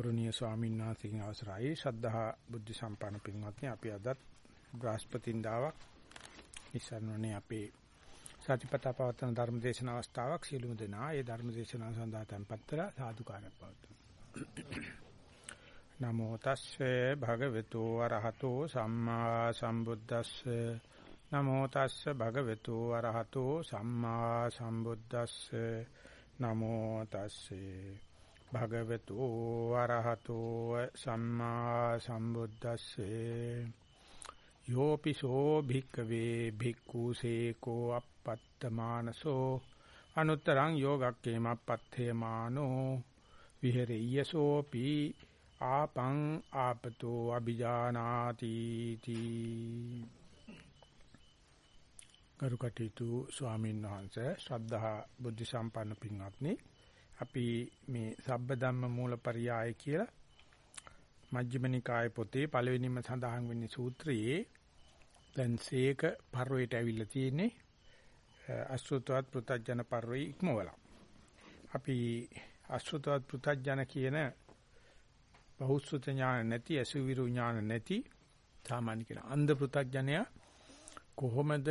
ගෞරවනීය ස්වාමීන් වහන්සේගේ අවසරයි. ශ්‍රද්ධා බුද්ධ සම්පන්න පින්වත්නි අපි අදත් බ්‍රහස්පතින්දාවක් ඉස්සරණනේ අපේ සතිපතා පවත්වන ධර්ම දේශන අවස්ථාවක් සියලුම දෙනා. ඒ ධර්ම දේශනාව සඳහා tempත් වෙලා සාදුකාරයක් පවත්වමු. නමෝ තස්සේ භගවතු වරහතෝ සම්මා සම්බුද්දස්සේ. නමෝ තස්සේ භගවතු වරහතෝ සම්මා සම්බුද්දස්සේ. නමෝ තස්සේ භගවතු වරහතෝ සම්මා සම්බුද්දස්සේ. යෝපිසෝ භික්කවේ භික්ඛු සේකෝ අපත්තමානසෝ. අනුත්තරං යෝගක්කේමප්පත්තේමානෝ විහෙරියසෝපි ආපං ආපතෝ අ비ජානාති තී කරුකටීතු ස්වාමීන් වහන්සේ ශ්‍රද්ධා බුද්ධ සම්පන්න පින්වත්නි. අපි මේ සබ්බ ධම්ම මූලපරියාය කියලා මජ්ක්‍ධිම නිකායේ පොතේ පළවෙනිම සඳහන් වෙන්නේ සූත්‍රයේ දැන් සීක පර්වයට ඇවිල්ලා තියෙන්නේ අසුතවත් පෘතජන පර්වයේ ඉක්මවලා. අපි අසුතවත් පෘතජන කියන බහුසුත ඥාන නැති අසුවිරු ඥාන නැති සාමාන්‍ය කියන අන්ධ පෘතජනයා කොහොමද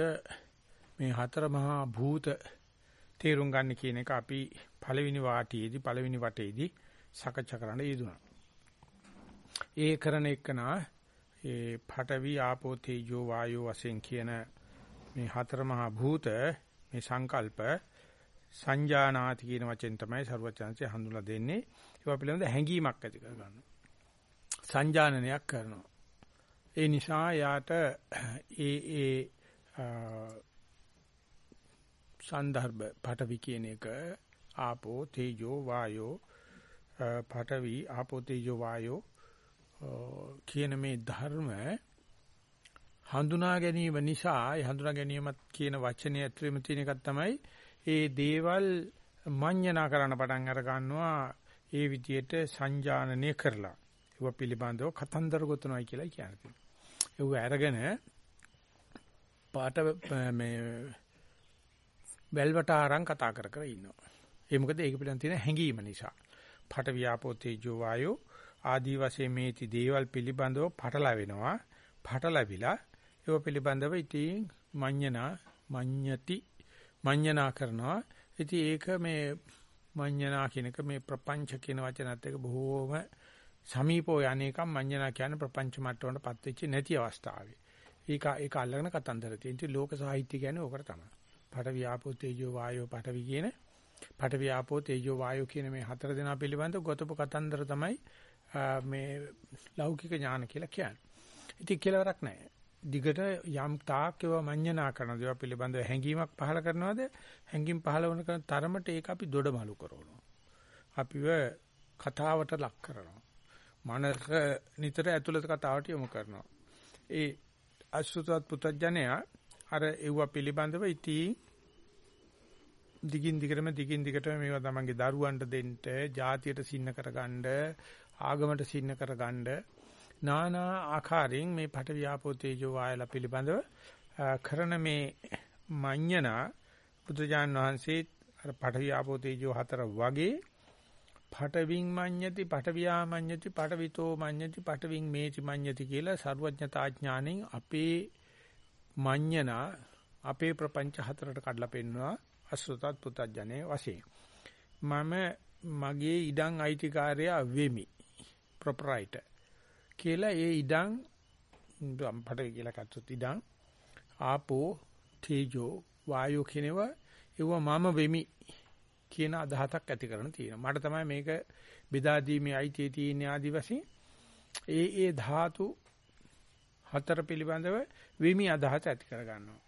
මේ හතර මහා භූත තේරුම් ගන්න කියන එක අපි පළවෙනි වාටියේදී පළවෙනි වටේදී සාකච්ඡා කරන්න යෙදුණා. ඒ කරන එකනා ඒ පඨවි ආපෝ තේජෝ වායෝ වශයෙන් කියන මේ හතර මහා භූත මේ සංකල්ප සංජානාති කියන වචෙන් තමයි ਸਰවචන්සේ හඳුනලා දෙන්නේ. ඒවා පිළිබඳ හැඟීමක් ඇති කර ගන්නවා. සංජානනයක් කරනවා. ඒ නිසා යාට ඒ ඒ සන්දර්භ පඨවි කියන එක. ආපෝ තේජෝ වායෝ පඨවි ආපෝ තේජෝ වායෝ කියන මේ ධර්ම හඳුනා ගැනීම නිසා ඒ හඳුනා ගැනීමත් කියන වචනේ ඇතුළෙම තියෙන එකක් තමයි ඒ දේවල් මඤ්ඤණා කරන්න පටන් අර ගන්නවා. ඒ විදියට සංජානනය කරලා. ඒව පිළිබඳව කතන්දර ගොතනවායි කියලා කියන්නේ. ඒව අරගෙන පාට මේ වැල්වට ආරං කතා කර කර ඉන්නවා. ඒ මොකද ඒක පිළිබඳ තියෙන හැඟීම නිසා. පට වියාපෝ තේජෝ වායෝ ආදී වශයෙන් මේටි දේවල් පිළිබඳව පටලැවෙනවා. පටලැවිලා ඒව පිළිබඳව ඉතින් මඤ්ඤනා මඤ්ඤති මඤ්ඤනා කරනවා. ඉතින් ඒක මේ මඤ්ඤනා කියනක මේ ප්‍රපංච කියන වචනත් එක බොහෝම සමීපෝ යන්නේකම් මඤ්ඤනා කියන්නේ ප්‍රපංච මට්ටමකටපත් වෙච්ච නැති අවස්ථාවේ. ඒක ඒක අල්ලගෙන කතන්දර තියෙන. ඉතින් ලෝක සාහිත්‍ය කියන්නේ ඕකට තමයි. පඨවි ආපෝ තේජෝ වායෝ පඨවි කියන පඨවි ආපෝ තේජෝ වායෝ කියන මේ හතර දෙනා පිළිබඳ ගොතපු කතන්දර තමයි මේ ලෞකික ඥාන කියලා කියන්නේ. ඉතින් කෙලවරක් නැහැ. දිගට යම් තාක් ඒවා මඤ්ඤණා කරන දේවල් පිළිබඳව හැඟීමක් පහල කරනවාද හැඟීම් පහල වන කරන තරමට ඒක අපි දොඩමලු කරනවා. අපිව කතාවට ලක් කරනවා. මනස නිතර ඇතුළත කතාවට යොමු කරනවා. ඒ අසුතවත් පුතඥයා අර එව්ව පිළිබඳව ඉතින් දිගින් දිගටම දිගින් දිගටම මේවා තමන්ගේ දරුවන්ට දෙන්න, ජාතියට සින්න කරගන්න, ආගමට සින්න කරගන්න නානා ආකාරයෙන් මේ පට වියාපෝ තේජෝ වායල පිළිබඳව කරන මේ මඤ්ඤණා බුදුජාන් වහන්සේ අර පට වියාපෝ තේජෝ හතර වගේ පටවින් මඤ්ඤති පටවියා මඤ්ඤති පටවිතෝ මඤ්ඤති පටවින් මේති මඤ්ඤති කියලා ਸਰවඥතා ඥාණයෙන් අපේ මඤ්ඤනා අපේ ප්‍රපංච හතරට කඩලා පෙන්නවා අසුතත් පුතඥේ වශයෙන්. මම මගේ ඉඩම් අයිතිකාරයා වෙමි. ප්‍රොපරයිටර් කියලා ඒ ඉඩම් පට කියලා කච්චොත් ඉඩම් ආපෝ තේජෝ වායෝ කියනවා ඒව මම වෙමි කියන අදහසක් ඇති කරන තියෙනවා. මට තමයි මේක බෙදා දීමේ අයිතිය තියෙන ආදි වශයෙන්. ඒ ඒ ධාතු හතර පිළිබඳව විමි අදහස ඇති කර ගන්නවා.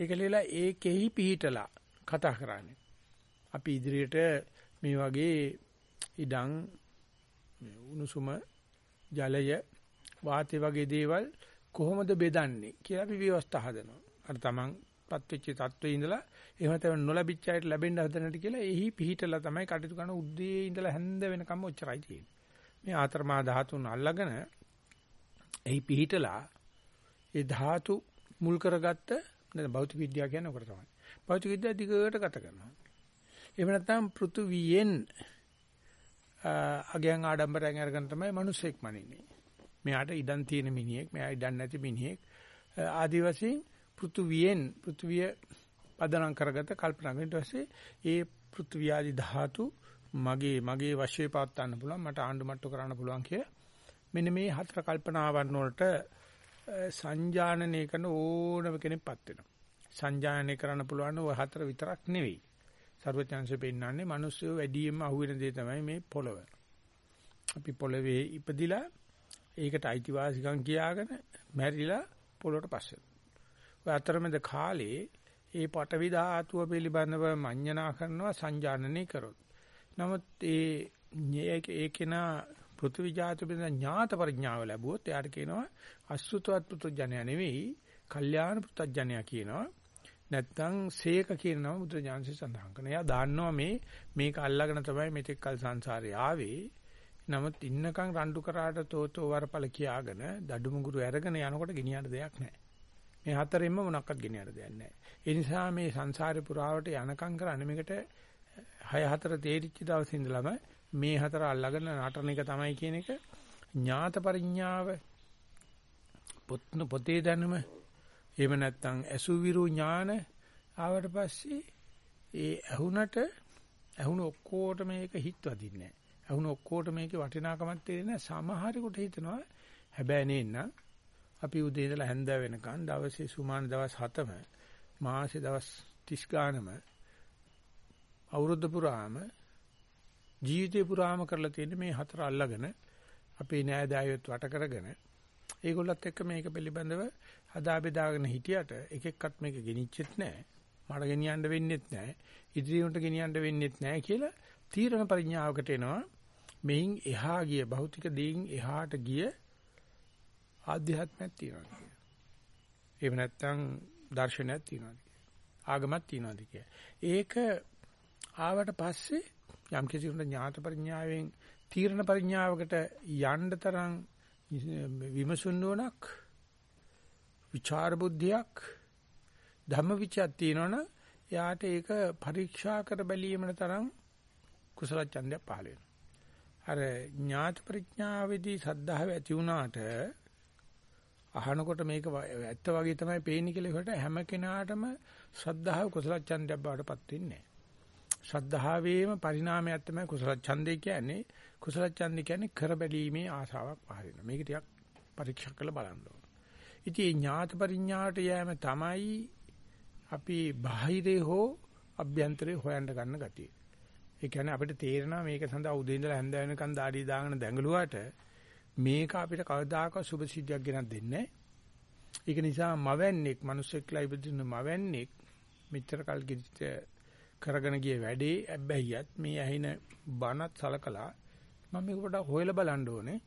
ඒක ලියලා ඒකෙහි පිහිටලා කතා කරන්නේ. අපි ඉදිරියට මේ වගේ ඉඩම් උණුසුම ජලය වාතය වගේ දේවල් කොහොමද බෙදන්නේ කියලා අපි ව්‍යවස්ථා හදනවා. අර තමන් පත් වෙච්ච තත්ත්වයේ ඉඳලා එහෙම තමයි නොලැබිච්ච අයට ලැබෙන්න හදනට කියලා එහි පිහිටලා තමයි කටයුතු කරන උද්දී ඉඳලා හැන්ද වෙනකම් ඔච්චරයි තියෙන්නේ. මේ ආතරමා ධාතුන් අල්ලගෙන එහි පිහිටලා ඒ ධාතු මුල් කරගත්ත නැත්නම් භෞතික විද්‍යාව කියන්නේ ඔකට තමයි. භෞතික විද්‍යාව දිගට ගත කරනවා. එහෙම නැත්නම් පෘථුවියෙන් අගයන් ආඩම්බරයෙන් අරගෙන තමයි මිනිස්සෙක් මනින්නේ. මෙයාට ඉඩම් තියෙන මිනිහෙක්, මෙයා ඉඩම් නැති මිනිහෙක්. ආදි වශයෙන් පෘථුවියෙන් පෘථුවිය පදනම් කරගත කල්පනා කරන ඊට පස්සේ ඒ පෘථුවියාදි ධාතු මගේ මගේ වශයේ පවත් ගන්න පුළුවන් මට ආණ්ඩු මට්ටු කරන්න පුළුවන් කියලා මෙන්න මේ හතර කල්පනාවන් වලට සංජානනය කරන ඕනම කෙනෙක්පත් වෙනවා. සංජානනය කරන්න පුළුවන් ඔය හතර විතරක් නෙවෙයි. සර්වඥාන්සේ පෙන්නන්නේ මිනිස්සු වැඩියෙන්ම අහුවෙන දේ තමයි මේ පොළව. අපි පොළවේ ඉපදිලා ඒකට අයිතිවාසිකම් කියාගෙන මැරිලා පොළොවට පස්සේ ඔය අතරමැද කාලේ ඒ පටවි ධාතුව පිළිබඳව මඤ්ඤණා කරනවා සංජානනය කරොත්. නමුත් ඒ ඒකේන පෘථිවි ජාත පිළිබඳ ඥාත පරිඥාව ලැබුවොත් එයාට කියනවා අසුතවත් පුත්‍රජනයා නෙවෙයි, කල්යාණ පුත්‍රජනයා කියනවා. නැත්තම් සේක කියන නම බුදු ඥානසේ සඳහන් කරනවා. එයා දාන්නවා මේ මේක අල්ලාගෙන තමයි මෙතෙක් කල් සංසාරේ ආවේ. නමුත් ඉන්නකම් රණ්ඩු කරාට තෝතෝ වරපල කියාගෙන දඩුමුගුරු අරගෙන යනකොට ගෙනියන්න දෙයක් නැහැ. මේ හතරෙන්ම මොනක්වත් ගෙනියන්න දෙයක් නැහැ. ඒ නිසා මේ සංසාරේ පුරාවට යනකම් කරන්නේ මේකට 6 4 තේරිච්ච දවසේ ඉඳලම මේ හතර අල්ලගෙන නටන එක තමයි කියන එක ඥාත පරිඥාව පොතේ දැනුම එහෙම නැත්නම් අසුවිරු ඥාන ආවට පස්සේ ඒ ඇහුනට ඇහුණු ඔක්කොට මේක හිත වදින්නේ නැහැ. ඇහුණු ඔක්කොට මේකේ වටිනාකමක් තේරෙන්නේ සමහරෙකුට හිතනවා හැබැයි නේන්න අපි උදේ ඉඳලා හැන්ද වෙනකන් දවසේ සුමාන දවස් 7ම මාසේ දවස් 30 ගානම අවුරුද්ද පුරාම ජීවිතේ පුරාම කරලා තියෙන මේ හතර අල්ලගෙන අපේ නෑදෑයොත් වට කරගෙන ඒගොල්ලත් එක්ක මේක පිළිබඳව හදා බෙදාගෙන හිටියට එක එක්කත් මේක ගෙනිච්චෙත් නෑ මට ගෙනියන්න වෙන්නෙත් නෑ ඉදිරියට ගෙනියන්න වෙන්නෙත් නෑ කියලා තීරණ පරිඥාවකට එනවා මෙයින් එහා ගිය භෞතික දේයින් එහාට ගිය ආධ්‍යාත්මයක් තියෙනවා කියලා. එහෙම නැත්නම් දර්ශනයක් තියෙනවා කියලා. ආගමක් තියෙනවා කියලා. ඒක ආවට පස්සේ යම් කිසි උන ඥාත පරිඥාවෙන් තීරණ පරිඥාවකට යන්න තරම් විමසුන් නොනක් විචාර බුද්ධියක් ධම්ම විචයක් තියෙනවනම් එයාට ඒක පරීක්ෂා කර බැලීමේ තරම් කුසල ඡන්දයක් පහළ වෙනවා. අර ඥාත ප්‍රඥාවේදී සද්ධාව ඇති වුණාට අහනකොට මේක ඇත්ත වගේ තමයි පේන්නේ කියලා ඒකට හැම කෙනාටම ශ්‍රද්ධාව කුසල ඡන්දයක් බවට පත් වෙන්නේ නැහැ. ශ්‍රද්ධාවේම පරිණාමයක් තමයි කුසල ඡන්දේ කියන්නේ. කුසල ඡන්දේ කියන්නේ කරබැලීමේ ආසාවක් පහළ වෙනවා. මේක ටිකක් පරීක්ෂා කරලා බලන්න ඕන. ඉතින් ඥාත පරිඥාට යෑම තමයි අපි බාහිරේ හෝ අභ්‍යන්තරේ හොයන්න ගන්න ගතිය. ඒ කියන්නේ අපිට තේරෙනවා මේක සඳහා උදේ ඉඳලා හැන්ද වෙනකන් দাঁඩි දාගෙන දැඟලුවාට මේක අපිට කවදාකවත් සුභ සිද්ධියක් ගෙනත් දෙන්නේ ඒක නිසා මවන්නේක් මිනිස්සෙක්ලා ඉපදින මවන්නේක් මෙච්චර කල් ගිහිච්ච කරගෙන ගිය වැඩේ ඇබ්බැහියත් මේ ඇහින බනත් සලකලා මම මේක පොඩ්ඩක් හොයලා බලන්න ඕනේ.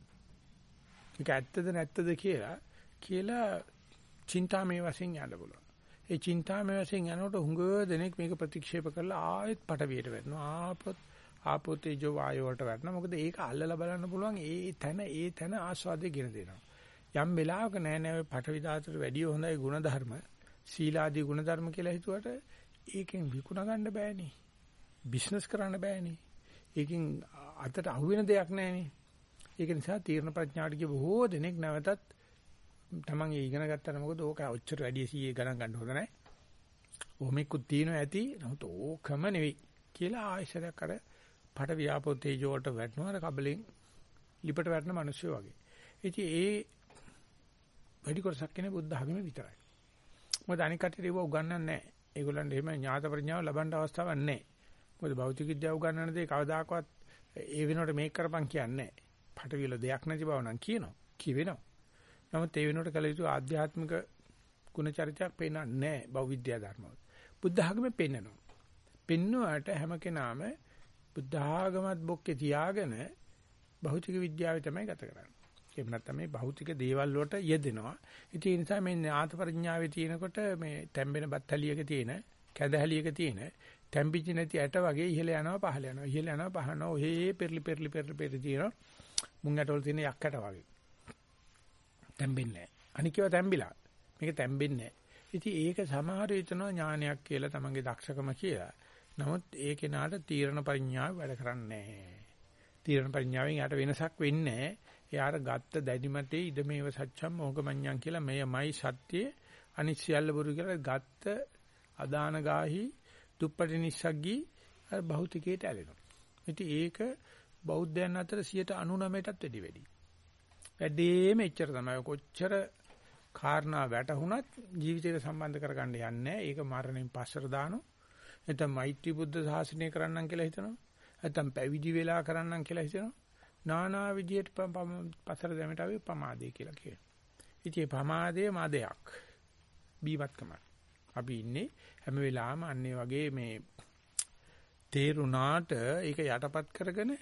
ඒක ඇත්තද නැත්තද කියලා කියලා චින්තාමේ වශයෙන් යන්න බලන්න. ඒ චින්තාමේ වශයෙන් යනකොට හුඟ දෙනෙක් මේක ප්‍රතික්ෂේප කරලා ආයෙත් පටවියට වැටෙනවා. ආපොත් ආපොතේ ජෝ වායු වලට වැටෙනවා. මොකද ඒක අල්ලලා බලන්න පුළුවන් ඒ තැන ඒ තැන ආස්වාදයේ ගෙන දෙනවා. යම් වෙලාවක නෑ නෑ පටවි ධාතුට වැඩිය හොඳයි ಗುಣධර්ම සීලාදී ಗುಣධර්ම කියලා හිතුවට ඒකෙන් විකුණ ගන්න බෑනේ. බිස්නස් කරන්න බෑනේ. ඒකෙන් අතට අහුවෙන දෙයක් නෑනේ. ඒක නිසා තීර්ණ ප්‍රඥාට කිය බොහෝ දෙනෙක් නැවතත් තමන් ඉගෙන ගත්තා මොකද ඕක ඔච්චර වැඩි සීයේ ගණන් ගන්න හොඳ නැහැ. ඔහොමෙකුත් තියෙනවා ඇති. නමුත් ඕකම නෙවෙයි කියලා ආයශරයක් අර පට ව්‍යාපෝ තේජෝ වලට වැටෙනවා අර කබලෙන් ලිපට වැටෙන මිනිස්සු වගේ. ඉතින් ඒ වැඩි කොටසක් කෙනේ බුද්ධ ධර්මෙ විතරයි. මොකද අනික කටට ඒව උගන්වන්නේ නැහැ. ඒගොල්ලන්ට එහෙම ඥාත ප්‍රඥාව ලබන්න අවස්ථාවක් නැහැ. මොකද භෞතික විද්‍යාව උගන්වන දේ කවදාකවත් ඒ වෙනකොට මේක කරපන් කියන්නේ නැහැ. පටවිල දෙයක් නැති බව නම් කියනවා. කියවෙනවා. නමුත් ඒ වෙනකොට කල යුතු ආධ්‍යාත්මික ගුණ චරිතයක් පේනන්නේ නැහැ බෞද්ධ විද්‍යා ධර්මවල. බුද්ධ ධර්මෙ පෙන්නනවා. පෙන්නුවාට හැම කෙනාම බුද්ධ ආගමත් බොක්කේ තියාගෙන භෞතික විද්‍යාවේ තමයි ගත කරන්නේ. එහෙම නැත්නම් මේ භෞතික දේවල් වලට යෙදෙනවා. ඉතින් ඒ නිසා මේ ඥාත පරිඥාවේ තියෙනකොට මේ තැම්බෙන බත්තලියක තියෙන කැදහැලියක තියෙන තැම්පිච්ච නැති ඇට වගේ ඉහළ යනවා පහළ යනවා. ඉහළ යනවා පහළ යනවා. ඔහේ පෙරලි පෙරලි පෙරලි පෙරලි තියෙනවා. මුං ඇටවල තියෙන යක්කට වගේ. තැම්බෙන්නේ නැහැ. අනිකව තැම්බිලා. මේක තැම්බෙන්නේ නැහැ. ඉතින් ඒක සමහර විටනවා ඥානයක් කියලා තමන්ගේ දක්ෂකම කියලා. නමුත් ඒ කෙනාට තීරණ පරිඥාව වැඩ කරන්නේ නැහැ. තීරණ පරිඥාවෙන් යාට වෙනසක් වෙන්නේ එයාට ගත්ත දැඩිමතේ ඉද මේව සත්‍යම් මොහකමඤ්ඤං කියලා මෙයමයි සත්‍ය අනිත් සියල්ල බොරු කියලා ගත්ත අදාන ගාහි දුප්පටි නිස්සග්ගී භෞතිකයට ඇලෙනවා. ඉතින් ඒක බෞද්ධයන් අතර 99%ටත් වැඩි වැඩි. වැඩිම එච්චර තමයි කොච්චර කාරණා වැටුණත් ජීවිතයට සම්බන්ධ කරගන්න යන්නේ ඒක මරණයෙන් පස්සට දානවා. නැත්නම් මෛත්‍රී බුද්ධ ශාසනය කරන්නම් කියලා හිතනවා. නැත්නම් පැවිදි වෙලා කරන්නම් කියලා හිතනවා. නානා විදියට පස්සට දැමට ආවේ පමාදේ කියලා කියනවා. ඉතින් පමාදේ මාදයක්. බීවත්කම. අපි ඉන්නේ හැම වෙලාවෙම අන්නේ වගේ මේ තේරුණාට ඒක යටපත් කරගෙන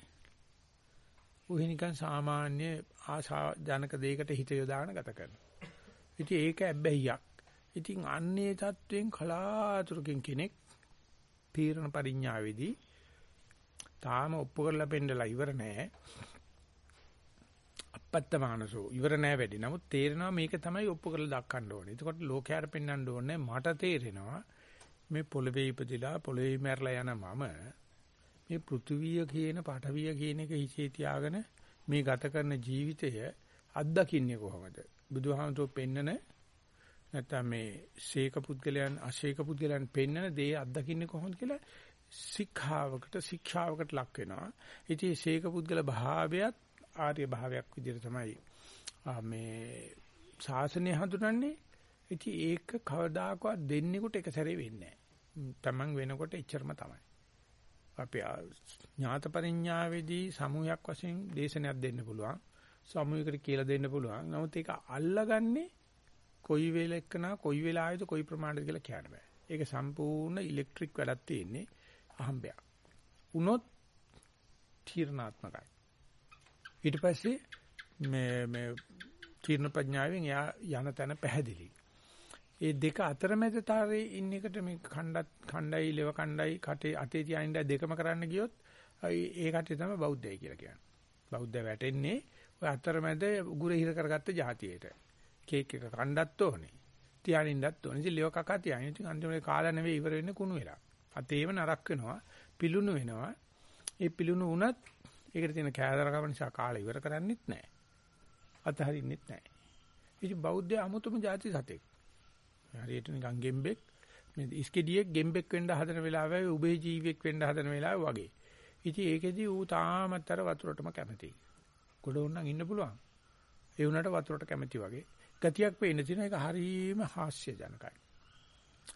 උහි නිකන් සාමාන්‍ය ආශා ජනක දෙයකට හිත යොදාගෙන ගත කරනවා. ඉතින් ඒක ඇබ්බැහියක්. ඉතින් අන්නේ தත්වෙන් කලාතුරකින් කෙනෙක් තීරණ පරිඥාවේදී තාම ඔප්පු කරලා පෙන්නලා ඉවර නෑ. අපත්ත මානසෝ ඉවර නෑ වැඩි. නමුත් තේරෙනවා මේක තමයි ඔප්පු කරලා දක්වන්න ඕනේ. එතකොට ලෝකයට පෙන්වන්න ඕනේ මට තේරෙනවා මේ පොළවේ ඉපදිලා පොළවේ මැරලා යන මම මේ පෘථුවිය කියන පඨවිය කියන එක හිතේ තියාගෙන මේ ගත කරන ජීවිතය අත්දකින්නේ කොහොමද? බුදුහාමුදුරුවෝ පෙන්නන නැත්නම් මේ ශේක පුද්ගලයන් අශේක පුද්ගලයන් පෙන්නන දේ අත්දකින්නේ කොහොමද කියලා ශික්ෂාවකට ශික්ෂාවකට ලක් වෙනවා. ඉතින් ශේක පුද්ගල භාවයත් ආර්ය භාවයක් විදිහට තමයි මේ ශාසනය හඳුනන්නේ. ඉතින් ඒක කවදාකවත් දෙන්නෙකුට එක සැරේ වෙන්නේ නැහැ. Taman වෙනකොට එච්චරම තමයි. අපි ඥාත පරිඥාවේදී සමූහයක් වශයෙන් දේශනයක් දෙන්න පුළුවන්. සමූහයකට කියලා දෙන්න පුළුවන්. නමුත් ඒක අල්ලගන්නේ කොයි වෙලෙකනා කොයි වෙලාවෙද කොයි ප්‍රමාණයද කියලා කියන්න බෑ. ඒක සම්පූර්ණ ඉලෙක්ට්‍රික් වැඩක් තියෙන්නේ අහම්බයක්. උනොත් තීර්ණාත්මකයි. ඊට පස්සේ මේ මේ තීර්ණ ප්‍රඥාවෙන් යා යන තැන පැහැදිලි. ඒ දෙක අතරමැද තාරේ ඉන්න එකට මේ ඛණ්ඩත් ඛණ්ඩයි ලෙව ඛණ්ඩයි කටේ අතේ තියාගෙන දෙකම කරන්න ගියොත් ඒ කටේ තමයි බෞද්ධය කියලා කියන්නේ. බෞද්ධය වැටෙන්නේ ඔය අතරමැද උගුර හිර කරගත්ත જાතියේට. කේක් එක කණ්ඩත් ඕනේ. තියානින්නත් ඕනේ. ඉතින් ලෙව කකා තියාගෙන ඉතින් අන්තිමට කාලා නෙවෙයි ඉවර වෙන්නේ කුණු වෙලා. අතේම නරක් වෙනවා. පිලුණු වෙනවා. ඒ පිලුණු වුණත් ඒකට තියෙන කෑදරකම නිසා කාලය ඉවර කරන්නෙත් නැහැ. අතහරින්නෙත් නැහැ. ඉතින් බෞද්ධ අමුතුම ಜಾති සතෙක්. හරියට නිකන් ගෙම්බෙක් මේ ඉස්කෙඩියෙක් ගෙම්බෙක් වෙන්න හදන වෙලාවයි උබේ ජීවියෙක් වෙන්න හදන වෙලාව වගේ. ඉතින් ඒකෙදි ඌ තාමත් අර වතුරටම කැමතියි. ගොඩෝන් නම් ඉන්න පුළුවන්. ඒ වුණාට වතුරට කැමති වගේ. ගතියක් වෙන්න තියෙන එක හරීම හාස්‍ය ජනකයි.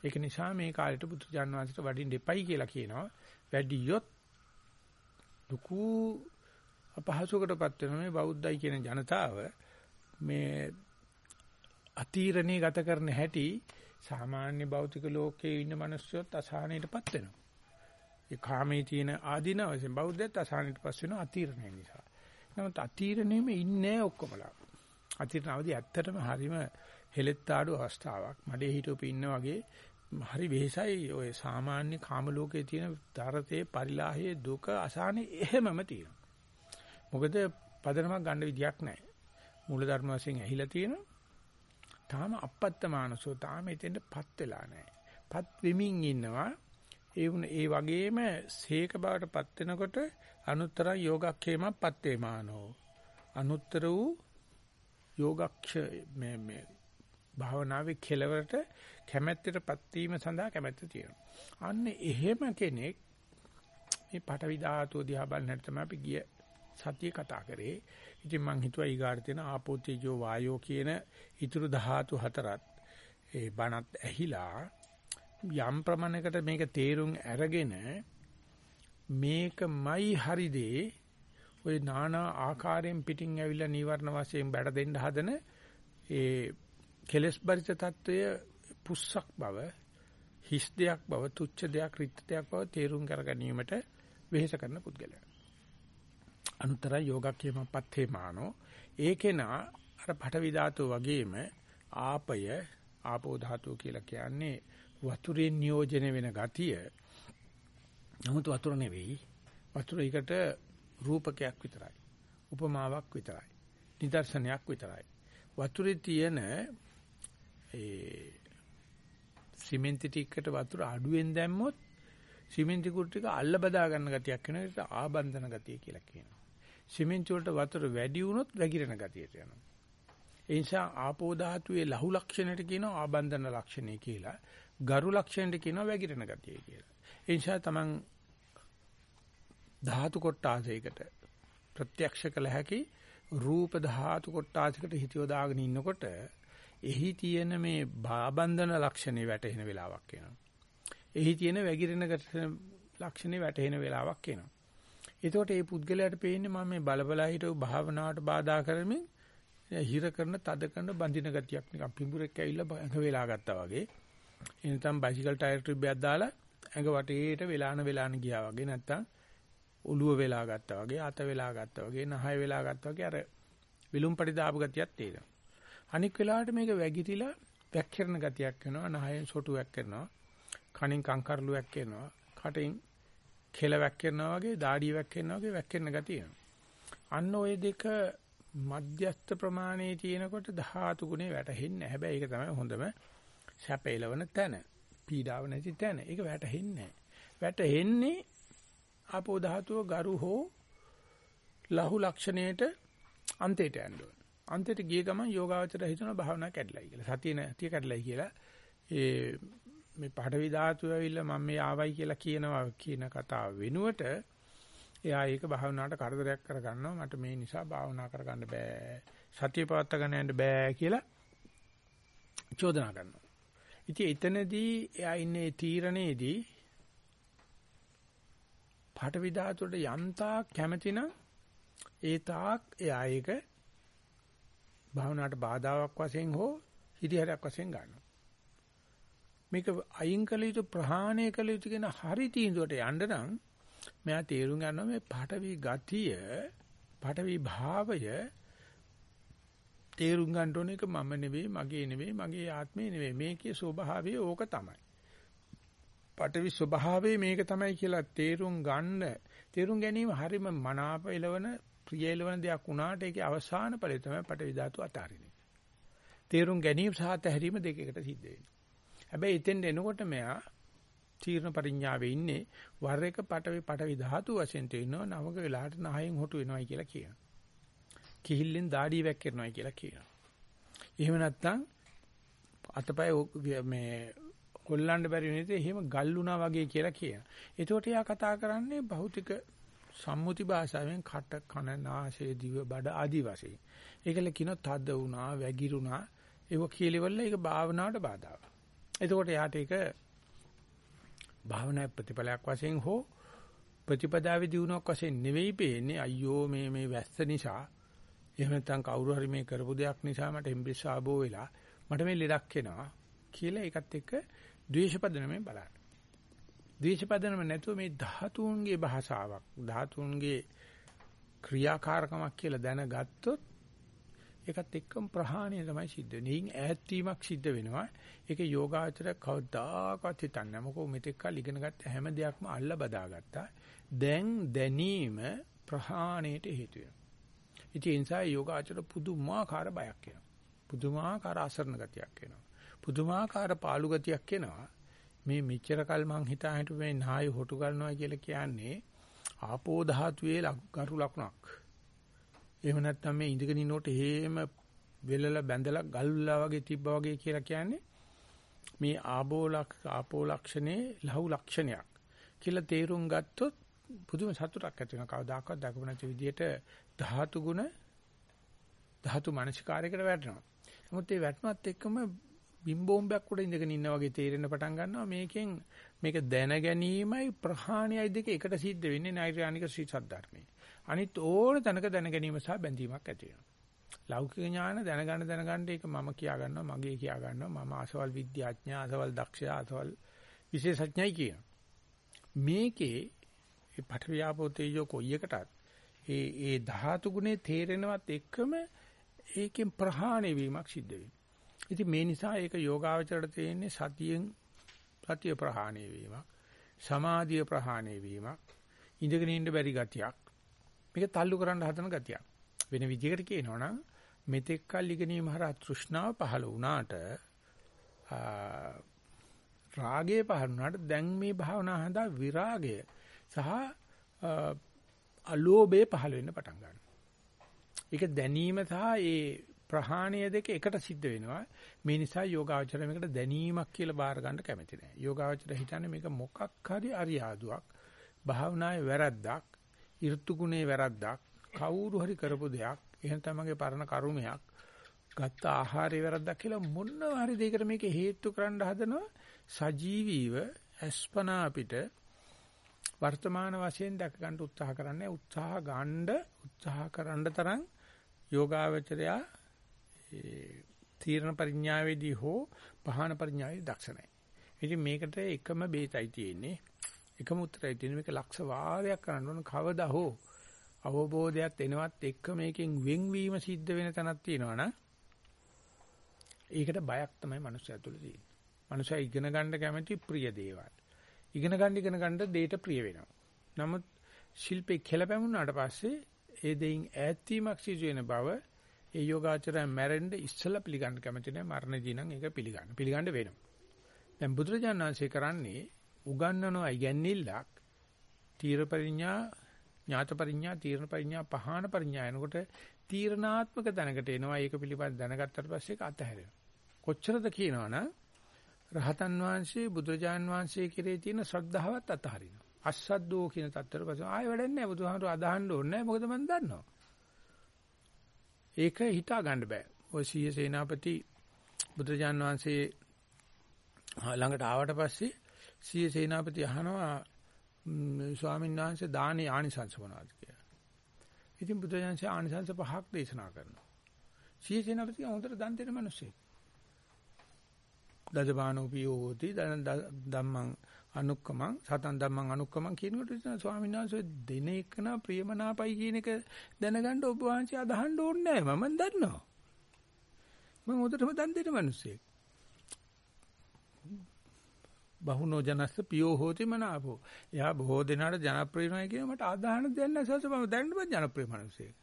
ඒක නිසා මේ කාලේට බුදුජාන් වහන්සේට වඩින්න එපයි කියලා කියනවා. වැඩියොත් දුකු අපහසුකටපත් වෙන මේ බෞද්ධයි කියන ජනතාව මේ අතීරණේ ගත කරන හැටි සාමාන්‍ය භෞතික ලෝකයේ ඉන්න මිනිස්සුත් අසහනයටපත් වෙනවා. ඒ කාමයේ තියෙන ආධින වශයෙන් බෞද්ධයත් අසහනයටපත් වෙනවා අතීරණය නිසා. නමුත් අතීරණයෙම ඉන්නේ ඔක්කොමලා. අතීරණ අවදි ඇත්තටම හරීම හෙලෙත්තාඩු අවස්ථාවක්. මඩේ හිටුපි ඉන්න වගේ හරි වෙහසයි ඔය සාමාන්‍ය කාම ලෝකයේ තියෙන තරතේ පරිලාහයේ දුක අසහනේ එහෙමම තියෙනවා. මොකද පදනමක් ගන්න විදියක් නැහැ. මූල ධර්ම වශයෙන් ඇහිලා තියෙනවා. තාම අපත්ත මානසෝ තාම එතෙන්ටපත් වෙලා නැහැ. පත් වෙමින් ඉන්නවා. ඒ වුණ ඒ වගේම සීක බවටපත් වෙනකොට අනුත්තර යෝගක්ඛේමපත් වේමානෝ. අනුත්තර වූ යෝගක්ෂ මේ මේ භාවනාවේ කෙලවරට කැමැත්තටපත් වීම සඳහා කැමැත්ත තියෙනවා. අන්න එහෙම කෙනෙක් මේ පටවි ධාතුව දිහා බලන්නට තමයි අපි ගිය සතියේ කතා කරේ. ඉතින් මං හිතුවා ඊගාට තියෙන ආපෝතේජෝ වායෝ කියන ඊතුරු ධාතු හතරත් ඒ බණත් ඇහිලා යම් ප්‍රමාණයකට මේක තේරුම් අරගෙන මේකමයි හරි දේ ඔය নানা ආකාරයෙන් පිටින් ඇවිල්ලා නීවරණ වශයෙන් බැට දෙන්න හදන ඒ කෙලස් බරිත తত্ত্বය පුස්සක් බව හිස් දෙයක් බව තුච්ච දෙයක් රිත් දෙයක් බව තේරුම් කර ගැනීමට වෙහෙස කරන පුද්ගලයා. අනුතර යෝගක්‍යම පත්තේ මානෝ ඒකේනා අර පඨවි ධාතු වගේම ආපය ආපෝ ධාතු කියලා කියන්නේ වතුරේ නියෝජනය වෙන ගතිය. නමුත් වතුර නෙවෙයි. වතුර එකට රූපකයක් විතරයි. උපමාවක් විතරයි. නිදර්ශනයක් විතරයි. වතුරේ තියෙන ඒ සිමෙන්ති ටිකකට වතුර අඩුවෙන් දැම්මොත් සිමෙන්ති කුට්ටික අල්ල බදා ගන්න ගතියක් වෙනවා ඒක ආබන්ධන ගතිය කියලා කියනවා. සිමෙන්ති වලට වතුර වැඩි වුණොත් වැగిරෙන ගතියට යනවා. ඒ නිසා ආපෝ ධාතුවේ ලහු ලක්ෂණයට කියනවා ආබන්ධන ලක්ෂණය කියලා. ගරු ලක්ෂණයට කියනවා වැగిරෙන ගතිය කියලා. ඒ නිසා තමන් ධාතු කොටාසයකට ප්‍රත්‍යක්ෂ කළ හැකි රූප ධාතු කොටාසයකට හිතියෝ දාගෙන ඉන්නකොට එහි තියෙන මේ ආබන්ධන ලක්ෂණේ වැටෙන වෙලාවක් එනවා. එහි තියෙන වැగిරෙන ලක්ෂණේ වැටෙන වෙලාවක් එනවා. එතකොට මේ පුද්ගලයාට පේන්නේ මම මේ බලබලා හිටව භාවනාවට බාධා කරමින් හිර කරන තද කරන බඳින ගතියක් නිකන් පිඹුරෙක් ඇවිල්ලා ඇඟ වෙලා ගත්තා වගේ. එනතම් බයිසිකල් ටයර් ට්‍රිප් එකක් දාලා ඇඟ වටේට වෙලාන වෙලාන ගියා වගේ නැත්තම් ඔළුව වෙලා ගත්තා වගේ අත වෙලා ගත්තා වගේ නහය වෙලා ගත්තා වගේ අර විලුම් පටි දාපු ගතියක් තියෙනවා. අනික් වෙලාවට මේක වැගිටිලා වැක්කිරන ගතියක් වෙනවා, නහයෙන් සොටුවක් කරනවා, කනින් කංකරලුවක් කරනවා, කටින් කෙල වැක්කිරනවා වගේ, දාඩිය වැක්කිරනවා වගේ වැක්කිරන ගතිය අන්න ওই දෙක මධ්‍යස්ථ ප්‍රමාණයේ තියෙනකොට ධාතු ගුණේ වැටහෙන්නේ හැබැයි ඒක තමයි හොඳම සැපයලවන තැන. පීඩාව නැති තැන. ඒක වැටහෙන්නේ වැටහෙන්නේ ආපෝ ධාතුව ගරු හෝ ලහු ලක්ෂණයට අන්තයට යනවා. ඕන. අන්තයට ගිය ගමන් යෝගාවචර හිතන භාවනා කැඩලයි කියලා. සතිය නැතිය කැඩලයි කියලා. ඒ මේ පඩවි ධාතුව ඇවිල්ලා මම මේ ආවයි කියලා කියනවා කියන කතාව වෙනුවට එයා ඒක භාවනාවට කරදරයක් කරගන්නවා මට මේ නිසා භාවනා කරගන්න බෑ සතිය පවත්වා ගන්න යන්න බෑ කියලා චෝදනා කරනවා ඉතින් එතනදී එයා ඉන්නේ තීරණේදී පඩවි ධාතුවට යන්තා කැමැතිනම් ඒ තාක් එයා ඒක භාවනාවට බාධාවක් වශයෙන් හෝ හිරිහැරයක් වශයෙන් ගන්නවා මේක අයින් කළ යුතු ප්‍රහාණය කළ යුතු කියන හරි තීන්දුවට යන්න නම් මෙයා තේරුම් ගන්නවා මේ පාඨවි ගතිය පාඨවි භාවය තේරුම් ගන්න ඕන එක මම නෙවෙයි මගේ නෙවෙයි මගේ ආත්මේ නෙවෙයි මේකේ ස්වභාවය ඕක තමයි. පාඨවි ස්වභාවය මේක තමයි කියලා තේරුම් ගන්න තේරුම් ගැනීම හරිම මනාප එළවන ප්‍රිය එළවන දෙයක් වුණාට ඒකේ අවසාන ඵලය තමයි පාඨවි ධාතු අතාරින්නේ. තේරුම් ගැනීම සහ තැහැරීම දෙකකට සිද්ධ වෙන්නේ. හැබැයි එතෙන් එනකොට මෙයා තීර්ණ පරිඥාවේ ඉන්නේ වර එක පටවි පටවි ධාතු වශයෙන් තේිනවා නවක වෙලාවට නහයෙන් හොටු වෙනවයි කියලා කියනවා. කිහිල්ලෙන් দাঁඩිය වැක්කිරනවයි කියලා කියනවා. එහෙම නැත්නම් අතපය මේ කොල්ලන්න බැරි වෙන ඉතින් එහෙම ගල්ුණා වගේ කියලා කියනවා. ඒකට එයා කතා කරන්නේ භෞතික සම්මුති භාෂාවෙන් කට කන නාසය දිව බඩ ආදි වශයෙන්. ඒකල කියන තද වුණා, වැగిරුණා. ඒක කියලෙවල ඒක භාවනාවට බාධාවක්. එතකොට යාට ඒක භාවනා ප්‍රතිඵලයක් වශයෙන් හෝ ප්‍රතිපදාවේ දිනුවක් වශයෙන් නෙවෙයි පේන්නේ අයියෝ මේ මේ වැස්ස නිසා එහෙම නැත්නම් කවුරු හරි මේ කරපු දෙයක් නිසා මට එම්බ්‍රිස් ආබෝ වෙලා මට මේ ලෙඩක් එනවා කියලා ඒකත් එක්ක ද්වේෂපදනමෙන් බලන්න. ද්වේෂපදනම නැතුව මේ ධාතුන්ගේ භාෂාවක් ධාතුන්ගේ ක්‍රියාකාරකමක් කියලා දැනගත්තොත් ඒකත් එක්කම ප්‍රහාණය තමයි සිද්ධ වෙන්නේ. ඊයින් ඈත් වීමක් සිද්ධ වෙනවා. ඒක යෝගාචර කවදාකවත් හිතන්නේ නැහැ. මොකද මෙතෙක් කල් ඉගෙන ගත්ත හැම දෙයක්ම අල්ල බදාගත්තා. දැන් දැනීම ප්‍රහාණයට හේතු වෙනවා. ඉතින් ඒ නිසා යෝගාචර පුදුමාකාර බයක් එනවා. පුදුමාකාර අසරණ ගතියක් එනවා. පුදුමාකාර පාළු ගතියක් එනවා. මේ මෙච්චර කල් මං හිතා හිටු මේ නාය හොටු ගන්නවා කියලා කියන්නේ ආපෝ ධාතුවේ ගරු ලකුණක්. එහෙම නැත්නම් මේ ඉඳගෙන ඉන්නකොට හේම වෙලලා බැඳලා ගල්ලා වගේ තිබ්බා වගේ කියලා කියන්නේ මේ ආබෝලක් ආපෝ ලක්ෂණේ ලහු ලක්ෂණයක් කියලා තේරුම් ගත්තොත් පුදුම සතුටක් ඇති වෙනවා කවදාකවත් දක්ව නැති විදිහට ධාතු ගුණ ධාතු මනසිකාරයකට වැටෙනවා. නමුත් ඒ වැටුණත් එක්කම බිම්බෝම්බයක් උඩ ඉඳගෙන ඉන්නා වගේ තේරෙන්න පටන් ගන්නවා මේකෙන් මේක දැන ගැනීමයි ප්‍රහාණයයි දෙක එකට සිද්ධ වෙන්නේ නෛර්යානික ශ්‍රී සද්ධර්මයේ. අනිත් ඕන තැනක දැන ගැනීම සහ බැඳීමක් ඇති වෙනවා. ලෞකික ඥාන දැනගන්න දැනගන්න ඒක මම කියා ගන්නවා මගේ කියා ගන්නවා මම අසවල් විද්‍යාඥයා අසවල් දක්ෂයා අසවල් විශේෂඥයි කියන. මේකේ මේ පඨවියාපෝ තේජෝ කොයි එකටත් ඒ ඒ ධාතු ගුණේ තේරෙනවත් එක්කම ඒකෙන් ප්‍රහාණය වීමක් සිද්ධ වෙනවා. ඉතින් මේ නිසා ඒක යෝගාවචරයට තියෙන්නේ සතියෙන් සතිය ප්‍රහාණය වීමක් සමාධිය ප්‍රහාණය වීමක් ඉඳගෙන ඉන්න බැරි ගතියක් මේක තල්ලු කරන්න හදන ගතියක්. වෙන විදිහකට කියනවා නම් මෙතෙක් කල් ඉගෙනීම හරහා තෘෂ්ණාව පහළ වුණාට රාගය පහළ වුණාට දැන් මේ භාවනා හඳා විරාගය සහ අලෝභය පහළ වෙන්න පටන් ගන්නවා. ඒක දැනීම සහ ඒ ප්‍රහාණය දෙක එකට සිද්ධ වෙනවා. මේ නිසා යෝගාවචර මේකට දැනීමක් කියලා බාර ගන්න කැමති නැහැ. යෝගාවචර හිතන්නේ මේක මොකක් හරි අරියාදුවක්, භාවනාවේ වැරද්දක්, ඍතු ගුණේ වැරද්දක්, කවුරු හරි කරපු දෙයක්, එහෙනම් තමගේ පරණ කර්මයක්, ගත්ත ආහාරේ වැරද්දක් කියලා මොනවා හරි දෙයකට මේක හේතු කරන්න හදනවා. සජීවීව අස්පනා අපිට වර්තමාන වශයෙන් දැක ගන්න උත්සාහ කරන්නේ උත්සාහ ගන්න උත්සාහ කරන්න තරම් යෝගාවචරයා ඒ තීරණ පරිඥාවේදී හෝ පහන පරිඥාවේ දක්ෂ නැහැ. ඉතින් මේකට එකම බේතයි තියෙන්නේ. එකම උත්තරයි තියෙන්නේ මේක ලක්ෂ වාරයක් කරන්න ඕන කවදා හෝ අවබෝධයක් එනවත් එක්ක මේකෙන් වෙන්වීම සිද්ධ වෙන තැනක් තියෙනවනම් ඒකට බයක් තමයි මනුස්සයා තුළ තියෙන්නේ. මනුස්සයා ඉගෙන ගන්න කැමති ප්‍රිය දේවල්. ඉගෙන ගන්න ඉගෙන ගන්න දෙයට ප්‍රිය වෙනවා. නමුත් ශිල්පේ කෙලපැමුණාට පස්සේ ඒ දෙයින් ඈත් වීමක් සිදු වෙන බව ඒ යෝගාචරය මැරෙන්න ඉස්සලා පිළිගන්න කැමති නැහැ මරණදී නම් ඒක පිළිගන්න. පිළිගන්න වෙනවා. දැන් බුදුරජාණන් වහන්සේ කරන්නේ උගන්වනවා ඉගැන්නිල්ලක් තීර පරිඥා ඥාත පරිඥා තීරණ පරිඥා පහාන පරිඥා එනකොට තීරණාත්මක දැනකට එනවා ඒක පිළිබඳ දැනගත්තට පස්සේ ඒක අතහැරෙනවා. කොච්චරද කියනවනම් රහතන් වහන්සේ බුදුරජාන් වහන්සේ කෙරේ තියෙන ශ්‍රද්ධාවත් අතහරිනවා. අස්සද්දෝ කියන තත්තර පස්සේ ආයෙ වැඩක් නැහැ බුදුහාමුදුර අදහන්න ඕනේ නැහැ මොකද මම දන්නවා. ඒක හිතා ගන්න බෑ. ඔය සීය සේනාපති බුදුරජාන් වහන්සේ ළඟට ආවට පස්සේ සීය සේනාපති අහනවා ස්වාමීන් වහන්සේ දානේ ආනිසංස මොනවද කියලා. ඉතින් බුදුරජාන්සේ ආනිසංස පහක් දේශනා කරනවා. සීය සේනාපති හොඳට දන් දෙන මිනිස්සෙක්. දජබානෝපියෝති ධම්මං අනුක්කමං සතන් ධම්මං අනුක්කමං කියනකොට ස්වාමීන් වහන්සේ දෙන එකන ප්‍රියමනාපයි කියන එක දැනගන්න ඔබ වහන්සේ අදහන්න ඕනේ නැහැ. මම දන්නවා. මම උදටම දන් දෙන මිනිස්සෙක්. බහුනෝ ජනස්ස පියෝ හෝති මනාපෝ. එයා බොහෝ දෙනාට ජනප්‍රිය වෙනවා කියන මට අදහන දෙයක් නැහැ සස මම දැනන්න ජනප්‍රිය මිනිස්සෙක්.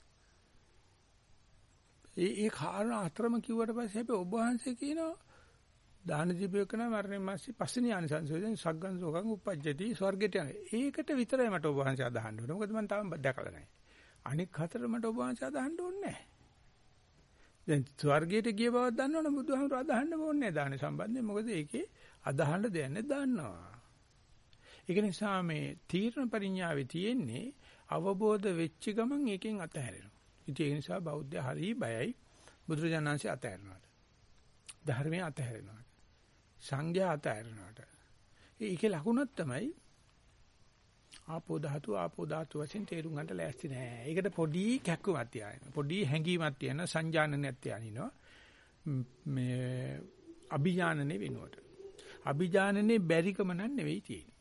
ඒ ඒ කාරණා අතරම කිව්වට පස්සේ හැබැයි ඔබ වහන්සේ කියනවා දාන දීපේකන මරණය මාසි පස්සේ ආනිසංසයෙන් සග්ගන් සෝකං උපජ්ජති ස්වර්ගයට යන. ඒකට විතරයි මට ඔබ වහන්සේ අදහන්න ඕනේ. මොකද මම තාම දැකලා නැහැ. අනික හතර මට ඔබ වහන්සේ අදහන්න ඕනේ නැහැ. දැන් ස්වර්ගයට ගිය බවක් දන්නවනේ බුදුහාමුදුර අදහන්න ඕනේ නැහැ දාන සම්බන්ධයෙන්. මොකද ඒකේ අදහන්න දෙන්නේ දන්නවා. ඒක නිසා මේ තීර්ණ පරිඥාවේ තියෙන්නේ අවබෝධ වෙච්ච ගමන් ඒකෙන් අතහැරෙනවා. ඉතින් ඒ නිසා බෞද්ධ හරි බයයි බුදුරජාණන්සේ අතහැරනවාට. ධර්මයේ අතහැරෙනවා. සංඥා අතහැරනවාට. ඒකේ ලකුණක් තමයි ආපෝ ධාතු ආපෝ ධාතු වශයෙන් තේරුම් ගන්න ලෑස්ති නෑ. ඒකට පොඩි කැක්කුමක් තියාගෙන පොඩි හැඟීමක් තියෙන සංජානනයක් තියානිනවා. මේ අභිඥානනේ වෙනුවට. අභිඥානනේ බැරිකම නන් නෙවෙයි තියෙන්නේ.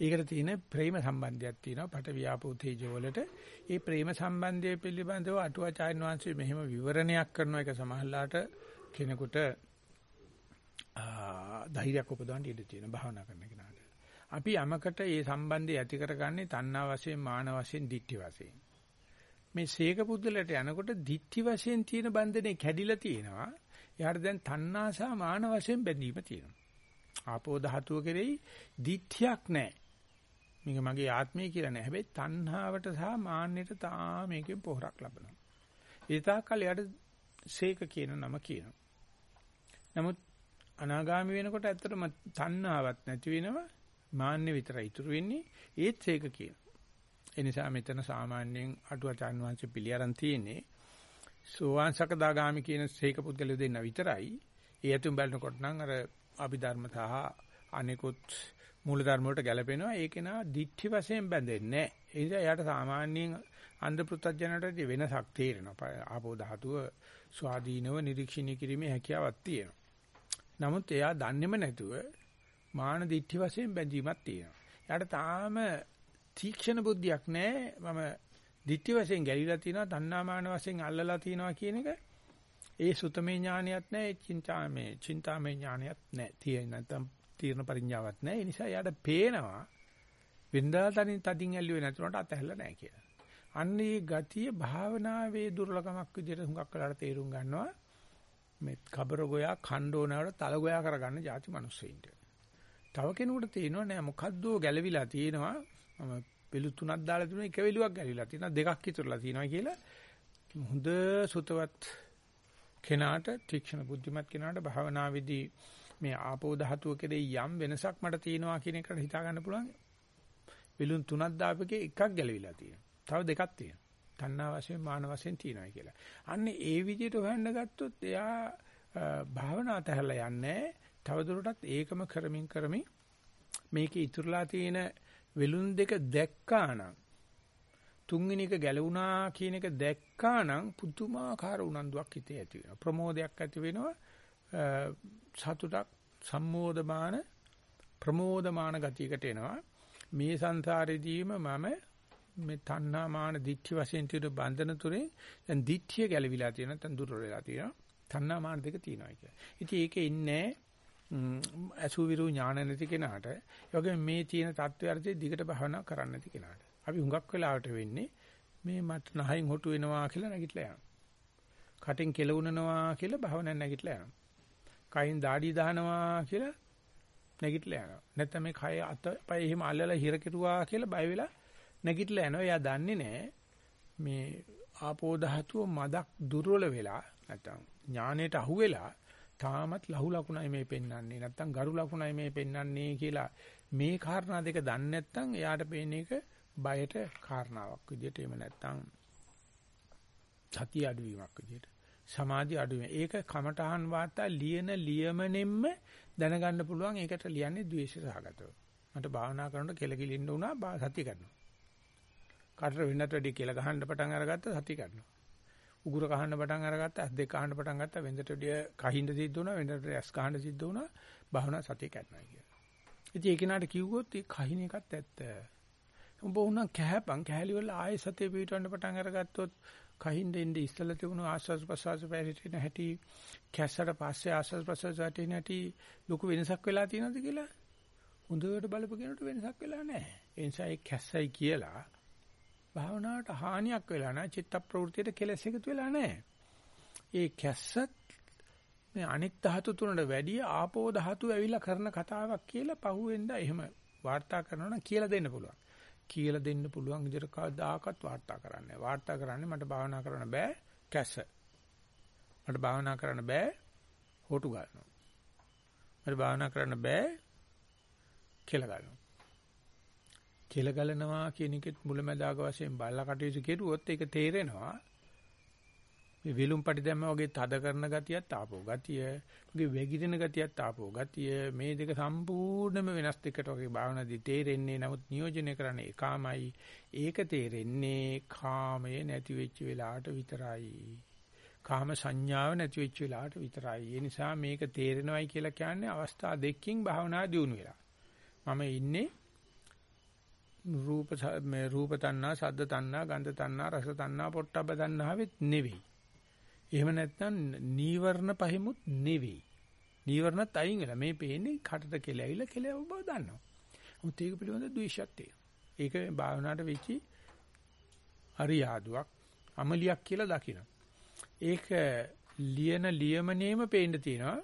ඒකට තියෙන ප්‍රේම සම්බන්ධයක් තියෙනවා පට වියාපෝ තේජෝ වලට. ඒ ප්‍රේම සම්බන්ධය පිළිබඳව අටුවාචාර්ය වංශයේ මෙහෙම විවරණයක් කරන එක සමහරලාට කෙනෙකුට ධෛර්යයක් උපදවන්න ඉඩ තියෙන භාවනා කරන කෙනාට. අපි යමකට ඒ සම්බන්ධය ඇති කරගන්නේ තණ්හා වශයෙන්, මාන වශයෙන්, ditthi වශයෙන්. මේ සීක පුද්දලට යනකොට ditthi වශයෙන් තියෙන බන්ධනේ කැඩිලා තියෙනවා. එයාට දැන් තණ්හා සහ මාන වශයෙන් බැඳීම තියෙනවා. ආපෝ ධාතුව කෙරෙහි ditthියක් නැහැ. මේක මගේ ආත්මය කියලා නෑ. හැබැයි තණ්හාවට සහ මාන්නයට තා මේකෙන් පොහොරක් ලබනවා. ඒ තාක්කල් යාට සීක කියන නම කියනවා. නමුත් අනාගාමි වෙනකොට ඇත්තටම තණ්හාවක් නැති වෙනවා. මාන්නේ විතරයි ඉතුරු වෙන්නේ. ඒත් ඒක කියන. ඒ නිසා මෙතන සාමාන්‍යයෙන් අටුවචාන් වහන්සේ පිළිඅරන් තියෙන්නේ සෝවාන් සකදාගාමි කියන සීක පුද්ගලයෝ දෙන්න විතරයි. ඒ ඇතුම් බලනකොට නම් අර අභිධර්ම සහ අනිකුත් මූලධර්ම වලට ගැලපෙනවා. ඒක නා දික්ටි වශයෙන් බැඳෙන්නේ නැහැ. ඒ නිසා එයාට සාමාන්‍යයෙන් අන්ධ පෘථජනට වෙනසක් තේරෙනවා. ආපෝ ධාතුව ස්වාධීනව නිරීක්ෂණය කිරීමේ හැකියාවක් තියෙනවා. නමුත් එයා දන්නේම නැතුව මාන දිට්ඨි වශයෙන් බැඳීමක් තියෙනවා. එයාට තාම තීක්ෂණ බුද්ධියක් නැහැ. මම දිට්ඨි වශයෙන් ගැලිලා තියෙනවා, තණ්හාමාන වශයෙන් අල්ලලා තියෙනවා කියන එක ඒ සුතමේ ඥානියක් නැහැ, චින්තාමේ චින්තාමේ ඥානියක් නැහැ. තියෙන නැත්නම් තීර්ණ පරිඥාවක් නැහැ. ඒ නිසා එයාට පේනවා වින්දා තනින් තදින් ඇල්ලුවේ නැතුනට අතහැරලා නැහැ කියලා. අන්නේ ගතිය භාවනාවේ දුර්ලභමක් විදිහට හුඟක් වෙලාට තේරුම් ගන්නවා. මේ කබර ගෝයා ඛණ්ඩෝනාවට තල ගෝයා කරගන්න ಜಾති මිනිස්සෙයින්ට. තව කෙනෙකුට තේිනව නෑ මොකද්ද ගැලවිලා තියෙනවා මම වෙලු තුනක් දාලා තිබුණා එක වෙලුවක් ගැලිලා තියෙනවා දෙකක් ඉතුරුලා තියෙනවා කියලා හොඳ සුතවත් කෙනාට තීක්ෂණ බුද්ධිමත් කෙනාට භාවනාවේදී මේ ආපෝ ධාතුව කෙරෙහි යම් වෙනසක් මට තියෙනවා කියන එකට හිතා ගන්න පුළුවන්. විලුන් තුනක් දාපකේ එකක් ගැලවිලා තියෙනවා. තව දෙකක් තියෙනවා. තණ්හා වශයෙන් මාන වශයෙන් තියෙනවා කියලා. අන්න ඒ විදිහට හොයන්න ගත්තොත් එයා භාවනා තැහැරලා යන්නේ. තවදුරටත් ඒකම කරමින් කරමින් මේකේ ඉතුරුලා තියෙන වෙලුන් දෙක දැක්කා නම් තුන්වෙනි එක ගැලවුණා කියන එක දැක්කා නම් පුදුමාකාර උනන්දුවක් හිතේ ඇති වෙනවා. ප්‍රමෝදයක් ඇති වෙනවා. සතුටක් සම්මෝධමාන ප්‍රමෝදමාන ගතියකට එනවා. මේ සංසාරෙදීම මම මේ තණ්හා මාන දික්ඨි වශයෙන් තියෙන බන්ධන තුරේ දැන් දික්ඨිය ගැලවිලා තියෙනවා නැත්නම් දුර වෙලා තියෙනවා. තණ්හා මාන දෙක තියෙනවා කියලා. ඉතින් ඒකේ ඉන්නේ අසුවිරු ඥාන නැති කෙනාට ඒ වගේ මේ තියෙන தත්ත්වයර්ථයේ දිගට භවනා කරන්න නැති කෙනාට. අපි හුඟක් වෙලාවට වෙන්නේ මේ මට නහයින් හොටු වෙනවා කියලා නැගිටලා යනවා. කටින් කෙලවුනනවා කියලා භවනා නැගිටලා යනවා. කයින් দাঁඩි දානවා කියලා නැගිටලා යනවා. නැත්නම් මේ කය අතපය එහෙම අල්ලලා හිර කෙරුවා කියලා බය වෙලා නැගිටලා යනවා. එයා දන්නේ නැහැ මේ ආපෝ ධාතුව මදක් දුර්වල වෙලා නැත්නම් ඥානෙට අහු වෙලා තාමත් ලහු ලකුණයි මේ පෙන්වන්නේ නැත්නම් ගරු ලකුණයි මේ පෙන්වන්නේ කියලා මේ කාරණා දෙක දන්නේ නැත්නම් එයාට පේන එක බයට කාරණාවක් විදියට එහෙම නැත්නම් සතිය අඩුවීමක් විදියට සමාධි අඩුවීම. ඒක කමඨහන් වාර්තා ලියන ලියමනෙම්ම දැනගන්න පුළුවන් ඒකට ලියන්නේ ද්වේෂ සහගතව. මට භාවනා කරනකොට කෙලකිලින්න වුණා සතිය කරනවා. කාටර වෙනත් වැඩි කියලා ගහන්න පටන් අරගත්ත සතිය කරනවා. උගුර කහන්න පටන් අරගත්ත ඇස් දෙක කහන්න පටන් ගත්ත වෙනදට වැඩි කහින්ද සිද්ධ වුණා වෙනදට ඇස් කහන්න සිද්ධ වුණා භාවනා සතිය කරනවා කියලා. ඉතින් ඒක නාට කිව්වොත් ඒ කහින එකත් ඇත්ත. උඹ උනා කැහැපන් කැහැලි වල ආයෙ සතිය පිටවන්න පටන් අරගත්තොත් කහින්ද ඉඳ ඉස්සලා තිබුණු ආස්වාස් ප්‍රසවාස පැරිටින හැටි කැස්සට පස්සේ ආස්වාස් ප්‍රසවාස වැටෙන හැටි ලොකු වෙනසක් වෙලා තියෙනවද කියලා හොඳට බලපු කෙනෙකුට වෙනසක් වෙලා නැහැ. ඒ නිසා ඒ කැස්සයි කියලා භාවනාවට හානියක් වෙලා නැහැ. චිත්ත ප්‍රවෘත්තියට කෙලස් එකතු වෙලා නැහැ. ඒ කැස්සත් මේ අනිත් ධාතු තුනට වැඩිය ආපෝ ධාතු ඇවිල්ලා කරන කතාවක් කියලා පහුවෙන්ද එහෙම වාර්තා කරනවා නම් කියලා දෙන්න පුළුවන්. කියලා දෙන්න පුළුවන් විදිහට කවදාකවත් වාර්තා කරන්නේ. වාර්තා කරන්නේ මට භාවනා කරන්න බෑ කැස. මට භාවනා කරන්න බෑ හොටු ගන්නවා. මට භාවනා කරන්න බෑ කියලා ගන්නවා. කියලා ගලනවා කියන එකෙත් මුලැමැදාක වශයෙන් බල්ලා කටයුතු කෙරුවොත් ඒක තේරෙනවා. මේ විලුම් පටි දැම්ම වගේ තද කරන ගතියත් ආපෝ ගතිය, වගේ වැగిරෙන ගතියත් ආපෝ ගතිය මේ දෙක සම්පූර්ණයෙන්ම වෙනස් දෙකට වගේ භාවනාදී තේරෙන්නේ නමුත් නියෝජනය කරන්නේ එකාමයි. ඒක තේරෙන්නේ කාමයේ නැති වෙච්ච වෙලාවට විතරයි. කාම සංඥාව නැති වෙච්ච වෙලාවට විතරයි. ඒ නිසා මේක තේරෙනවයි කියලා කියන්නේ අවස්ථා දෙකකින් භාවනා දියුණු වෙලා. මම ඉන්නේ රූප මේ රූප තණ්හා, සද්ද තණ්හා, ගන්ධ තණ්හා, රස තණ්හා, පොට්ටබ්බ තණ්හාවෙත් නෙවෙයි. එහෙම නැත්නම් නීවරණ පහෙමුත් නෙවෙයි. නීවරණත් අයින් වෙලා මේ පේන්නේ කටට කෙලැවිලා කෙලව බව දන්නවා. මොකද ඒක පිළිබඳ ද්වේෂයක් තියෙනවා. ඒක භාවනාවට වෙච්චි හරියාදුවක් අමලියක් කියලා දකින්න. ඒක ලියන ලියමනේම පේන්න තියෙනවා.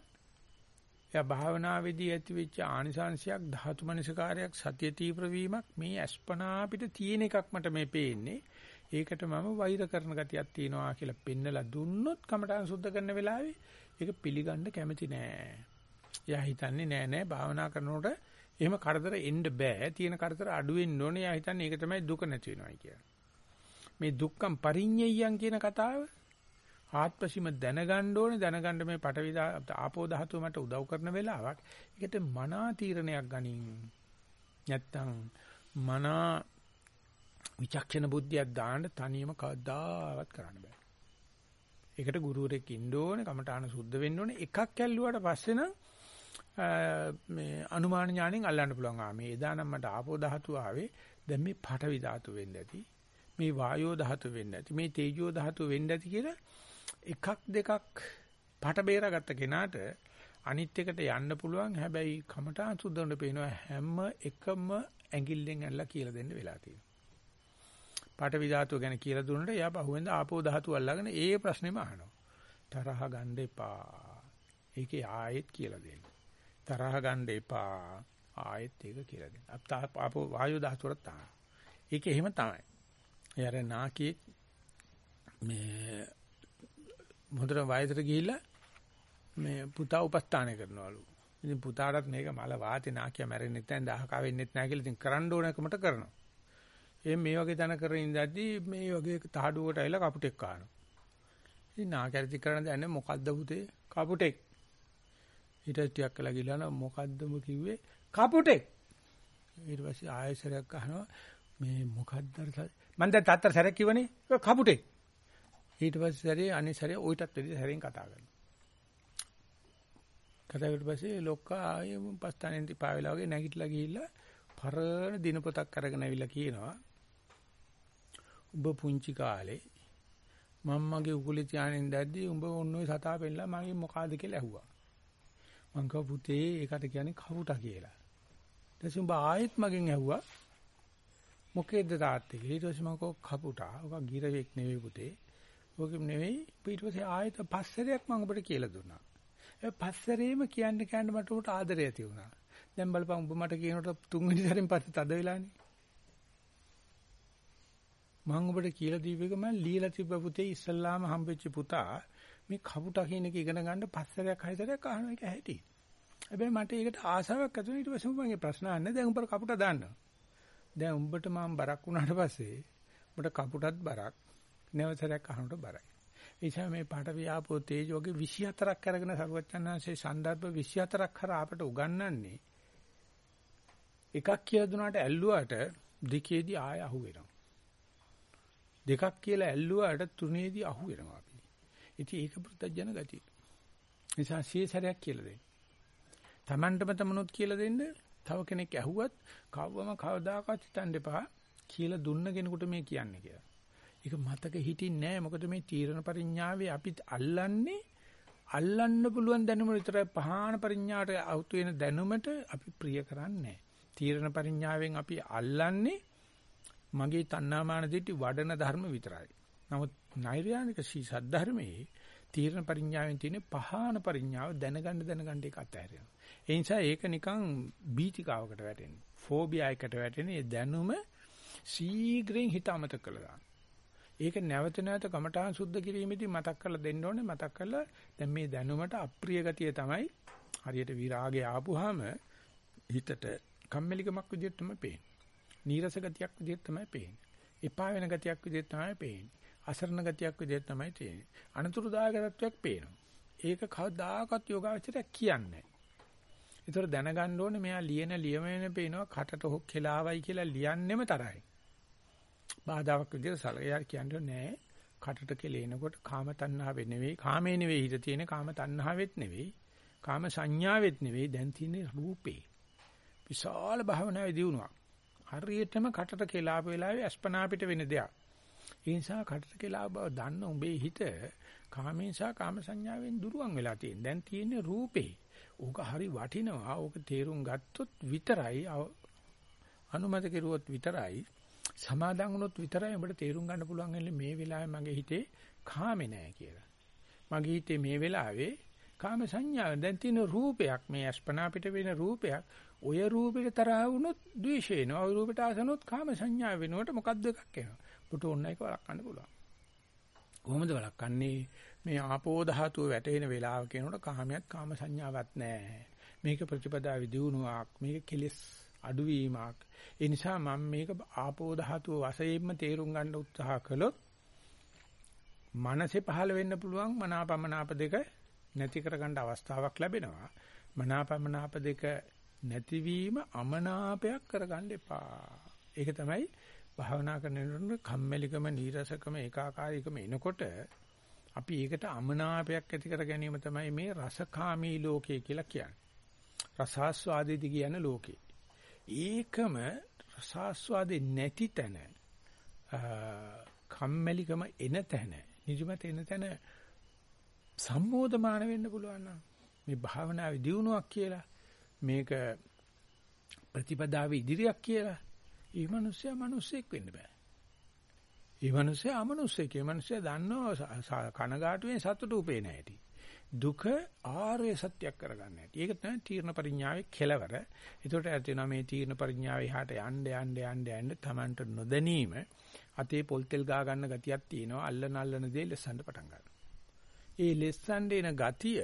එයා භාවනාවේදී ඇතිවෙච්ච ආනිසංශයක් ධාතු මනසකාරයක් සතිය තීව්‍ර වීමක් මේ අස්පනා අපිට තියෙන එකක් මට මේ පේන්නේ. ඒකට මම වෛර කරන ගතියක් තියෙනවා කියලා පෙන්නලා දුන්නොත් කමඨාන් සුද්ධ කරන වෙලාවේ ඒක පිළිගන්න කැමති නෑ. එයා හිතන්නේ නෑ නෑ භාවනා කරනකොට එහෙම කරදර එන්න බෑ. තියෙන කරදර අඩු වෙන්න ඕනේ. එයා හිතන්නේ ඒක තමයි දුක නැති වෙනවා කියලා. මේ දුක්ඛම් පරිඤ්ඤයයන් කියන කතාව ආත්පසීම දැනගන්න ඕනේ දැනගන්න මේ පටවි ආපෝ ධාතුව මට උදව් කරන වෙලාවක් ඒකට මනා තීරණයක් ගනින් නැත්තම් මනා විචක්ෂණ බුද්ධියක් දාන්න තනියම කවදාවත් කරන්න බෑ. ඒකට ගුරුවරෙක් ඉන්න ඕනේ, කමඨාන සුද්ධ වෙන්න ඕනේ. එකක් ඇල්ලුවාට පස්සේ නම් මේ අනුමාන ඥාණයෙන් අල්ලන්න පුළුවන්. ආ මේ එදා නම් මට ආපෝ ධාතුව ආවේ. දැන් මේ පඨවි ධාතුව වෙන්න ඇති. මේ වායෝ ධාතුව වෙන්න ඇති. මේ තේජෝ ධාතුව වෙන්න ඇති කියලා එකක් දෙකක් පට බේරාගත්ත කෙනාට අනිත් එකට යන්න පුළුවන්. හැබැයි කමඨාන් සුද්ධවන්න පේනවා හැම එකම ඇඟිල්ලෙන් ඇල්ලලා කියලා දෙන්න වෙලා තියෙනවා. පාඨවි ධාතුව ගැන කියලා දුන්නට එයා පහුවෙන්ද ආපෝ ධාතුව අල්ලගෙන ඒ ප්‍රශ්නේම අහනවා. තරහ ගන්න එපා. ඒකේ ආයෙත් කියලා දෙන්න. තරහ ගන්න එපා. ආයෙත් ඒක කියලා දෙන්න. ආපෝ වායු ධාතුවට තාන. ඒක එහෙම තමයි. ඒ අර නාකියෙක් මේ මොහොතට වයසට ගිහිල්ලා මේ පුතා උපස්ථානය කරනවලු. ඉතින් පුතාටත් මේක මල වාතේ නාකිය මැරෙන්නෙත් නැහැ දහකා වෙන්නෙත් නැහැ කියලා ඉතින් කරන්න ඕනකමට කරනවා. එහෙන් මේ වගේ තන කරගෙන ඉඳද්දි මේ වගේ තහඩුවකට ඇවිල්ලා කපුටෙක් කානවා. ඉතින් නාකැරිති කරන්න දන්නේ මොකද්ද පුතේ? කපුටෙක්. ඊට ටිකක් කළා ගිහලා මොකද්දම කිව්වේ? කපුටෙක්. ඊට පස්සේ ආයෙසරයක් අහනවා මේ මොකද්ද මම දැන් තාත්තට සැරයක් කිව්වනේ කපුටෙක්. ඊට පස්සේ සැරේ අනේ සැරේ ඔයිටත් වැඩි සැරෙන් කතා කරනවා. කතා කරුවට පස්සේ ලොක්කා ආයේ පස්තානෙන් තිපා වෙලා වගේ නැගිටලා ගිහිල්ලා පරණ දිනපොතක් අරගෙන ඇවිල්ලා කියනවා උඹ පුංචි කාලේ මම්මගේ උකුලේ තියාගෙන ඉඳද්දී උඹ ඔන්න ඔය සතා පෙන්නලා මගේ මොකಾದ කියලා ඇහුවා. මං කව පුතේ ඒකට කියන්නේ කවුටා කියලා. ඊට පස්සේ උඹ ආයෙත් මගෙන් ඇහුවා මොකේද තාත්තේ කියලා. ඊට පස්සේ මං කව කපුටා. ඔක ගිරවෙක් නෙවෙයි පුතේ. ඔක නෙවෙයි. ඊට පස්සේ ආයෙත් පස්සරයක් මං ඔබට කියලා දුන්නා. ඒ පස්සරේම කියන්න කියන්න මට උට ආදරය ඇති වුණා. දැන් බලපන් උඹ මට කියනකොට තුන්වෙනි සැරෙන් පස්සේ තද වෙලානේ. මම ඔබට කියලා දීපේක මම লীලා තිබ්බ පුතේ ඉස්සල්ලාම හම්බෙච්ච පුතා මේ කපුටා කියන එක ඉගෙන ගන්න පස්සරයක් හයතරයක් අහන එක ඇහැටි. හැබැයි මට ඒකට ආසාවක් ඇති වුණා ඊට පස්සේ මගේ ප්‍රශ්න අහන්නේ දැන් උඹට කපුටා දාන්න. දැන් උඹට මම බරක් වුණාට පස්සේ උඹට කපුටත් බරක් නැවතරයක් අහනට බරයි. ඒ නිසා මේ පාට වියාපෝ තේජෝගේ 24ක් අරගෙන සරුවච්චන්හන්සේ සන්දර්භ 24ක් කරා අපට උගන්වන්නේ එකක් කියලා දුනාට ඇල්ලුවාට දෙකේදී ආය අහු වෙනවා. දෙකක් කියලා ඇල්ලුවාට තුනේදී අහු වෙනවා අපි. ඉතින් ඒක පුත්තජන ගතිය. නිසා සියසරයක් කියලා දෙන්න. Tamanටම තමනුත් කියලා දෙන්න. තව කෙනෙක් ඇහුවත් කවවම කවදාකවත් හිතන්න එපා කියලා දුන්න කෙනෙකුට මේ කියන්නේ කියලා. ඒක මතක හිටින්නේ නැහැ. මොකද මේ තීරණ පරිඥාවේ අපි අල්ලන්නේ අල්ලන්න පුළුවන් දැනුම විතරයි පහාන පරිඥාට අවුතු වෙන දැනුමට අපි ප්‍රිය කරන්නේ තීරණ පරිඥාවෙන් අපි අල්ලන්නේ මගේ තණ්හාමාන දිටි වඩන ධර්ම විතරයි. නමුත් නෛර්යානික සී සද්ධර්මයේ තීරණ පරිඥාවෙන් තියෙන පහාන පරිඥාව දැනගන්න දැනගන්න ඒක අතහැරෙනවා. ඒ නිසා ඒක නිකන් බීතිකාවකට වැටෙන්නේ. ෆෝබියා එකට වැටෙන්නේ ඒ දැනුම ශීඝ්‍රයෙන් හිත අමතක කළා. ඒක නැවත නැවත කමඨාන් සුද්ධ කිරීමේදී මතක් කරලා දෙන්න ඕනේ මතක් කරලා දැන් මේ දැනුමට අප්‍රිය ගතිය තමයි හරියට විරාගය ආපුවාම හිතට කම්මැලිකමක් විදිහට තමයි පේන්නේ. නීරස ගතියක් විදිහට තමයි පේන්නේ. එපා වෙන ගතියක් විදිහට තමයි පේන්නේ. අසරණ ගතියක් විදිහට තමයි තියෙන්නේ. අනතුරුදායක තත්වයක් පේනවා. ඒක කවදාකවත් යෝගාවචරයක් කියන්නේ නැහැ. ඒතර දැනගන්න ඕනේ මෙයා ලියන ලියමන පේනවා කටට හොක් කෙලාවයි කියලා ලියන්නෙම තරයි. බාධාවක් විදිහට සලකලා කියන්නේ නැහැ. කටට කෙලේනකොට කාම තණ්හාවෙ නෙවෙයි, කාමේ නෙවෙයි හිත තියෙන කාම තණ්හාවෙත් නෙවෙයි, කාම සංඥාවෙත් නෙවෙයි, දැන් තියෙන්නේ රූපේ. විශාල භාවනාවේ දියුණුවක්. හරියටම කටට කෙලාප වෙලාවේ අස්පනා පිට වෙන දෙයක්. ඒ නිසා කටට කෙලාව බව දන්න උඹේ හිත කාමෙන් සහ කාම සංඥාවෙන් දුරවන් වෙලා තියෙන. දැන් තියෙන්නේ රූපේ. ඕක හරි වටිනවා. ඕක තේරුම් ගත්තොත් විතරයි අනුමත කෙරුවොත් විතරයි සමාදන් වුණොත් විතරයි අපිට තේරුම් ගන්න පුළුවන් වෙන්නේ මේ වෙලාවේ මගේ හිතේ කාමේ නැහැ කියලා. මගේ හිතේ මේ වෙලාවේ කාම සංඥාව දැන් තියෙන රූපයක් මේ අස්පනා පිට වෙන රූපයක් ඔය රූපෙට තරහ වුණොත් ද්වේෂ වෙනවා. ඔය රූපෙට ආසනොත් කාම සංඥාව වෙනකොට මොකද්ද එකක් එනවා. පුට ඕන්න එක වළක්වන්න පුළුවන්. කොහොමද වළක්වන්නේ? මේ ආපෝ ධාතුව වැටෙන වෙලාව කියනකොට කාමයක් කාම සංඥාවක් නැහැ. මේක ප්‍රතිපදාවේ දියුණුවක්. මේක කෙලෙස් අඩුවීමක්. ඒ නිසා මම මේක ආපෝ ධාතුව වශයෙන්ම තේරුම් ගන්න උත්සාහ කළොත් මනසේ පහළ වෙන්න පුළුවන් මනාපමනාප දෙක නැති කරගන්න අවස්ථාවක් ලැබෙනවා. මනාපමනාප දෙක නැතිවීම අමනාපයක් කරගන්න එපා. ඒක තමයි භාවනා කරනකොට කම්මැලිකම, නීරසකම, ඒකාකාරීකම එනකොට අපි ඒකට අමනාපයක් ඇති කර ගැනීම තමයි මේ රසකාමී ලෝකය කියලා කියන්නේ. රසාස්වාදයේදී කියන ලෝකේ. ඒකම රසාස්වාදේ නැති තැන කම්මැලිකම එන තැන නිජමත එන තැන සම්මෝධමාන වෙන්න පුළුවන් නම් මේ භාවනාවේ දියුණුවක් කියලා මේක ප්‍රතිපදාවේ ඉදිරියක් කියලා ඒ මිනිස්සයා මිනිස්සෙක් වෙන්න බෑ. ඒ මිනිස්සයා අමනුස්සෙක්. ඒ මිනිස්සයා දන්නවා කනගාටුවෙන් සතුට උපේ නැහැටි. දුක ආර්ය සත්‍යයක් කරගන්න හැටි. ඒක තමයි තීර්ණ පරිඥාවේ කෙලවර. ඒකට ඇති වෙනවා මේ තීර්ණ පරිඥාවේ එහාට යන්න යන්න යන්න යන්න Tamanට නොදැනීම අතේ පොල් තෙල් ගා ගන්න ගතියක් තියෙනවා. අල්ලන අල්ලන දේ ලෙස්සන්න පටන් ගන්නවා. ඒ ලෙස්සන්න එන ගතිය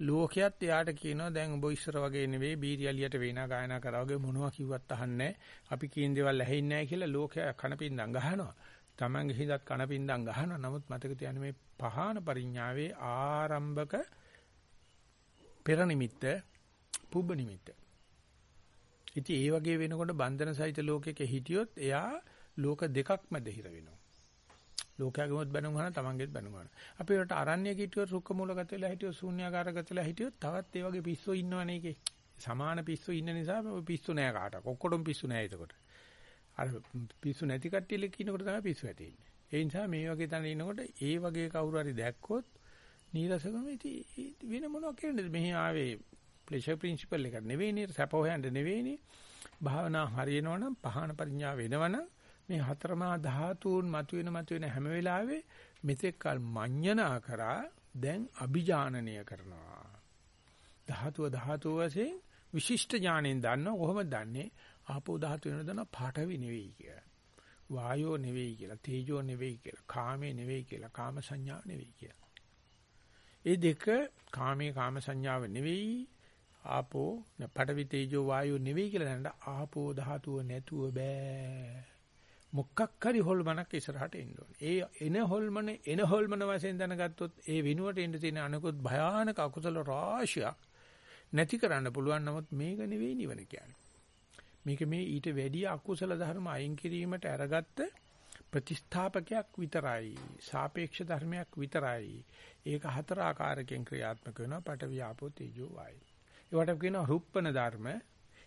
ලෝකයක් එයාට කියනවා දැන් ඔබ ඉස්සර වගේ නෙවෙයි බීරියලියට වේනා ගායනා කරා වගේ මොනවා කිව්වත් අහන්නේ අපි කියන දේවල් ඇහෙන්නේ නැහැ කියලා ලෝකයා කනපින්දම් ගහනවා. Tamange හිතත් කනපින්දම් ගහනවා. නමුත් මතක තියාගන්න මේ පහාන පරිඥාවේ ආරම්භක පෙර නිමිත්ත පුබ්බ නිමිත්ත. ඉතින් ඒ වගේ වෙනකොට බන්ධන සහිත ලෝකයක හිටියොත් එයා ලෝක දෙකක් මැද හිර වෙනවා. ලෝකයාගෙමත් බැනුම් අහන තමන්ගෙත් බැනුම් අහන. අපි වලට අරණ්‍ය කිට්ටුව රුක්ක මූලගත වෙලා හිටියොත් ශූන්‍යාකාරගත වෙලා හිටියොත් තවත් ඒ වගේ පිස්සෝ ඉන්නවනේ ඒකේ. සමාන පිස්සෝ ඉන්න නිසා පිස්සු නෑ කාටවත්. ඔක්කොටම පිස්සු නෑ ඒකට. අර පිස්සු නැති කට්ටිය කියනකොට තමයි පිස්සු ඇති වෙන්නේ. ඒ නිසා මේ වගේ තැන ඉනකොට ඒ වගේ කවුරු හරි දැක්කොත් නීරසකම ඉතින් වෙන මොනවා කියන්නේ මෙහි ආවේ ප්ලෙෂර් ප්‍රින්සිපල් එක නෙවෙයිනේ සැප හොයන්න නෙවෙයිනේ. භාවනා හරියනවනම් පහන පරිඥා වෙනවනම් මේ හතරමා ධාතුන් මතුවෙන මතුවෙන හැම වෙලාවෙ මෙතෙක් කල මඤ්ඤණා කරා දැන් අභිජානනය කරනවා. ධාතුව ධාතුව වශයෙන් විශිෂ්ට ඥාණයෙන් දන්නව. කොහොමද දන්නේ? ආපෝ ධාතු වෙන දන්න පාඨවි නෙවෙයි කියලා වායෝ නෙවෙයි කියලා තේජෝ නෙවෙයි කියලා කාමේ නෙවෙයි කියලා කාම සංඥා නෙවෙයි කියලා ඒ දෙක කාමේ කාම සංඥාව නෙවෙයි ආපෝ පඨවි තේජෝ වායෝ නෙවෙයි කියලා දැනට ආපෝ ධාතුව නැතුව බෑ මොකක් හරි හොල්මනක් ඉස්සරහට එන්න ඕනේ. ඒ එන හොල්මන එන හොල්මන වශයෙන් දැනගත්තොත් ඒ විනුවට එන්න තියෙන අනිකුත් භයානක අකුසල රාශියක් නැති කරන්න පුළුවන් නමුත් මේක නෙවෙයි නිවන කියන්නේ. මේක මේ ඊට වැඩිය අකුසල ධර්ම අයින් කිරීමට අරගත්ත ප්‍රතිස්ථාපකයක් විතරයි. සාපේක්ෂ ධර්මයක් විතරයි. ඒක හතර ආකාරයෙන් ක්‍රියාත්මක වෙනවා පඨවි ආපෝ තේජෝ වායු. ඒවට කියනවා රුප්පන ධර්ම,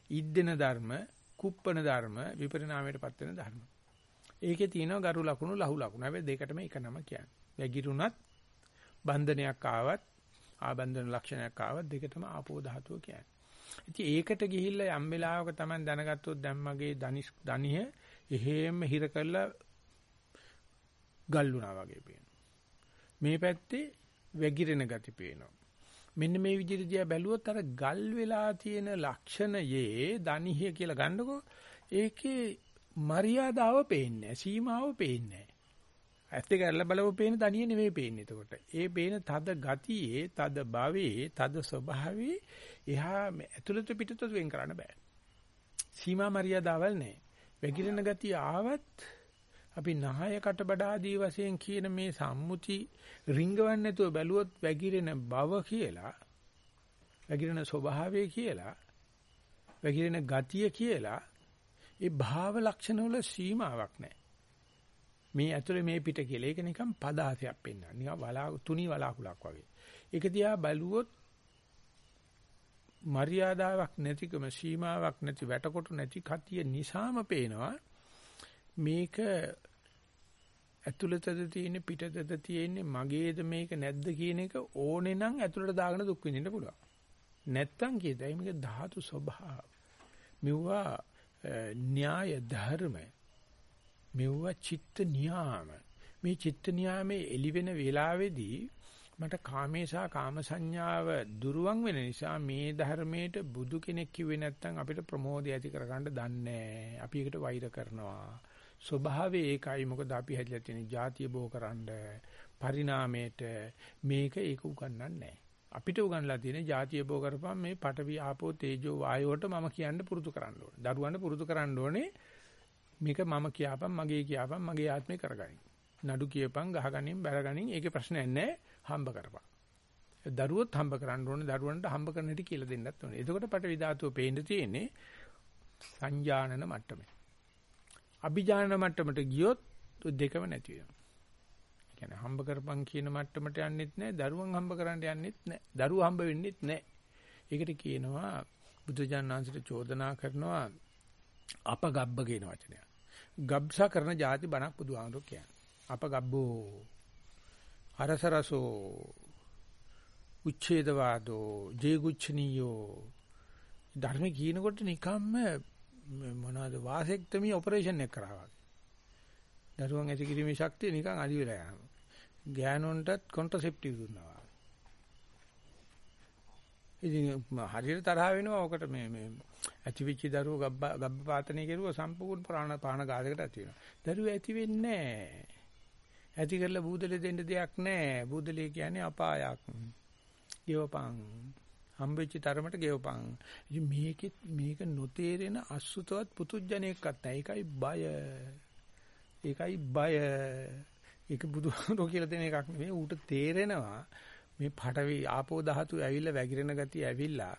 ඉද්දෙන ධර්ම, කුප්පන ධර්ම, විපරිණාමයටපත් වෙන ධර්ම. ඒකේ තියෙනවා ගරු ලකුණු ලහු ලකුණු. හැබැයි දෙකටම එක නම කියන්නේ. වැගිරුණත් බන්ධනයක් ආවත් ආබන්ධන ලක්ෂණයක් ආවත් දෙකටම ආපෝ ධාතුව කියන්නේ. ඉතින් ඒකට ගිහිල්ලා යම් වෙලාවක තමයි දැනගත්තොත් දැන් මගේ දනිස් දනිය එහෙම හිර කරලා ගල්ුණා වගේ පේනවා. මේ පැත්තේ වැగిරෙන ගති පේනවා. මෙන්න මේ විදිහට දිහා බැලුවොත් අර ගල් වෙලා තියෙන ලක්ෂණයේ දනිහිය කියලා ගන්නකො ඒකේ මරියාදාව පේන්නේ සීමාව පේන්නේ ඇත්ත කරලා බලව පේන දණිය නෙවෙයි පේන්නේ එතකොට. ඒ පේන තද ගතියේ, තද භවයේ, තද ස්වභාවයේ එහා ඇතුළත පිටත වෙන් කරන්න බෑ. සීමා මරියාදාවල් නැහැ. වැగిරෙන ගතිය ආවත් අපි නහය කටබඩාදී වශයෙන් කියන මේ සම්මුති රිංගවන්නේ නැතුව බැලුවොත් වැగిරෙන බව කියලා වැగిරෙන ස්වභාවය කියලා වැగిරෙන ගතිය කියලා ඒ භාව ලක්ෂණ වල සීමාවක් නැහැ. මේ ඇතුලේ මේ පිට කියලා ඒක නිකන් පදාසයක් පෙන්වන. නිකන් වලා තුනි වලාකුලක් වගේ. ඒක දිහා බැලුවොත් මරියාදාවක් නැතිකම සීමාවක් නැති වැටකොට නැති කතිය නිසාම පේනවා මේක ඇතුළතද තියෙන්නේ පිටතද තියෙන්නේ මගේද මේක නැද්ද කියන එක ඕනේ නම් ඇතුළට දාගෙන දුක් විඳින්න පුළුවන්. නැත්තම් කීයදයි මේක ධාතු ස්වභාව. මෙවුවා න්‍යාය ධර්ම මෙවුව චිත්ත නියාම මේ චිත්ත නියාමේ එළි වෙන වෙලාවේදී මට කාමේසා කාම සංඥාව දුරුවන් වෙන නිසා මේ ධර්මයට බුදු කෙනෙක් කිව්වේ නැත්නම් අපිට ප්‍රමෝදය ඇති කරගන්න දන්නේ අපි ඒකට වෛර කරනවා. ස්වභාවය ඒකයි. මොකද අපි හැදිලා තියෙන ಜಾතිය බෝකරන්න පරිණාමයට මේක ඒක උගන්වන්නේ නැහැ. අපිට උගන්ලා තියෙන ಜಾතිය බෝ කරපම් මේ පඨවි ආපෝ තේජෝ වායෝට මම කියන්න පුරුදු කරන්න ඕනේ. දරුවන්ට පුරුදු කරන්න ඕනේ මේක මම කියාපම් මගේ කියාපම් මගේ ආත්මේ කරගනින්. නඩු කියපම් ගහගනින් බැරගනින්. ඒකේ ප්‍රශ්නයක් නැහැ. හම්බ කරපන්. දරුවොත් හම්බ කරන්න ඕනේ දරුවන්ට හම්බ කරන හැටි කියලා දෙන්නත් ඕනේ. එතකොට පඨවි ධාතුව පේන්න තියෙන්නේ සංජානන මට්ටමේ. අභිජානන මට්ටමට ගියොත් දෙකම නැති වෙනවා. කියන්නේ හම්බ කරපන් කියන මට්ටමට යන්නෙත් නැහැ, දරුවන් හම්බ කරන්න යන්නෙත් නැහැ. දරුවෝ හම්බ වෙන්නෙත් නැහැ. ඒකට කියනවා බුදුජානනාංශයට චෝදනා කරනවා අපගබ්බ කියන වචනය. ගබ්සා කරන જાති බණක් බුදුහාමුදුරු කියන්නේ. අපගබ්බෝ හරසරසෝ උච්ඡේදවාදෝ ජේගුච්ඡනියෝ ධර්ම කියනකොට නිකම්ම මොනවද වාසෙක්ටමි ඔපරේෂන් එක කරා වගේ. දරුවන් ඇති කිරීමේ ශක්තිය නිකන් අඩි වෙලා යනවා. ගෑනුන්ටත් කොන්ට්‍රසෙප්ටිව් දුන්නා. ඉතින් හරියට තරහ වෙනවා ඔකට මේ මේ ඇතිවිච්ච දරුවෝ ගබ්බ ගබ්බ පාතනය කෙරුවා සම්පූර්ණ ප්‍රාණ පාන ගාලකට ඇති වෙනවා. දරුවෝ ඇති වෙන්නේ නැහැ. ඇති කරලා බූදලේ දෙන්න දෙයක් නැහැ. බූදලේ කියන්නේ අපායක්. ගෙවපන්. හම්බෙච්ච තරමට ගෙවපන්. ඉතින් මේකෙත් මේක නොතේරෙන අසුතවත් පුතුජණෙක්වත් නැහැ. ඒකයි බය. ඒකයි බය. ඒක බුදුහාමෝ කියලා දෙන එකක් නෙවෙයි. ඌට තේරෙනවා මේ පඩවි ආපෝ ධාතු ඇවිල්ලා වැగిරෙන ගතිය ඇවිල්ලා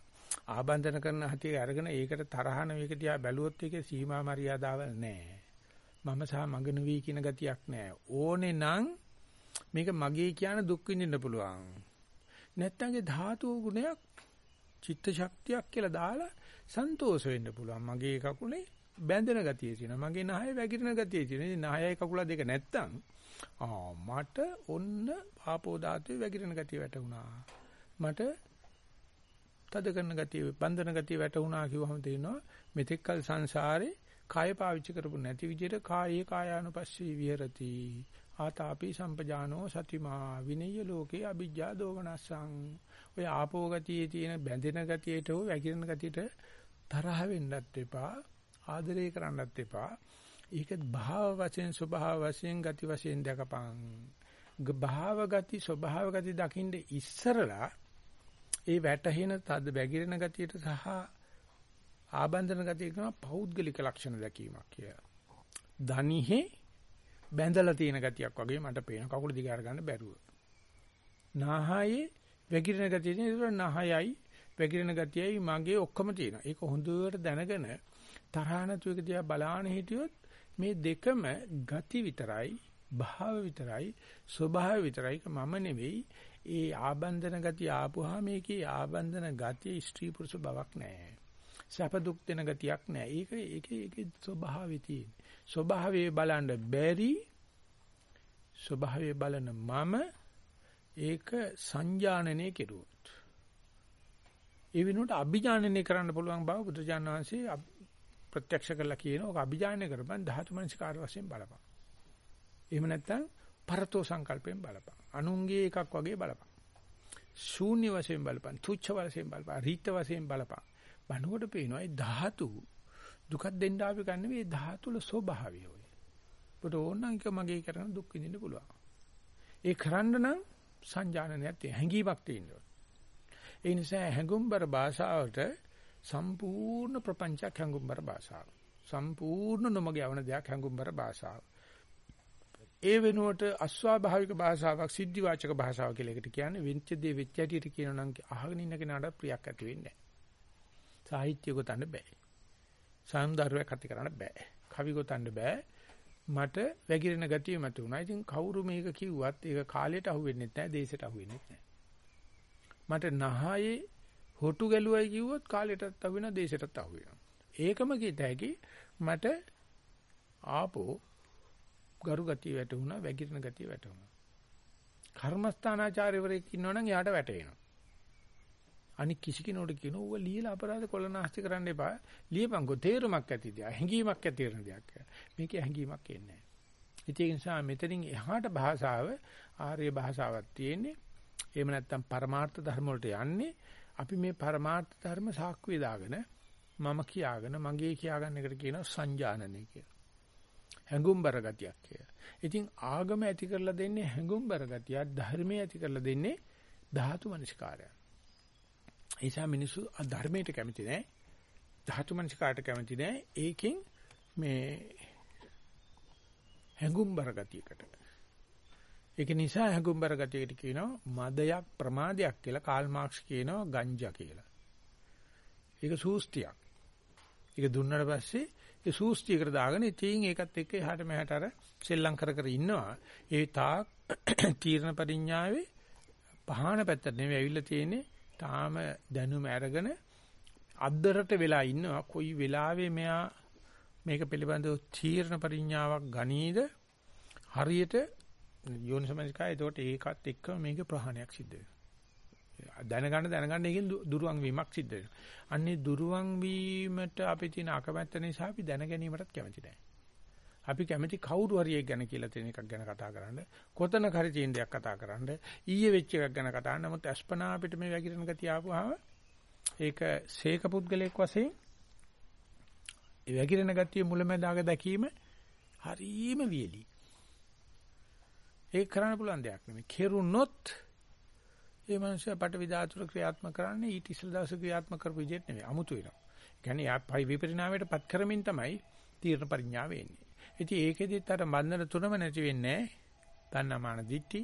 ආබන්ධන කරන හතිය අරගෙන ඒකට තරහන මේක දිහා බැලුවොත් ඒකේ සීමා මරියාදාවල් නැහැ. මම සහ මග නෙවී කියන ගතියක් නැහැ. ඕනේ නම් මේක මගේ කියන දුක් විඳින්න පුළුවන්. නැත්තම් ඒ ධාතු ගුණයක් චිත්ත ශක්තියක් කියලා දාලා සන්තෝෂ වෙන්න පුළුවන්. මගේ කකුලේ බැඳෙන ගතිය තියෙනවා. මගේ නහය වැగిරෙන ගතිය තියෙනවා. ඉතින් නහයයි කකුල දෙක නැත්තම් ආ මට ඔන්න ආපෝ ධාතුවේ වැగిරෙන ගතිය වැටුණා. මට තද කරන ගතිය, බන්ධන ගතිය වැටුණා කිව්වම තේරෙනවා මෙතෙක්කල් සංසාරේ කාය පාවිච්චි කරපු නැති විදිහට කායේ කායානුපස්සී විහෙරති. ආතාපි සම්පජානෝ සතිමා විනය්‍ය ලෝකේ අ비ජ්ජා දෝමනස්සං. ඔය ආපෝ ගතියේ තියෙන බැඳෙන ගතියට හෝ වැగిරෙන ගතියට තරහ වෙන්නත් එපා. ආදරය කරන්නත් එපා. ඒක භාව වශයෙන් ස්වභාව වශයෙන් ගති වශයෙන් දැකපං. භාව ගති ස්වභාව ගති දකින්න ඉස්සරලා ඒ වැටහෙන තද බැගිරෙන ගතියට සහ ආබන්ධන ගතිය කරන පෞද්ගලික ලක්ෂණ දැකීමක් කියලා. දනිහි බැඳලා තියෙන ගතියක් වගේ මට පේන කකුල දිග අරගන්න බැරුව. නාහයේ වැගිරෙන ගතිය තියෙන නහයයි වැගිරෙන ගතියයි මගේ ඔක්කොම තියෙනවා. ඒක හොඳට දැනගෙන තරහ නැතුව එක දිහා බලාන හිටියොත් මේ දෙකම ගති විතරයි භාව විතරයි ස්වභාව විතරයි මම නෙවෙයි ඒ ආබන්ධන ගතිය ආපුහා මේකේ ආබන්ධන ගතිය ස්ත්‍රී පුරුෂ බවක් නැහැ සැප දුක් දෙන ගතියක් නැහැ ඒක ඒකේ ඒකේ ස්වභාවය තියෙන ස්වභාවයේ බලන්න බැරි ස්වභාවයේ බලන මම ඒක සංජානනය කෙරුවොත් ඒ වෙනුවට අභිජානනය කරන්න පුළුවන් බව බුදුජානක වහන්සේ ප්‍රත්‍යක්ෂ කරලා කියනවා ඔක අභිජානනය කරපන් ධාතු මනසිකාර වශයෙන් බලපන්. එහෙම නැත්නම් පරතෝ සංකල්පයෙන් බලපන්. අනුන්ගේ එකක් වගේ බලපන්. ශූන්‍ය වශයෙන් බලපන්. තුච්ඡ වශයෙන් බලපන්. රීත වශයෙන් බලපන්. බණුවට පේනවා ඒ ධාතු දුකක් දෙන්න ආපු ගන්න නෙවෙයි ධාතුල ස්වභාවය ඔය. ඔබට ඕනනම් එක මගේ කරන දුක් විඳින්න පුළුවන්. ඒ කරන්න නම් සංජානනයක් තියෙන හැඟීමක් තියෙනවා. ඒ නිසා හැඟුම්බර භාෂාවට සම්පූර්ණ ප්‍රපංචයක් හැඟුම්බර භාෂාව. සම්පූර්ණ නොමග යවන දෙයක් හැඟුම්බර භාෂාව. ඒ වෙනුවට අස්වාභාවික භාෂාවක් සිද්ධි වාචක භාෂාව කියලා එකට කියන්නේ වෙච්ච දේ වෙච්ච හැටියට කියනවා නම් අහගෙන ඉන්න කෙනාට ප්‍රියක් ඇති වෙන්නේ නැහැ. සාහිත්‍ය ගොතන්න බෑ. සාන්දර්භයක් ඇති කරන්න බෑ. කවි ගොතන්න බෑ. මට වැగిරෙන ගතිය මත උනා. ඉතින් කවුරු මේක කිව්වත් ඒක කාලයට අහු වෙන්නේ නැහැ, දේශයට අහු වෙන්නේ නැහැ. මට නහයේ හොටු ගැලුවයි කිව්වොත් කාලයටත් අහු වෙනවා දේශයටත් අහු වෙනවා. ඒකම කිත හැකි මට ආපෝ ගරු ගතිය වැටුණා වැగిරෙන ගතිය වැටුණා. කර්මස්ථානාචාර්යවරයෙක් ඉන්නවනම් එයාට වැටෙනවා. අනික කිසි කෙනෙකුට කියනවා ඌව ලියලා අපරාධ කොළනාස්ති කරන්න එපා. ලියපන්කෝ තේරුමක් ඇති දෙයක්. හැඟීමක් ඇති වෙන දෙයක්. මේකේ හැඟීමක් එන්නේ නැහැ. ඒ නිසා මෙතනින් එහාට භාෂාව ආර්ය භාෂාවක් තියෙන්නේ. එහෙම නැත්නම් පරමාර්ථ ධර්ම වලට යන්නේ අපි මේ පරමාර්ථ ධර්ම සාක්කුවේ දාගෙන මම කියාගෙන මගේ කියාගන්න එකට කියනවා සංජානනය කියලා. හැඟුම්බර ගතියක් කියලා. ඉතින් ආගම ඇති කරලා දෙන්නේ හැඟුම්බර ගතිය, ධර්මයේ ඇති කරලා දෙන්නේ ධාතු මනස්කාරය. ඒ නිසා මිනිස්සු ධර්මයට කැමති නැහැ. ධාතු මනස්කාරයට කැමති නැහැ. ඒකෙන් මේ හැඟුම්බර ගතියකට ඒක නිසා හැඟුම්බර ගතියකට කියනවා මදයක් ප්‍රමාදයක් කියලා කාල් මාක්ස් කියනවා ගංජා කියලා. ඒක සූස්තියක්. ඒක දුන්නට පස්සේ ඒ සූස්තියකට දාගෙන ඉතින් ඒකත් එක්ක එහාට මෙහාට අර සෙල්ලම් කර කර ඉන්නවා. ඒ තාක් තීර්ණ පරිඥාවේ පහාන පැත්තට නෙවෙයි ඇවිල්ලා තියෙන්නේ. තාම දැනුම අරගෙන අද්දරට වෙලා ඉන්නවා. කොයි වෙලාවෙ මෙයා මේක පිළිබඳව තීර්ණ පරිඥාවක් ගනීද හරියට යෝනිසමනිකයි එතකොට ඒකත් එක්ක මේකේ ප්‍රහාණයක් සිද්ධ වෙනවා. දැනගන්න දැනගන්න එකෙන් දුරුවන් වීමක් සිද්ධ වෙනවා. අන්නේ දුරුවන් වීමට අපි තියෙන අකමැත්ත නිසා අපි දැන ගැනීමටත් කැමති නැහැ. අපි කැමති කවුරු හරි එක ගැන කියලා තියෙන එකක් ගැන කතා කරන්න, කොතනක හරි තියෙන දෙයක් කතා කරන්න, ඊයේ වෙච්ච එකක් ගැන කතා කරන්න. නමුත් අස්පනා අපිට මේ වැగిරෙන ගතිය ආපුවාම ඒක සීක පුද්ගලයෙක් වශයෙන් ඒ වැగిරෙන ගතිය මුලැමැදාග දැකීම හරීම වියලි. ඒක කරන්න පුළුවන් දෙයක් නෙමෙයි. කෙරුණොත් ඒ මනුස්සයා පට විදාතුර ක්‍රියාත්මක කරන්නේ ඊට ඉස්සෙල් දවසේ ක්‍රියාත්මක කරපු විදිහට නෙමෙයි. අමුතු වෙනවා. ඒ කියන්නේ යා විපරිණාමයට පත් කරමින් තමයි තීර්ණ පරිඥාව එන්නේ. ඉතින් ඒකෙදිත් අර බන්ධන තුනම නැති වෙන්නේ තණ්හාමාන දිට්ටි.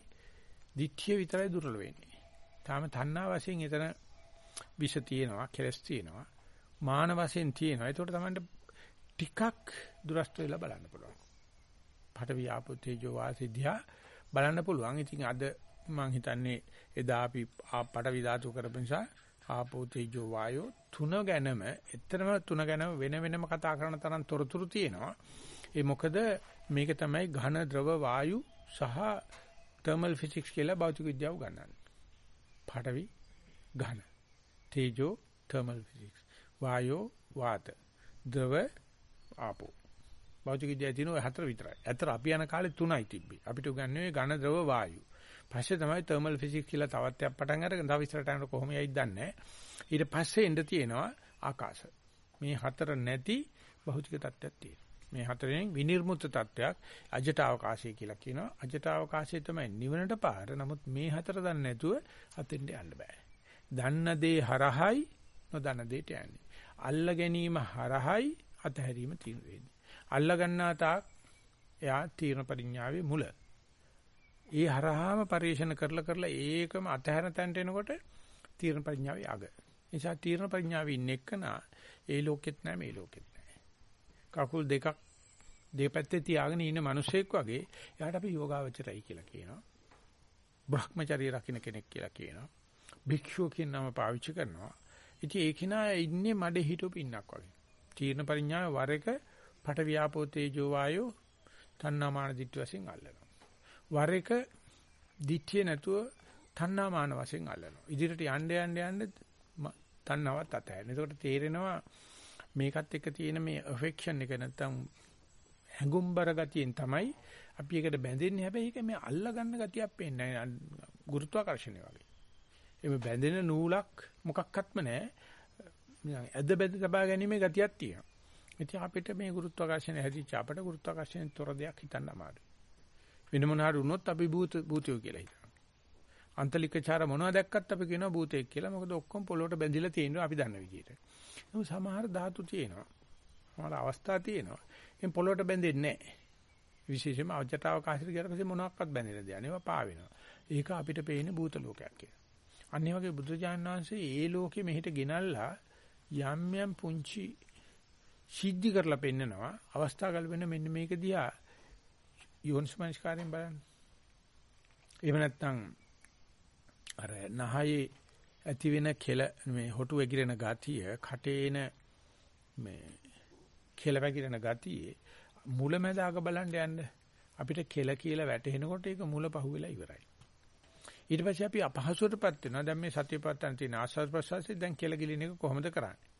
දිට්ඨිය විතරයි දුර්වල වෙන්නේ. තාම තණ්හා වශයෙන් එතන විෂ තියෙනවා, කෙලස් තියෙනවා. මාන වශයෙන් තියෙනවා. ඒකට තමයි ටිකක් දුරස්ත වෙලා බලන්න පුළුවන්. පට වියාපෝ තේජෝ වාසිද්ධා බලන්න පුළුවන්. ඉතින් අද මම හිතන්නේ එදා අපි පට විධාතු කරපු නිසා ආපෝ තේජෝ වායෝ තුන ගැනම එතරම් තුන ගැනම වෙන වෙනම කතා කරන තරම් තොරතුරු තියෙනවා. ඒ මොකද මේක තමයි ඝන ද්‍රව වායු සහ තර්මල් ෆිසික්ස් කියලා භෞතික විද්‍යාව ගන්නන්නේ. පඨවි ඝන තේජෝ තර්මල් ෆිසික්ස් වායෝ වාත ද්‍රව ආපෝ භෞතික විද්‍යාවේ තියෙන ඔය හතර විතරයි. ඇත්තට අපි යන කාලේ තුනයි තිබ්බේ. අපිට උගන්වන්නේ ඝන ද්‍රව වායු. පස්සේ තමයි තර්මල් ෆිසික්ස් කියලා තවත් එකක් පටන් අරගෙන තව ඉස්සරට යනකොට කොහොම යයිද දන්නේ නැහැ. ඊට පස්සේ එන්න තියෙනවා ආකාශ. මේ හතර නැති භෞතික තත්ත්වයක් තියෙනවා. මේ හතරෙන් විනිර්මුත් තත්ත්වයක් අජට අවකාශය කියලා කියනවා. අජට අවකාශය තමයි නිවනට පාර. නමුත් මේ හතර දන්නේ නැතුව අතෙන්ට යන්න බෑ. දන්න දේ හරහයි නොදන්න දේට යන්නේ. අල්ල ගැනීම හරහයි අතහැරීම තියෙන වෙන්නේ. අල්ල ගන්නා තාක් එයා තීර්ණ පරිඥාවේ මුල. ඒ හරහාම පරිශන කරලා කරලා ඒකම අතහැර තැන්ට එනකොට තීර්ණ පරිඥාවේ අග. නිසා තීර්ණ පරිඥාවේ ඉන්න එක්කනා ඒ ලෝකෙත් නැහැ මේ ලෝකෙත් නැහැ. කකුල් දෙකක් දෙපැත්තේ තියාගෙන ඉන්න මිනිසෙක් වගේ එයාට අපි යෝගාවචරයි කියලා කියනවා. බ්‍රහ්මචර්ය රකින්න කෙනෙක් කියලා කියනවා. භික්ෂුව කියන නම පාවිච්චි කරනවා. ඉතින් ඒ කෙනා ඉන්නේ මඩේ හිටු පින්නක් වගේ. තීර්ණ පරිඥාවේ වර එක පට ව්‍යාපෝ තේජෝ වායෝ තණ්හාමාන දිට්ඨි වශයෙන් අල්ලනවා. වර එක දිට්ඨිය නැතුව තණ්හාමාන වශයෙන් අල්ලනවා. ඉදිරියට යන්න යන්න යන්න තණ්හාවත් අතහැරෙන. ඒකට තේරෙනවා මේකත් එක්ක තියෙන මේ affection එක නැත්තම් හැඟුම්බර ගතියෙන් තමයි අපි එකට බැඳෙන්නේ. හැබැයි ඒක මේ අල්ලා ගන්න ගතියක් පේන්නේ නැහැ. ගුරුත්වාකර්ෂණය වගේ. එමෙ බැඳෙන නූලක් මොකක්වත්ම නැහැ. ඇද බැඳ තබා ගැනීමේ ගතියක් තියෙනවා. ඉතින් අපිට මේ ගුරුත්වාකර්ෂණය හැදිච්ච අපට ගුරුත්වාකර්ෂණයෙන් තොර දෙයක් හිතන්න අමාරුයි. වෙන මොනාට වුණොත් අපි භූත භූතයෝ කියලා හිතනවා. අන්තලිකචාර මොනවද දැක්කත් අපි කියනවා භූතයෙක් කියලා. මොකද ඔක්කොම පොළොවට බැඳිලා තියෙනවා අපි දන්න විදිහට. නමුත් සමහර ධාතු තියෙනවා. සමහර අවස්ථා තියෙනවා. එම් පොළොවට බැඳෙන්නේ නැහැ. විශේෂයෙන්ම අවජටාවකාශයට ගියාට පස්සේ මොනවාක්වත් බැඳෙලා දෙන්නේ. ඒවා පා වෙනවා. ඒක අපිට පේන්නේ භූත ලෝකයක් කියලා. අන්න ඒ වගේ බුදුජානක වහන්සේ ඒ ලෝකෙ මෙහෙට ගෙනල්ලා යම් යම් පුංචි සිද්ධි කරලා පෙන්නනවා අවස්ථා කල්පෙන්න මෙන්න මේක දිහා යෝනිස්මනස්කාරයෙන් බලන්න. එහෙම නැත්නම් අර නහයේ ඇති වෙන කෙල මේ හොටු වැగిරෙන ගතිය කටේන මේ කෙල වැగిරෙන ගතියේ මුලැමැදාක බලන්න යන්න අපිට කෙල කියලා වැටෙනකොට ඒක මුල පහුවෙලා ඉවරයි. ඊට පස්සේ අපි අපහසුවටපත් වෙනවා. දැන් මේ සතියපත්තන් තියෙන ආස්වාද ප්‍රසවාසයේ දැන් කෙල ගිලින එක කොහොමද කරන්නේ?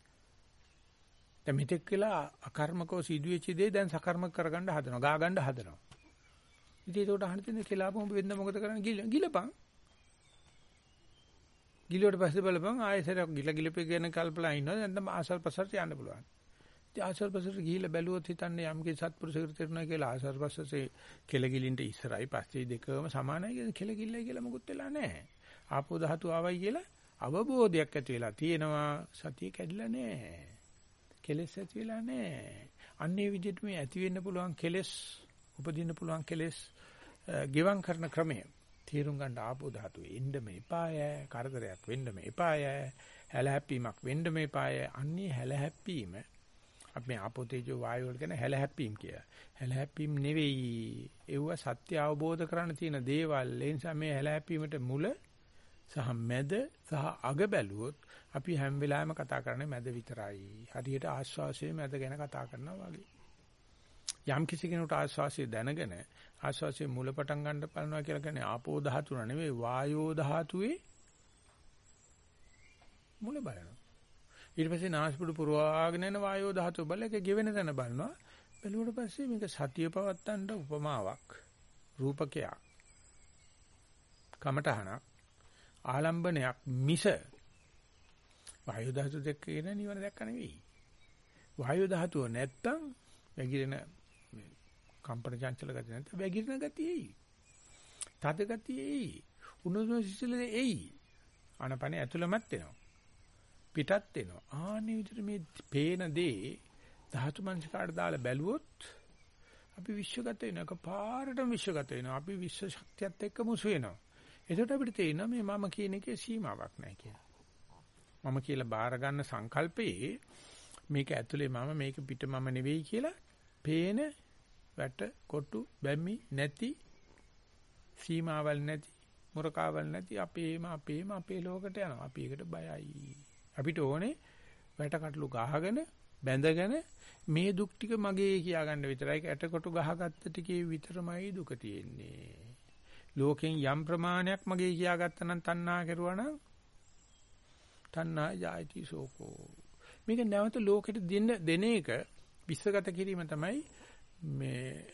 දැන් මෙතෙක් කියලා අකර්මකව සිදුවෙච්ච දේ දැන් සකර්මක කරගන්න හදනවා. ගා ගන්න හදනවා. ඉතින් ඒකට අහන්න තියෙන කෙලාපොම වෙන්න මොකද කරන්නේ? ගිලපන්. ගිලුවට පස්සේ බලපන් ආයෙසරක් ගිල ගිලපේ කියන කල්පලා ඉන්නවා. දැන් තමයි ආසල් පසට යන්න පුළුවන්. ඉතින් ආසල් පසට ගිහිල්ලා බැලුවොත් හිතන්නේ යම් කිසි සත්පුරුෂයෙකුට තේරුණා කියලා ආසල් පසසේ කෙල ගිලින්ට ඉස්සරයි පස්සේ දෙකම සමානයි කෙල ගිල්ලයි කියලා මොකුත් වෙලා නැහැ. ආපෝ ධාතු ආවයි කියලා අවබෝධයක් ඇති වෙලා තියෙනවා. සතිය කැඩිලා නැහැ. කෙලෙස් ඇති වෙලා නැහැ. අන්නේ විදිහට මේ ඇති වෙන්න පුළුවන් කෙලෙස් උපදින්න පුළුවන් කෙලෙස් ගෙවම් කරන ක්‍රමය තීරුම් ගන්න ආපෝ ධාතුවේ ඉන්න මේපාය කරදරයක් වෙන්න මේපාය හැලහැප්පීමක් වෙන්න මේපාය අන්නේ හැලහැප්පීම අපි මේ ආපෝ තේජෝ වායු වල කියන හැලහැප්පීම් කිය. හැලහැප්පීම් නෙවෙයි. ඒව සත්‍ය අවබෝධ කරන්න තියෙන දේවල්. ඒ නිසා මේ හැලහැප්පීමට මුල සහ මැද සහ අග බැලුවොත් අපි හැම වෙලාවෙම කතා කරන්නේ මැද විතරයි. හරියට ආශ්වාසයේ මැද ගැන කතා කරනවා වගේ. යම් කිසි කෙනෙකුට ආශ්වාසය දැනගෙන ආශ්වාසයේ මුල පටන් ගන්න බලනවා කියලා කියන්නේ ආපෝ ධාතුන නෙවෙයි වායෝ ධාතුවේ මුල බලනවා. ඊට පස්සේ නාස්පුඩු පුරවාගෙන යන වායෝ ධාතුව බලක ගෙවෙන තැන බලනවා. බැලුවට පස්සේ මේක සතිය පවත්තන්න උපමාවක් රූපකයක් කමටහනක් ආලම්බනයක් මිස වායු ධාතු දෙක කියන නිවන දැක්ක නෙවෙයි. වායු ධාතුව නැත්තම් වැగిරෙන කම්පන චංචල ගතිය නැත්නම් වැగిරෙන ගතිය එයි. තද ගතිය එයි. උණුසුම සිසිලේ එයි. ආනපනේ ඇතුළමත් එනවා. පිටත් එනවා. ආන්නේ විදිහට මේ පේන දේ ධාතු මනසකාට දාලා බැලුවොත් අපි විශ්වගත වෙනවා. කපාරටම විශ්වගත වෙනවා. අපි විශ්ව ශක්තියත් එක්ක මුසු වෙනවා. එතකොට අපිට තේරෙනවා මේ මම කියන එකේ සීමාවක් නැහැ කියලා. මම කියලා බාර ගන්න සංකල්පයේ මේක ඇතුලේ මම මේක පිට මම නෙවෙයි කියලා පේන වැට කොටු බැම්මි නැති සීමාවල් නැති මුරකාවල් නැති අපේම අපේම අපේ ලෝකෙට යනවා. අපි ඒකට බයයි. අපිට ඕනේ වැට කටලු ගහගෙන බැඳගෙන මේ දුක් ටික මගේ කියා ගන්න විතරයි ඇටකොටු ගහගත්ත ටිකේ විතරමයි දුක තියෙන්නේ. ලෝකෙන් යම් ප්‍රමාණයක් මගේ කියා ගත්තා නම් තණ්හා කරුවා නම් තණ්හා ජායති සෝකෝ. මේක නැවත ලෝකෙට දෙන්න දෙන එක විශ්වගත කිරීම තමයි මේ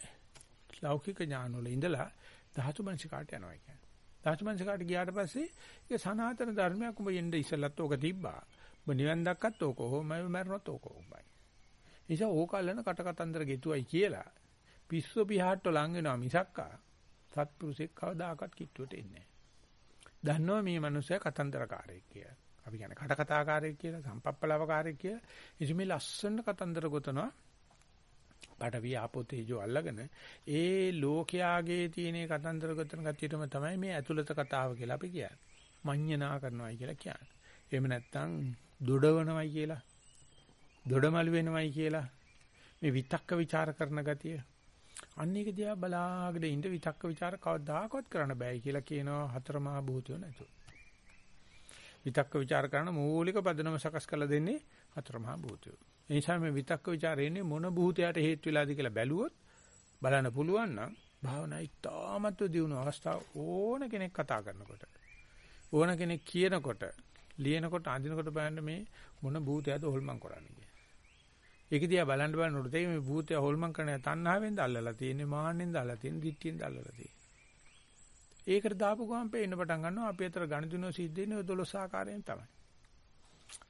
ලෞකික ඥාන වල ඉඳලා ධාතු මනසිකාට යනවා කියන්නේ. ධාතු මනසිකාට ගියාට පස්සේ ඒක සනාතන ධර්මයක් උඹ එන්න ඉස්සලත් ඕක තිබ්බා. උඹ නිවන් දැක්කත් ඕක ඕමයි මරනොත් ඕක ඕමයි. නිසා ඕක අල්ලන කට කතන්දර ගෙතුවයි කියලා පිස්සු පිහාට්ට ලං වෙනවා මිසක්කා සත්පුරුෂෙක් කවදාකවත් කිට්ටුවට එන්නේ නැහැ. දන්නවා මේ මනුස්සයා කතන්දරකාරයෙක් කියලා. අපි කියන්නේ කට කතාකාරයෙක් කියලා සම්පප්පලවකාරයෙක් කියලා. ඉතින් මේ ලස්සන කතන්දර ගොතනවා. පඩවි ආපෝ තේජෝ අල්ලගෙන ඒ ලෝකයාගේ තියෙන කතන්දර ගතන ගතියටම තමයි මේ ඇතුළත කතාව කියලා අපි කියන්නේ. මඤ්ඤණා කරනවායි කියලා කියන්නේ. එහෙම නැත්නම් දොඩවනවායි කියලා. දොඩමළු වෙනවායි කියලා. මේ විතක්ක ਵਿਚාර කරන ගතිය. අන්න ඒක දිහා බලාගෙන ඉඳ විතක්ක ਵਿਚාර කවදාකවත් කරන්න බෑ කියලා කියනවා හතරමහා භූතය නැතු. විතක්ක ਵਿਚාර කරන මූලික පදනම සකස් කරලා දෙන්නේ හතරමහා භූතය. ඒ නිසා මේ විතක්ක ਵਿਚාරේන්නේ මොන භූතයට හේතු වෙලාද කියලා බැලුවොත් බලන්න පුළුවන් නම් භාවනා ඉතාමත්ව දියුණු අවස්ථාව ඕන කෙනෙක් කතා කරනකොට ඕන කෙනෙක් කියනකොට ලියනකොට අඳිනකොට බලන්න මේ මොන භූතයද හොල්මන් කරන්නේ කියලා. ඒක දිහා බලන්න බලනකොට තේ මේ භූතය හොල්මන් කරන තණ්හාවෙන්ද අල්ලලා තියෙන්නේ මාන්නෙන්ද අල්ලලා තියෙන්නේ දිට්ඨියෙන්ද අල්ලලා තියෙන්නේ. ඒකට දාපු ගමන් පේන්න පටන් ගන්නවා අපි අතර ගණිතනෝ සිද්ධ වෙන්නේ 12 ආකාරයෙන් තමයි.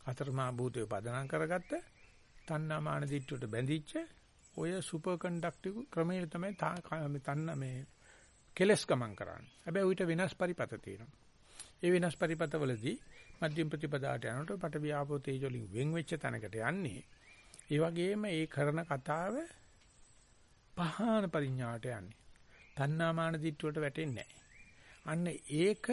අතරමා භූතය පදනම් කරගත්ත තණ්හා මාන දිට්ඨියට බැඳිච්ච ඔය සුපර් කන්ඩක්ටිව් ක්‍රමයේ තමයි තණ්හා මේ කෙලස් ගමන් කරන්නේ. හැබැයි ඌට වෙනස් පරිපත තියෙනවා. ඒ වෙනස් පරිපතවලදී මධ්‍යම ප්‍රතිපදාට යනකොට පට වියාපෝ තේජෝලින් වෙන් වෙච්ච තැනකට යන්නේ. ඒ වගේම ඒ කරන කතාව පහාන පරිඥාට යන්නේ. තණ්හා මාන දිට්ඨියට වැටෙන්නේ නැහැ. අන්න ඒක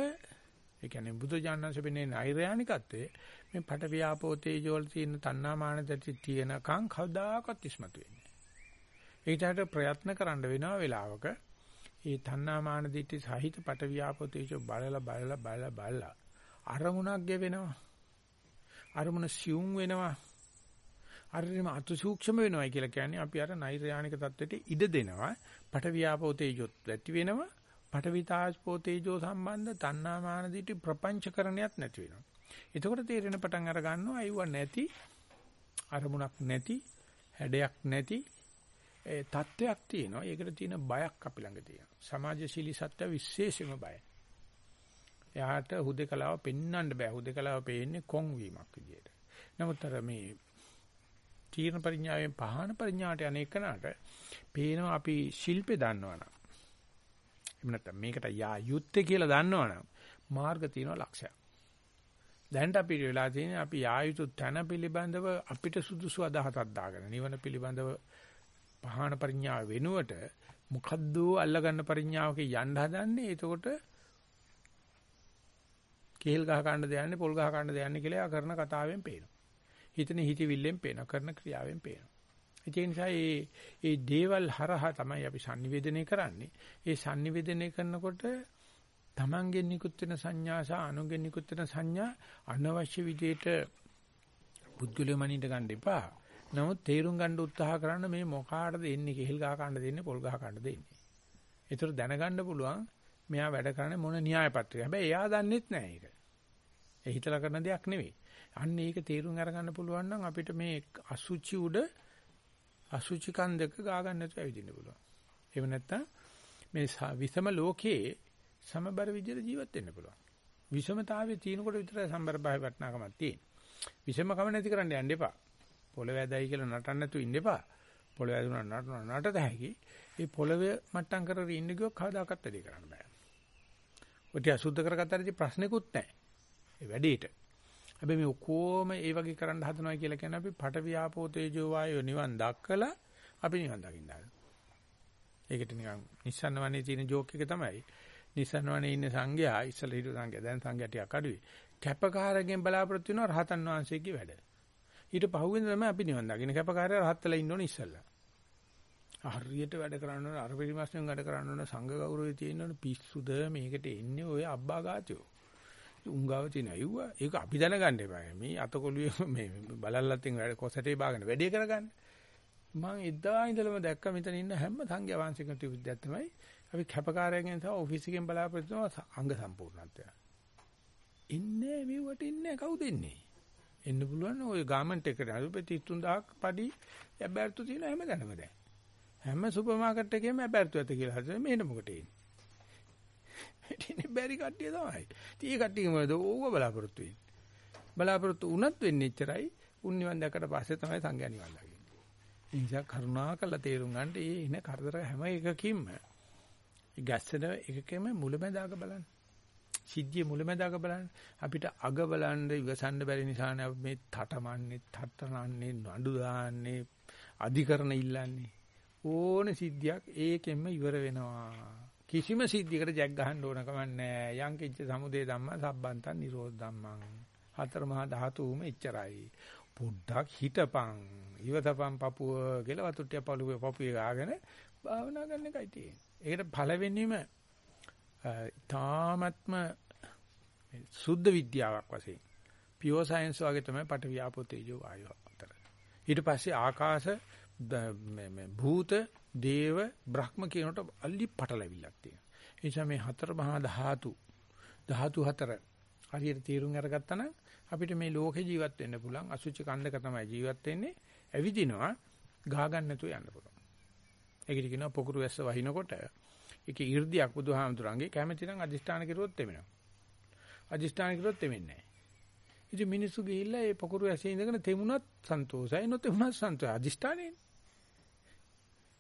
ඒ කියන්නේ බුදු ජානනාංශ වෙන්නේ නෛර්යානිකත්වයේ මේ පට ව්‍යාපෝ තේජෝ වල තියෙන තණ්හා මාන දති තියෙනකන් කවදාකවත් ඉස්මතු වෙන්නේ නැහැ. ඒකට ප්‍රයත්න කරන්න වෙනවා වෙලාවක. ඒ තණ්හා මාන දිටි සහිත පට ව්‍යාපෝ තේජෝ බලලා බලලා බලලා බලලා අරමුණක් ගෙවෙනවා. අරමුණ සියුම් වෙනවා. අරමුණ අතු සූක්ෂම වෙනවා කියලා කියන්නේ අපි අර නෛර්යානික தത്വෙට ඉඩ දෙනවා. පට ව්‍යාපෝ තේජොත් ඇති වෙනවා. පටවිතාස්පෝ තේජෝ සම්බන්ධ තණ්හාමාන දිටි ප්‍රපංචකරණයක් නැති වෙනවා. එතකොට තේරෙන පටන් අර ගන්නවා අයුව නැති අරමුණක් නැති හැඩයක් නැති ඒ தත්වයක් තියෙනවා. ඒකට තියෙන බයක් අපි ළඟ තියෙනවා. සමාජශීලී සත්‍ය විශේෂම බයයි. එයාට හුදකලාව පෙන්වන්න බෑ. හුදකලාව පේන්නේ කොන් වීමක් විදියට. නමුත් අර මේ තීර්ණ පරිඥාවෙන් පහන පරිඥාට අනේකනට පේනවා අපි ශිල්පේ දන්නවනම් එහෙම නැත්නම් මේකට යා යුත්තේ කියලා දන්නවනම් මාර්ග තියෙනවා ලක්ෂයක්. දැන්ට අපිට වෙලා තියෙන්නේ අපි යා යුතු තැන පිළිබඳව අපිට සුදුසු අදහසක් දාගෙන නිවන පිළිබඳව පහාන පරිඥාව වෙනුවට මොකද්ද අල්ලගන්න පරිඥාවක යන්න හදන්නේ එතකොට කේල් ගහ ගන්න දෙයන්නේ පොල් ගහ ගන්න දෙයන්නේ කියලා කරන කතාවෙන් පේනවා. හිතන හිතවිල්ලෙන් පේනවා කරන ක්‍රියාවෙන් පේනවා. ඒ නිසා මේ මේ දේවල් හරහා තමයි අපි sannivedanaya කරන්නේ. ඒ sannivedanaya කරනකොට තමන්ගෙන් නිකුත් වෙන සංඥා සහ අනුගෙන් නිකුත් වෙන සංඥා අනවශ්‍ය විදිහට පුද්ගලයා මනින්න ගන්න එපා. නමුත් තේරුම් ගන්න උත්සාහ කරන්න මේ මොකාටද එන්නේ කෙහෙල් ගහ ගන්න දෙන්නේ පොල් ගහ ගන්න දෙන්නේ. ඒතර දැනගන්න පුළුවන් මෙයා වැඩ කරන්නේ මොන න්‍යාය පත්‍රය. හැබැයි එයා දන්නෙත් නෑ ඒක. ඒ හිතලා කරන දෙයක් නෙවෙයි. අන්න ඒක තේරුම් අරගන්න පුළුවන් නම් අපිට මේ අසුචි උඩ අසුචි කන්දක ගා ගන්න නැතුව ඇවිදින්න පුළුවන්. එහෙම නැත්නම් මේ විසම ලෝකයේ සමබර විදිහට ජීවත් වෙන්න පුළුවන්. විෂමතාවයේ තියෙනකොට විතරයි සම්බර භාවය වටනකමක් තියෙන්නේ. විසම කම නැති කරන්න යන්න එපා. පොළවේ ඇදයි කියලා නටන්න නැතුව ඉන්න එපා. පොළවේ ඇදුනා නටන නටත හැකි. මේ පොළවේ මට්ටම් කරගෙන ඉන්න ගියොත් කවදාකවත් වැඩි කරන්න බෑ. ඔය අසුද්ධ කරගත්තාට ප්‍රශ්නෙකුත් නැහැ. ඒ වැඩේට. හැබැයි මේ ඔක්කොම ඒ වගේ කරන්න හදනවා කියලා කියන්නේ අපි පට වියාපෝ තේජෝ වායෝ නිවන් දක්කලා අපි නිවන් දකින්න හදනවා. ඒකට නිකන් නිස්සන්න වනේ තියෙන ජෝක් එක තමයි. නිස්සන්න වනේ ඉන්න සංඝයා ඉස්සලා හිටු සංඝයා දැන් සංඝයා ටිකක් අඩුයි. කැපකාරයෙන් බලාපොරොත්තු වෙනවා රහතන් වහන්සේගේ වැඩ. ඊට පහුවෙන් තමයි අපි නිවන් දකින්න කැපකාරය රහත් වෙලා ඉන්න ඕනේ ඉස්සලා. හරියට වැඩ කරන්න ඕන අර පිරිමස්යෙන් වැඩ කරන්න ඕන සංඝ ගෞරවය තියෙන්න ඕන පිස්සුද මේකට එන්නේ ඔය අබ්බා ගාචෝ. උංගාව තියෙන අයුවා ඒක අපි දැනගන්න එපා. මේ අතකොළුවේ මේ බලල්ලත්ෙන් වැඩ කොසටේ බාගෙන වැඩේ කරගන්න. මම එදා ඉඳලම දැක්ක මෙතන ඉන්න හැම සංඝයා වහන්සේකට විද්‍යාවක් තමයි අපි කැපකාරයෙන් සහ ඔෆිස් එකෙන් බලාපොරොත්තු වෙන අංග සම්පූර්ණත්වය. ඉන්නේ මෙවට ඉන්නේ කවුද ඉන්නේ? එන්න පුළුවන් ওই ගාමන්ට් එකට අරුපේ 33000ක් පඩි ඇබැර්තු තියෙන හැම දැනම දැන්. හැම සුපර් මාකට් එකේම ඇබැර්තු ඇත කියලා හදලා මේන මොකට එන්නේ. ඉතින් බැරි කට්ටිය තමයි. ඉතින් ඒ කට්ටිය මොකද ඕව බලාපොරොත්තු වෙන්නේ. බලාපොරොත්තු වුණත් වෙන්නේ එච්චරයි. උන් නිවන් දැක්කට පස්සේ තමයි සංඥා නිවන් ළඟ. ඒ නිසා කරුණාකරලා තේරුම් ගන්න ඒ එන කරදර හැම එකකින්ම ගැස්සෙන එකකෙම මුලැමැදාක බලන්න. සිද්ධිය මුලැමැදාක බලන්න. අපිට අග බලන්න ඉවසන්න බැරි නිසානේ අපි මේ තටමන්නේ, තටනන්නේ, නඩු දාන්නේ, අධිකරණ ඉල්ලන්නේ. ඕන සිද්ධියක් ඒකෙන්ම ඉවර වෙනවා. කිසිම සිද්ධියකට ජැක් ගහන්න ඕන කමක් නැහැ. යං කිච්ච සමුදේ ධම්ම සම්බන්තන් නිරෝධ ධම්මං. හතර මහා ධාතුම එච්චරයි. පොඩ්ඩක් හිටපන්. ඉවතපන් පපුව කියලා වතුට්ටිය පළුවේ පපුවේ ගාගෙන භාවනා කරන එකයි තියෙන්නේ. ඒකට පළවෙනිම තාමත්ම සුද්ධ විද්‍යාවක් වශයෙන් පියෝ සයන්ස් වගේ තමයි පට වියාපෝ තේජෝ වායෝ අතර. ඊට පස්සේ ආකාශ මේ භූත දේව බ්‍රහ්ම කියනට අලි පටලැවිල්ලක් තියෙනවා. ඒ නිසා මේ හතර මහා ධාතු ධාතු හතර හරියට තීරුම් අරගත්තා නම් අපිට මේ ලෝකේ ජීවත් වෙන්න පුළුවන් අසුචි කන්දක තමයි ජීවත් වෙන්නේ ඇවිදිනවා ගහ ගන්න නැතුව යන්න පුළුවන් ඒකට කියනවා පොකුරු වැස්ස වහිනකොට ඒකේ 이르දියක් බුදුහාමුදුරන්ගේ කැමැති නම් අදිෂ්ඨාන කරුවොත් එමෙනවා. අදිෂ්ඨාන කරුවොත් එමෙන්නේ නැහැ. ඉතින් මිනිස්සු ගිහිල්ලා ඒ පොකුරු වැස්සේ ඉඳගෙන තෙමුණත් සන්තෝෂයි නොතෙමුණත් සන්තෝෂයි. අදිෂ්ඨානේ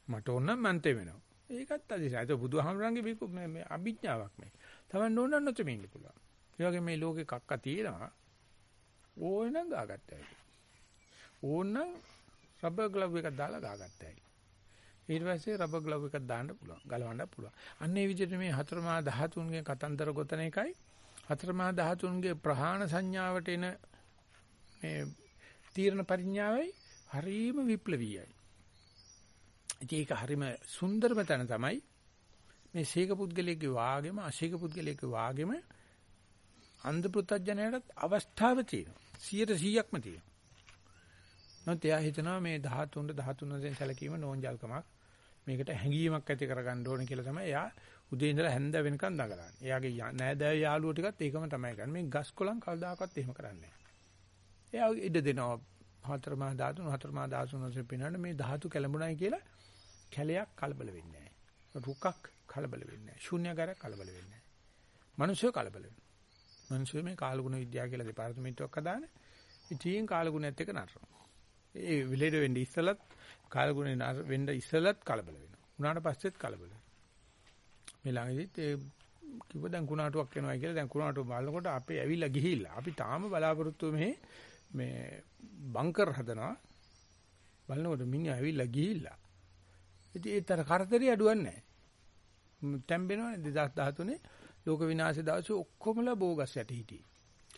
මට ඕන නම් මන් තෙමෙනවා. ඒකත් අදිෂ්ඨාන ඒක බුදුහාමුදුරන්ගේ මේ අභිඥාවක් මේ. තමන් ඕන නම් නොතෙමින්න පුළුවන්. ඒ වගේ මේ ලෝකේ කක්ක තියෙනවා. ඕනනම් ගාගත්තයි. ඕනනම් රබර් ග්ලව් එකක් දාලා ගාගත්තයි. ඊට පස්සේ රබර් ග්ලව් එකක් දාන්න පුළුවන්. ගලවන්න පුළුවන්. අන්න ඒ විදිහට මේ හතරමා ධාතුන්ගේ කතන්දර ගොතන එකයි හතරමා ධාතුන්ගේ ප්‍රහාණ සංඥාවට එන මේ තීරණ පරිඥාවයි හරීම විප්ලවීයයි. ඉතින් ඒක හරීම සුන්දරම තැන තමයි මේ සීක පුද්ගලයේ වාගෙම අසීක පුද්ගලයේ වාගෙම අන්ධ පුත්‍ජජනයටත් අවස්ථාව තියෙනවා. 100%ක්ම තියෙනවා. නමුත් එයා හිතනවා මේ 13 13 වශයෙන් සැලකීම නෝන්ජල්කමක්. මේකට හැඟීමක් ඇති කරගන්න ඕනේ කියලා තමයි එයා උදේ ඉඳලා හැන්ද වෙනකන් දඟලන්නේ. එයාගේ නෑදෑ යාළුවෝ ටිකත් ඒකම තමයි කරන්නේ. මේ ගස් කොළන් කවදාකවත් එහෙම කරන්නේ නෑ. එයා ඉඩ දෙනවා හතරමා ධාතුන් හතරමා ධාතුන් වශයෙන් පිනන්න මේ ධාතු කැළඹුණයි කියලා කැලයක් කලබල වෙන්නේ නෑ. රුක්ක් කලබල වෙන්නේ නෑ. ශූන්‍යagaraක් කලබල වෙන්නේ නෑ. මිනිස්සු කලබල වෙනවා. මිනිස්සු මේ කාලගුණ විද්‍යාව කියලා දෙපාර්තමේන්තුවක් හදාන ඉතින් කාලගුණයත් එක්ක නතරනවා. ඒ විලෙඩ වෙන්න ඉස්සලත් කාලගුණේ වෙන්න ඉස්සලත් කලබල වෙනවා. උනාට පස්සෙත් කලබල වෙනවා. මේ ළඟදිත් ඒ කිව්ව දැන් කුණාටුවක් එනවා කියලා දැන් කුණාටුව බලනකොට අපේ ඇවිල්ලා ගිහිල්ලා අපි තාම බලාපොරොත්තු මේ මේ බංකර් හදනවා බලනකොට මිනිහා ඇවිල්ලා ගිහිල්ලා ඉතින් ඒතර කරදරي අඩුවක් නැහැ. තැම්බෙනවනේ 2013 ලෝක විනාශය දවසේ ඔක්කොමලා බෝගස් යට හිටියේ.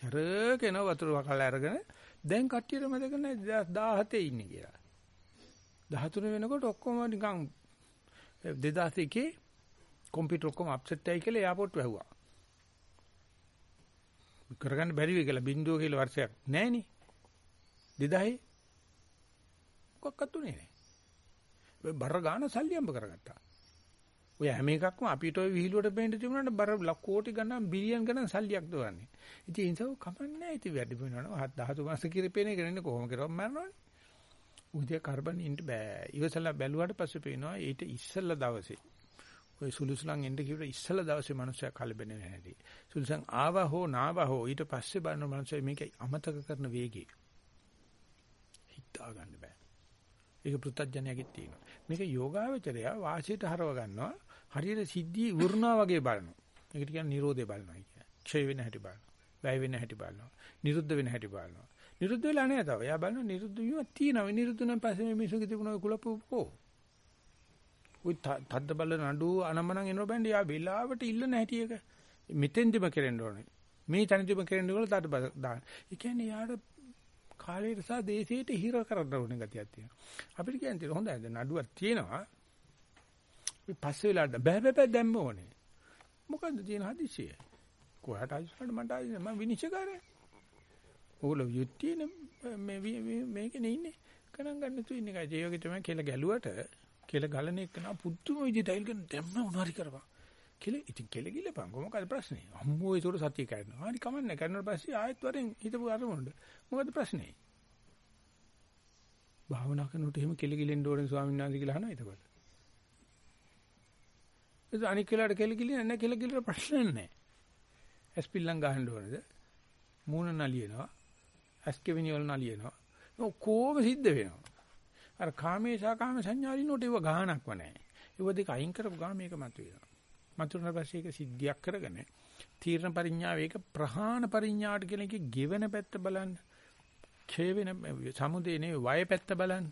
කරගෙන වතුර වකලා අරගෙන දැන් කට්ටියට මතක නැහැ 2017 ඉන්නේ කියලා. 13 වෙනකොට ඔක්කොම නිකන් 2001 කම්පියුටර් ඔක්කොම අප්සෙට් ආයි කියලා එයාපෝට් වැහුවා. කරගන්න බැරි වෙයි කියලා බින්දුව කියලා වර්ෂයක් නැහනේ. 2000 මොකක්වත් උනේ නැහැ. බර ගාන සල්ලි අම්බ කරගත්තා. ඔය හැම එකක්ම අපිට ওই විහිළුවට පේන්න තිබුණාට බර කෝටි ගණන් බිලියන් ගණන් සල්ලියක් දවන්නේ. ඉතින් ඒ නිසා කමන්නේ ඉතින් වැඩි වෙනවා. 13 මාස කිරිපේන එක නෙන්නේ කොහොම කරවම මරනවනේ. උදේ කාබන් ඉන්න බෑ. ඉවසලා බැලුවාට පස්සේ පේනවා ඊට ඉස්සෙල්ලා දවසේ ඔය සුළුසුලන් එන්න කිව්වට ඉස්සල දවසේ මිනිස්සයා කලබෙන්නේ නැහැ. සුළුසන් ආවා හෝ නාවා හෝ ඊට පස්සේ බලන මිනිස්සයා මේක අමතක කරන වේගය. හිතා ගන්න බෑ. ඒක පෘථජ්ජනයගෙත් තියෙනවා. මේක යෝගාවචරය වාසියට හරව ගන්නවා. හරියට සිද්ධිය වුණා වගේ බලනවා. ඒකට කියන්නේ Nirodhe බලනවා කියන්නේ. ක්ෂය වෙන හැටි බලනවා. වැය වෙන හැටි බලනවා. නිරුද්ධ වෙන හැටි බලනවා. නිරුද්ධ වෙලා නැහැ තව. එයා බලනවා නිරුද්ධ වීමක් තියෙනවා. නිරුද්ධ වෙනන් පස්සේ මේ මිනිස්සුගේ තිබුණ ඔය කුලප්පෝ. ඔය තද්ද බල නඩු අනමනන් එනවා බෑන්ඩි. යා වෙලාවට ඉල්ල නැහැටි එක. මෙතෙන්දිම කෙරෙන්න ඕනේ. මේ තැනදිම කෙරෙන්න ඕන තද්ද බල දාන්න. ඒ කියන්නේ යාට කාලයට සහ දේශයට හිර කරන්න ඕනේ ගතියක් තියෙනවා. අපිට කියන්නේ හොඳයි දැන් නඩුවක් තියෙනවා. අපි පස්සේ වෙලාවට බෑ බෑ බෑ දැම්ම ඕනේ. මොකද්ද තියෙන හදිසිය? කොහට හදිසියට මට ආයි මම විනිශ්චයකාරයා. ඕගොල්ලෝ යුද්ධියනේ මේ මේකනේ ඉන්නේ. ගණන් ගන්න තු ඉන්නේ කයි. ඒ වගේ තමයි කෙල ගැලුවට කෙල ගලන එක නා පුදුම විදිහට ටයිල් කරන දැම්ම උනාරි කරපන්. කෙල ඉතින් කෙල ගිලපන් කොහොමද ප්‍රශ්නේ? අම්මෝ ඒතකොට සතිය කැඩනවා. හරි කමන්නේ. කරනාට පස්සේ ආයෙත් වරෙන් හිතපු අරමුණට. මොකද ප්‍රශ්නේ? භාවනා කරනකොට එහෙම කෙල ගිලෙන්න ඕනේ ස්වාමීන් වහන්සේ කියලා අහනවා එතකොට. ඒක අනික් කෙලාට කෙල ගිලින්නේ නැහැ කෙල ගිලට ප්‍රශ්න නැහැ. ඇස්පිල්ලම් ගහන්න ඕනේද? මූණ නලියනවා. ඇස්කෙවිනි වල නලියනවා. ඔක්කොම සිද්ධ වෙනවා. අර කාමේශා කාම සංඥාලිනෝට ඒව ගහනක්ව නැහැ. ඒව දෙක අයින් කරපු ගාම මේක මතුවෙනවා. මතුවන පස්සේ ඒක සිද්ධියක් කරගෙන තීර්ණ පරිඥාව ඒක ප්‍රහාණ පරිඥාට කියන එකේ ගෙවෙන පැත්ත බලන්න. ඡේ වෙන සමුදේ නේ වය පැත්ත බලන්න.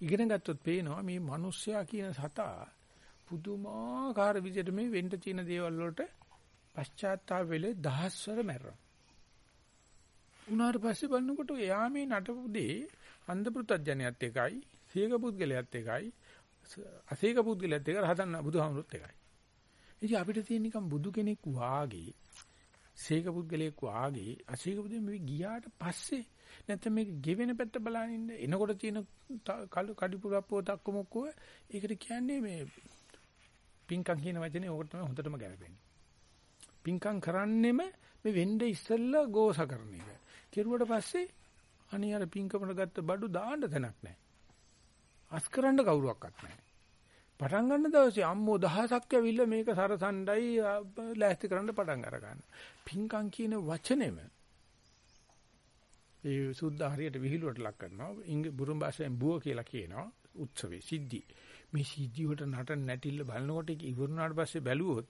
ඉගෙන ගත්තොත් පේනවා මේ මිනිස්සයා කියන සතා පුදුමාකාර විදිහට මේ වෙන්න තියෙන දේවල් වලට පශ්චාත්තාප වෙලේ දහස්වර මැරෙනවා. උනාට පස්සේ බලනකොට එයා මේ නටපු දේ අන්ධ පුත්‍ජජනයත් එකයි, සීක පුද්ගලයාත් එකයි, අසීක පුද්ගලයාත් එක රහතන් බුදුහාමුදුරුත් එකයි. ඉතින් අපිට තියෙන නිකන් බුදු කෙනෙක් වාගේ, සීක පුද්ගලයෙක් වාගේ, අසීක පුද්ගලෙ මේ ගියාට පස්සේ නැත්නම් මේක ගෙවෙන පැත්ත බලන ඉන්න එනකොට තියෙන කළු කඩිපුරප්පෝ තක්කමුක්කෝ ඒකට කියන්නේ මේ පින්කම් කියන වචනේ ඕකට තමයි හොඳටම ගැලපෙන්නේ. පින්කම් කරන්නෙම මේ වෙන්නේ ඉස්සෙල්ලා ගෝස කරන එක. කෙරුවට පස්සේ අනේ අර පින්කමකට ගත්ත බඩු දාන්න තැනක් නැහැ. අස් කරන්න කවුරුවක්වත් නැහැ. පටන් ගන්න දවසේ අම්මෝ දහසක් ඇවිල්ලා මේක සරසණ්ඩයි ලෑස්ති කරන්න පටන් අර ගන්න. පින්කම් කියන වචනේම ඒ සුද්ධ හරියට විහිළුවට ලක් කරනවා. ඉංග බුරුම් භාෂාවෙන් බුව කියලා කියනවා. උත්සවේ සිද්ධි. මේ සිද්ධි වලට නටන නැටිල්ල බලනකොට ඒක ඉවරුනාට පස්සේ බැලුවොත්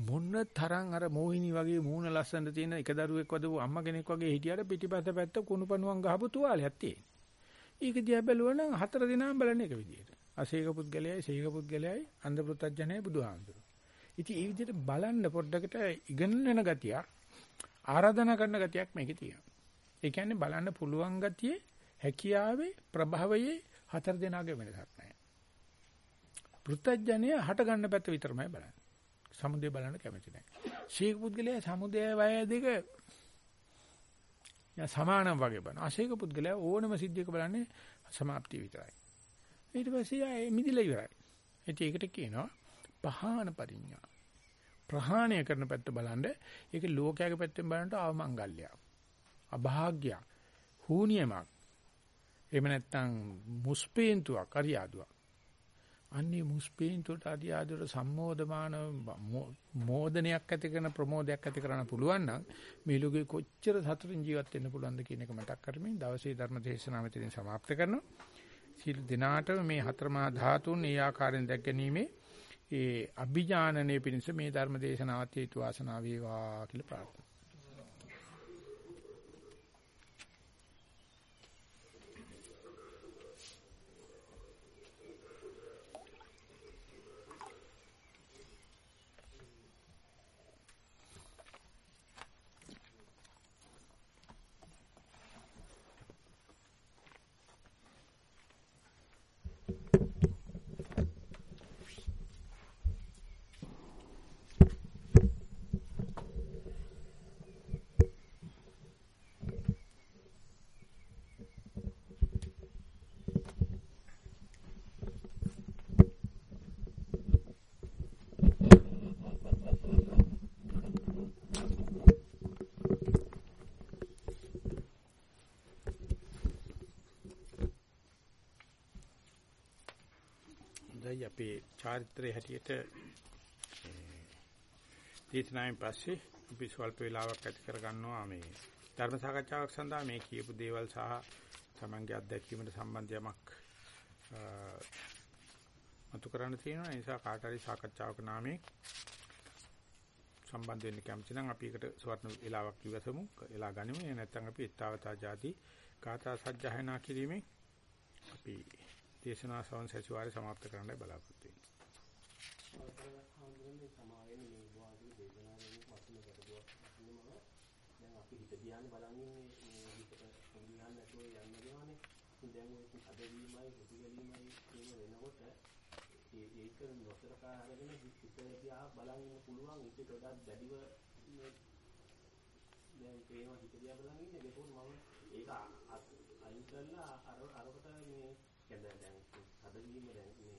මොන තරම් අර මොහිනී වගේ මූණ ලස්සනට තියෙන එක දරුවෙක් වදපු අම්මා කෙනෙක් වගේ හිටියට පිටිපස්ස පැත්ත කුණුපණුවන් ගහපු තුවාලයක් තියෙන. ඒක දිහා බැලුවනම් හතර දිනම බලන එක විදියට. අසීක පුද්ගලයයි, සීක පුද්ගලයයි, අන්ධ පුත්‍ත්ජනයයි බුදුහාමුදුරුවෝ. ඉතින් ඒ විදිහට බලන්න පොඩ්ඩකට ඉගෙන වෙන ගතියක් ආරාධනා කරන ගතියක් මේකේ තියෙනවා. ඒ කියන්නේ බලන්න පුළුවන් ගතියේ හැකියාවේ ප්‍රභවයේ හතර දෙනාගේ වෙනසක් නැහැ. පෘථජ්ජනය හට ගන්න පැත්ත විතරමයි බලන්නේ. සමුදේ බලන්න කැමති නැහැ. ශීක පුද්ගලයා සමුදේ වය දෙක යා සමානම් වගේ බලන. අශීක පුද්ගලයා ඕනම සිද්ධියක බලන්නේ සමාප්තිය විතරයි. ඊට පස්සේ ආයේ මිදිලා ඉවරයි. ඉතින් ඒකට කියනවා පහාන පරිඥා. ප්‍රහාණය කරන පැත්ත බලන්න ඒක ලෝකයාගේ පැත්තෙන් බලනට අවමංගල්‍යයක්. අභාග්‍යයක්. හූනියමක්. එහෙම නැත්නම් මුස්පේන්තුවක් අරියාදුවක්. අන්නේ මුස්පීන්තුට අදී ආදර සම්මෝධමාන මෝදනයක් ඇති කරන ප්‍රමෝදයක් ඇති කරන්න පුළුවන් නම් මේ ලෝකෙ කොච්චර සතුටින් ජීවත් වෙන්න පුළුවන්ද කියන එක මතක් කරමින් දවසේ ධර්ම දේශනාව මෙතනින් સમાප්ත කරනවා. සීල් දිනාට මේ හතරමා ධාතුන් ඒ ආකාරයෙන් දැක් ගැනීමේ ඒ අභිඥානනයේ පිණිස මේ ධර්ම දේශනාවත් හේතු වාසනා වේවා කියලා ප්‍රාර්ථනා අපේ චාරිත්‍රයේ හැටියට දේශනාවෙන් පස්සේ අපි ස්වල්ප වේලාවක් ඇති කර ගන්නවා මේ ධර්ම සාකච්ඡාවක් සඳහා මේ කියපු දේවල් සහ තමන්ගේ අත්දැකීමට සම්බන්ධ යමක් මතු කරන්න තියෙනවා. ඒ නිසා කාට හරි සාකච්ඡාවක නාමයෙන් සම්බන්ධ වෙන්න කැමති නම් අපි එකට සවර්ණ වේලාවක් ඉවසමු. එලා ගනිමු. එහෙ නැත්නම් අපි ඊතාවතා ಜಾති කාථා සජ්ජහායනා කිරීමෙන් අපි දේශනා සවන් සැසිවාරය સમાપ્ત කරන්නයි බලාපොරොත්තු වෙන්නේ. ඒක නොසලකා අරගෙන හිත දිහා බලන් ඉන්න පුළුවන් ඊට වඩා දැඩිව දැන් පේනවා හිත දිහා බලන් ඉන්නේ ඒකෝන් මම ඒක අයින් කරලා අර අරකට මේ කියන්නේ දැන් හදවීම දැන් මේ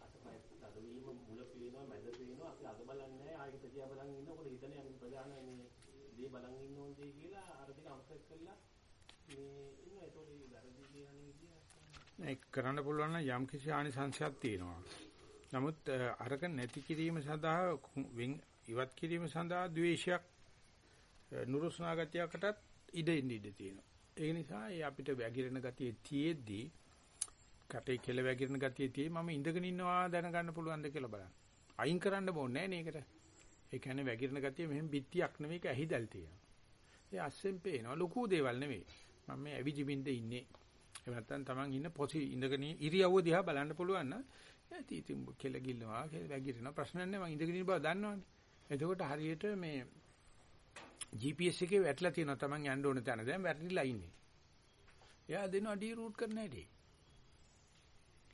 අතපය හදවීම මුල පේනවා මැද පේනවා අපි අග බලන්නේ නැහැ ආයෙත් දිහා බලන් ඉන්නකොට හිතන්නේ අපි ප්‍රධාන මේ දේ බලන් ඉන්න ඕනේ කියලා අර දෙක අමතක කරලා මේ ඉන්න ඒතකොට ඒ වැරදි කියන විදිය ඒක කරන්න පුළුවන් නම් යම් කිසි ආනිසංශයක් තියෙනවා. නමුත් අරක නැති කිරීම සඳහා ඉවත් කිරීම සඳහා ද්වේෂයක් නුරුස්නා ගතියකටත් ඉඩ ඉන්න ඉඩ තියෙනවා. ඒ නිසා ඒ අපිට වැగిරෙන ගතිය තියේදී කටේ කෙල වැగిරෙන ගතිය තියෙයි මම ඉඳගෙන ඉන්නවා දැනගන්න පුළුවන්ද කියලා බලන්න. අයින් කරන්න ඕනේ නෑනේ ඒකට. ඒ කියන්නේ වැగిරෙන ගතිය මෙහෙම පිටියක් නෙවෙයි ඒක ඇහිදල් තියෙනවා. ඒ අස්සෙන් පේනවා ලොකු දේවල් නෙවෙයි. මම මේ ඇවිදිමින්ද ඉන්නේ. ඒ නැත්තම් Taman ඉන්න පොසි ඉඳගෙන ඉරියව්ව දිහා බලන්න පුළුවන් නම් ඇති ඉතින් කෙල ගිල්ලනවා කෙල වැగిරෙනවා ප්‍රශ්න නැහැ මම ඉඳගෙන ඉන්න බව දන්නවනේ. එතකොට හරියට මේ GPS එකේ වැටලා තියෙනවා Taman යන්න ඕන තැන. දැන් වැටලිලා ඉන්නේ. එයා දෙනවා ඩී රූට් කරන්න හැටි.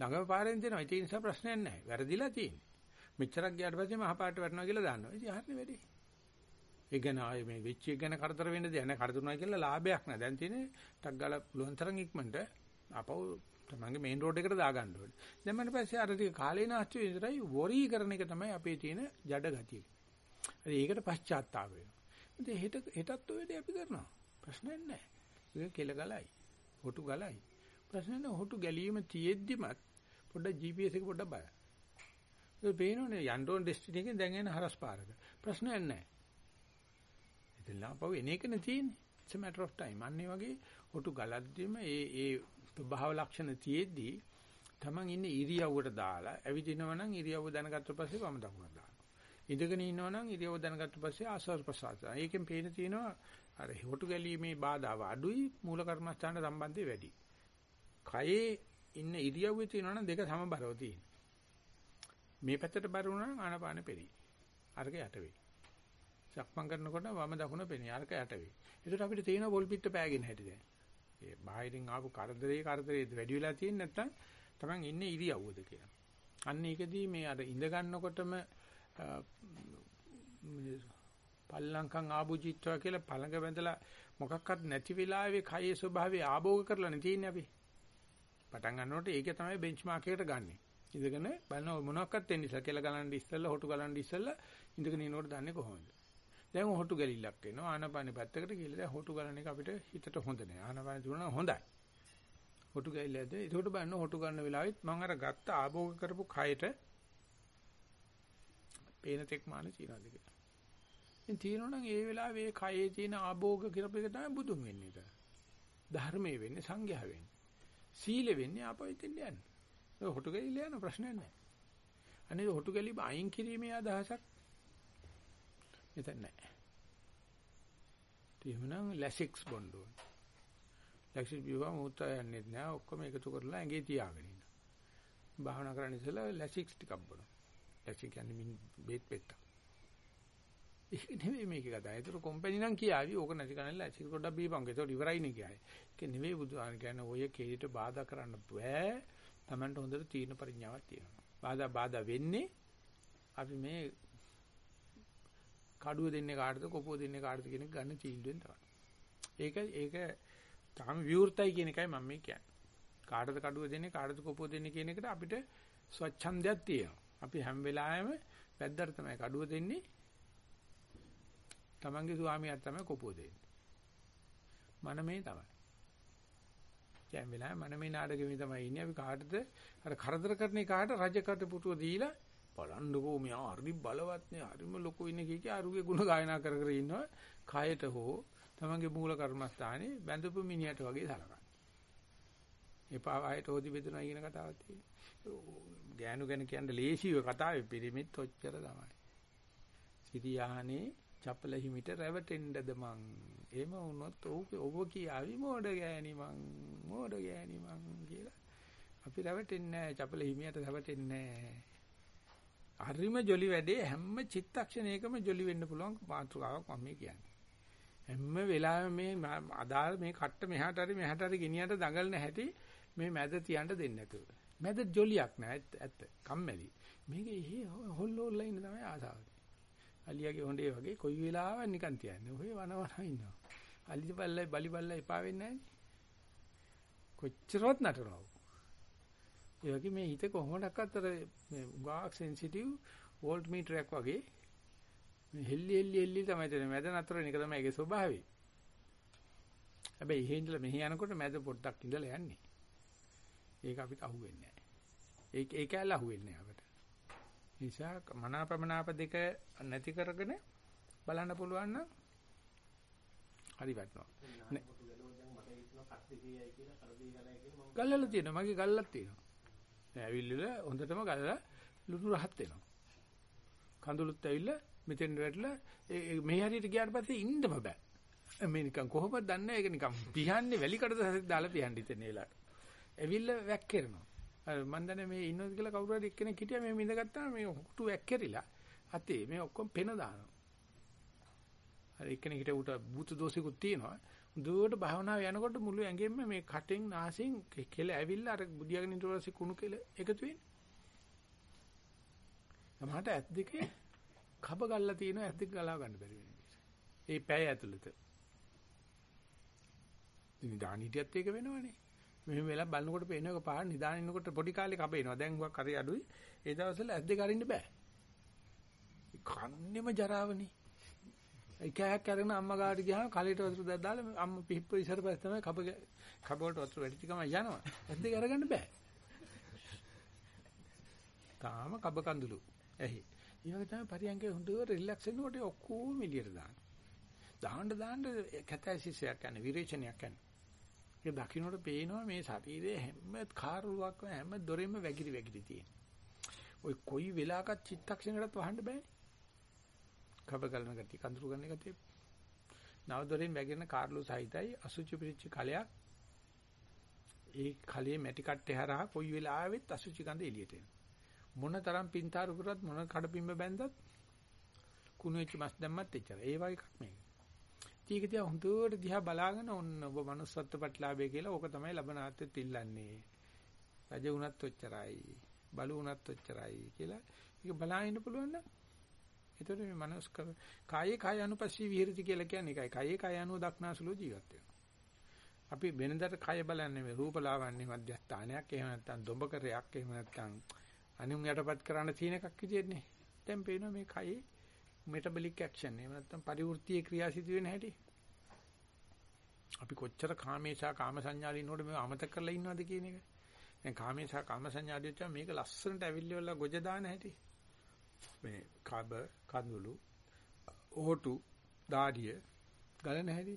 ළඟම පාරෙන් දෙනවා. ඒ නිසා ප්‍රශ්නයක් නැහැ. වැරදිලා තියෙන්නේ. මෙච්චරක් ගියාට පස්සේ මහපාට වැටෙනවා කියලා දාන්නවා. ඉතින් හරිනේ වැඩේ. ඒ ගැන ආයේ මේ වෙච්ච එක ගැන කරදර වෙන්න දෙයක් නැහැ. කරදරුණා කියලා ලාභයක් නැහැ. දැන් තියෙන්නේ ටක් ගාලා පුළුවන් තරම් ඉක්මනට අපව තමන්ගේ මේන් රෝඩ් එකට දාගන්න ඕනේ. දැන් මම පස්සේ අර ටික කාලේ නාස්ති විතරයි වොරි කරන එක තමයි අපේ තියෙන ජඩ ගතිය. හරි ඒකට පශ්චාත්තාප වෙනවා. ඉතින් හෙට හෙටත් ඔය දේ අපි කරනවා. ප්‍රශ්නයක් නැහැ. ඒක කෙල ගලයි. හොටු ගලයි. ප්‍රශ්න නැහැ. හොටු ගැලීම තියෙද්දිමත් පොඩ්ඩක් GPS එක පොඩ්ඩක් බලන්න. ඒක පේනෝනේ යන්න ඕන ඩෙස්ටිනි එකෙන් දැන් එන හරස් පාරක. ප්‍රශ්නයක් නැහැ. ඉතින් ලාපව එන එකනේ තියෙන්නේ. it's a matter of time. අන්නේ වගේ හොටු ගලද්දිම ඒ ඒ ස්වභාව ලක්ෂණ තියෙද්දි Taman ඉන්නේ ඉරියව්වට දාලා ඇවිදිනවා නම් ඉරියව්ව දැනගත්ත පස්සේ වම දකුණට දානවා. ඉඳගෙන ඉන්නවා නම් ඉරියව්ව දැනගත්ත පස්සේ ආස්වාද ප්‍රසආස. ඒකෙන් පේන තියෙනවා අර හොටු ගැලීමේ බාධාව අඩුයි මූල කර්මස්ථාන සම්බන්ධය වැඩි. කයේ ඉන්න ඉරියව්වේ තියෙනවා නම් දෙක සමබරව තියෙනවා. මේ පැත්තට බර වුණා නම් ආනපාන පෙරි. අරක යට වෙයි. සක්මන් කරනකොට වම දකුණ පෙනී අරක යට වෙයි. ඒකට අපිට තියෙන පොල් පිට පෑගෙන හැටි දැන්. ඒ බාහිරින් ආපු කරදරේ කරදරේ වැඩි වෙලා තියෙන නැත්නම් Taman ඉන්නේ ඉරියව්වද කියලා. අන්න ඒකදී මේ අර ඉඳ ගන්නකොටම පල්ලංකම් ආභුජිත්වා කියලා පළඟ බැඳලා මොකක්වත් නැති වෙලාවේ කයේ ස්වභාවය ආභෝග කරලා නේ තියෙන්නේ අපි. පටන් ගන්නකොට ඒකේ තමයි බෙන්ච්මාර්ක් එකට ගන්නෙ. ඉඳගෙන බලන මොනවාක්වත් වෙන්නේ ඉස්සලා කියලා ගලන්න ඉස්සලා හොටු ගලන්න ඉස්සලා ඉඳගෙන ඉනකොට දන්නේ කොහොමද? දැන් හොටු ගැලිල්ලක් එනවා ආනපානෙ පැත්තකට ගිහලා දැන් හොටු ගලන එක අපිට හිතට හොඳ නෑ. ආනපානෙ දුන්නා හොඳයි. හොටු ගැලිල්ලද ඒකට බලන්න හොටු ගන්න වෙලාවෙත් මම අර ගත්ත ආභෝග කරපු කයට පේන තෙක් මාන තියනවාද කියලා. ඉතින් තියෙනවනම් ඒ වෙලාවේ කයේ තියෙන ආභෝග කරපු එක තමයි බුදුන් වෙන්නේ ඒක. ධර්මයේ වෙන්නේ සංඝයා වෙන්නේ. සීල වෙන්නේ ආපහු ඉතින් යන්නේ. ඒක හොටු ගැලිල්ල යන ප්‍රශ්නයක් නෑ. අනේ හොටු ගැලිබ අයින් කිරීමේ අදහසක් මෙතන නෑ. එහෙමනම් ලැසික්ස් බොන්න ඕන. ලැසික්ස් බිව්වම උත් යන්නේ නෑ ඔක්කොම එකතු කරලා ඇඟේ තියාගෙන ඉන්න. භාවනා කරන්න ඉස්සෙල්ලා ලැසික්ස් ටිකක් බොනවා. ලැසික් කියන්නේ මින් බේත් පෙට්ට. ඒක නෙවෙයි මේක කතා. ඒතර කම්පැනි නම් කියාවි ඕක නැති කනල්ල ලැසික් පොඩ්ඩක් බීපන්. ඒක ඉවරයිනේ කියයි. ඒක නෙවෙයි බුදුහාම කියන්නේ ඔය කේලිට බාධා කරන්න බෑ. Tamanට හොඳට තීන පරිඥාවක් තියෙනවා. බාධා බාධා වෙන්නේ අපි මේ කඩුව දෙන්නේ කාටද කොපුව දෙන්නේ කාටද කියන එක ගන්න තීන්දුවෙන් තමයි. ඒක ඒක තාම විවෘතයි කියන එකයි මම මේ කියන්නේ. කාටද කඩුව දෙන්නේ කාටද කොපුව දෙන්නේ කියන එකට අපිට ස්වච්ඡන්දයක් තියෙනවා. අපි හැම වෙලාවෙම වැද්දට තමයි කඩුව දෙන්නේ. තමන්ගේ ස්වාමියාට තමයි කොපුව දෙන්නේ. මන මේ තමයි. දැන් වෙලාවේ මන මේ නාටකෙමේ තමයි ඉන්නේ. අපි කාටද අර කරදර කරන කාට රජකට පුටුව දීලා බලන්නකෝ මෙයා හරි බලවත් නේ. හරිම ලොකු ඉන්නේ කී කිය අරුගේ ಗುಣ ගායනා කර කර ඉන්නවා. කයට හෝ තමන්ගේ මූල කර්මස්ථානේ බැඳපු මිනිහට වගේ සලකන. එපා ආයත හොදි බෙදනවා කියන කතාවක් තියෙනවා. ගෑනු ගැන කියන්න ලේසිව කතාවේ පිරිමිත් ඔච්චර තමයි. සිරියානේ චපල හිමිට රැවටෙන්නද මං. එහෙම වුණොත් ඔව් ඔබ කියාවි මෝඩ ගෑණි මං මෝඩ ගෑණි මං කියලා. අපි රැවටෙන්නේ නැහැ චපල හිමියට රැවටෙන්නේ නැහැ. හරිම ජොලි වැඩේ හැම චිත්තක්ෂණයකම ජොලි වෙන්න පුළුවන් මාතෘකාවක් මම මේ කියන්නේ. හැම වෙලාවෙම මේ අදාළ මේ කට්ට මෙහාට හරි මෙහාට හරි ගෙනියන්න දඟලන හැටි මේ මැද තියන්න දෙන්නේ නැතුව. මැද ජොලියක් නෑ ඇත්ත. කම්මැලි. මේක එහෙ හොල්ල හොල්ල ඉන්න තමයි ආසාව. අලියාගේ හොඬේ වගේ කොයි වෙලාවක නිකන් තියන්නේ. ඔය වන වන ඉන්නවා. අලිද බල්ලයි බලි බල්ලයි එපා වෙන්නේ නෑනේ. කොච්චරවත් නටනවා. ඒ වගේ මේ හිත කොහොමඩක්වත් අර මේ උගාක් සෙන්සිටිව් වෝල්ට් මීටරයක් වගේ හෙල්ලි හෙල්ලි හෙල්ලි තමයි තියෙන්නේ. මැද නතර වෙන එක තමයි ඒකේ ස්වභාවය. හැබැයි එහෙ ඉඳලා මෙහි යනකොට මැද පොඩ්ඩක් ඉඳලා යන්නේ. ඒක අපිට අහුවෙන්නේ නැහැ. ඒක ඒක ඇල්ල අහුවෙන්නේ නැහැ අපිට. නිසා මනාපමනාප දෙක නැති කරගෙන බලන්න පුළුවන් නම් හරි වටනවා. ගල්ලලා තියෙනවා මගේ ගල්ලක් තියෙනවා. දැන් ඇවිල්ලා හොඳටම ගල්ලා ලුණු රහත් වෙනවා. කඳුළුත් ඇවිල්ලා මෙතෙන් වැටලා මේ හරියට ගියාට පස්සේ ඉන්නම බෑ. මේ නිකන් කොහොමද දන්නේ ඒක නිකන් පිහන්නේ වැලි කඩ දාලා පිහන්න ඉතින් ඒලාට. ඇවිල්ලා වැක්කිරනවා. අර මන් දන්නේ මේ ඉන්නවද කියලා කවුරු හරි එක්කෙනෙක් හිටියා මේ මිඳගත්තාම මේ හුටු වැක්කිරිලා අතේ මේ ඔක්කොම පෙන දානවා. අර එක්කෙනෙක් හිටියා උට භූත දෝෂිකුත් තියෙනවා. දුවට භාවනාව යනකොට මුළු ඇඟෙම මේ කටෙන් නාසයෙන් කෙල ඇවිල්ලා අර බුදියාගෙන ඉඳ පස්සේ කුණු කෙල එකතු වෙන්නේ. සමහරට ඇත් දෙකේ කබ ගල්ලා තියෙනවා ඇත් දෙක ගලා ගන්න බැරි වෙන ඒ පැය ඇතුළත. ඉතින් දානිටියත් ඒක වෙනවනේ. මෙහෙම වෙලා බලනකොට පේන එක පාර නිදාගෙන ඉන්නකොට පොඩි කාලේ කපේනවා. දැන් හුඟක් හරි අඩුයි. ඒ දවස්වල ඇස් දෙක අරින්න බෑ. කන්නේම ජරාවනේ. එකයක් කරගෙන අම්මා ගාට ගියාම කලයට වතුර දැද්දාලා අම්මා පිහිප්ප ඉස්සර පස්සේ තමයි කබ කබ වලට වතුර වැඩි ටිකම යනවා. ඇස් දෙක අරගන්න බෑ. තාම කබ කඳුළු. එහි. ඊවගේ තමයි පරියන්කේ හොඳට රිලැක්ස් වෙනකොට ඔක්කොම එළියට දාන්න. දාන්න දාන්න කැතැසිසයක් යන විරේචනයක් යන. ඒක දකින්නට පේනවා මේ ශරීරයේ හැම කාරුවක්ම හැම දොරෙම වැగిරි වැగిරි තියෙන. ওই කොයි වෙලාවකත් චිත්තක්ෂණයකට වහන්න බෑනේ. කබ ගලන ගතිය, කඳුරු ගන්න ගතිය. නව දොරෙන් වැగిරෙන කාර්ලු සහිතයි අසුචි පිරිච්ච කලයක්. ඒ කලයේ මැටි කට්ටේ හරහා කොයි වෙලාවෙත් අසුචි ගඳ එළියට එනවා. මොන තරම් පින්තාරු කරත් මොන කඩපිම්බ බැන්දත් කුණු වෙච්ච මස් දැම්මත් එච්චර. ඒ වගේ එකක් මේක. ඒක තියා හොඳට දිහා බලාගෙන ඔන්න ඔබ manussත්ත්ව ප්‍රතිලාභය කියලා ඕක තමයි ලබනාත්වෙත් ඉල්ලන්නේ. රජ වුණත් ඔච්චරයි. බලු වුණත් ඔච්චරයි කියලා ඒක බලාගෙන පුළුවන් නම් එතකොට මේ මනස් කායේ කාය අනුපස්සී විහෙරති කියලා කියන්නේ ඒකයි. කායේ කාය අනුව දක්නාසුලෝ ජීවත් වෙනවා. අපි වෙනදට කය බලන්නේ මේ රූපලාවන්‍ය මධ්‍යස්ථානයක් එහෙම නැත්නම් දොඹකරයක් එහෙම නැත්නම් අනුන් යටපත් කරන්න තියෙන එකක් විදිහනේ. දැන් පේනවා මේ කයේ metabolic action. එහෙම නැත්නම් පරිවෘත්තීය ක්‍රියා සිදු වෙන හැටි. අපි කොච්චර කාමේශා කාම සංඥාලින් ඉන්නකොට මේව අමතක කරලා ඉන්නවද කියන එක. දැන් කාමේශා කාම සංඥාදියට මේක ලස්සනට ඇවිල්ලිවලා ගොජ දාන හැටි. මේ කාබ කඳුළු ඕටු දාඩිය ගලන හැටි.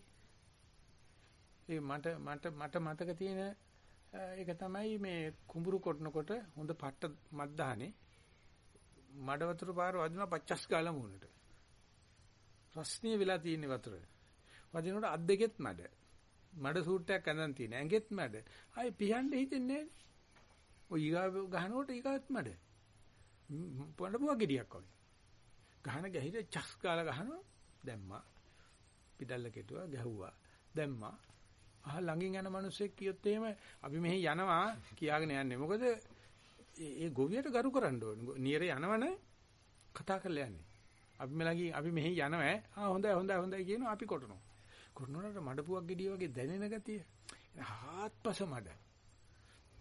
ඒ මට මට මට මතක තියෙන ඒක තමයි මේ කුඹුරු කොටනකොට හොඳ පට්ට මත් දාහනේ මඩ වතුර පාර වදිනවා පච්චස් ගාලා මූණට. රස්නිය වෙලා තියෙන වතුර. වදිනකොට අත් දෙකෙත් මඩ. මඩ සූට්ටයක් අඳන් තියෙන. ඇඟෙත් මඩ. ආයේ පියන්න හිතෙන්නේ නැහැ. ඔය ඊගා ගහනකොට ඊගාත් මඩ. පොඩබුව ගෙඩියක් වගේ. ගහන ගැහිර චස් ගාලා ගහනවා දැම්මා. පිටල්ල කෙටුවා ගැහුවා. දැම්මා. අහ ළඟින් යන මිනිස්සෙක් කියොත් එහෙම අපි මෙහි යනවා කියාගෙන යන්නේ. මොකද ඒ ගොවියට ගරු කරන්න ඕනේ. නියර යනවනේ කතා කරලා යන්නේ. අපි මෙලඟින් අපි මෙහි යනවා. ආ හොඳයි හොඳයි හොඳයි කියනවා අපි කොටනවා. කොටනකොට මඩපුවක් ගෙඩිය වගේ දැනෙන ගතිය. හාත්පස මඩ.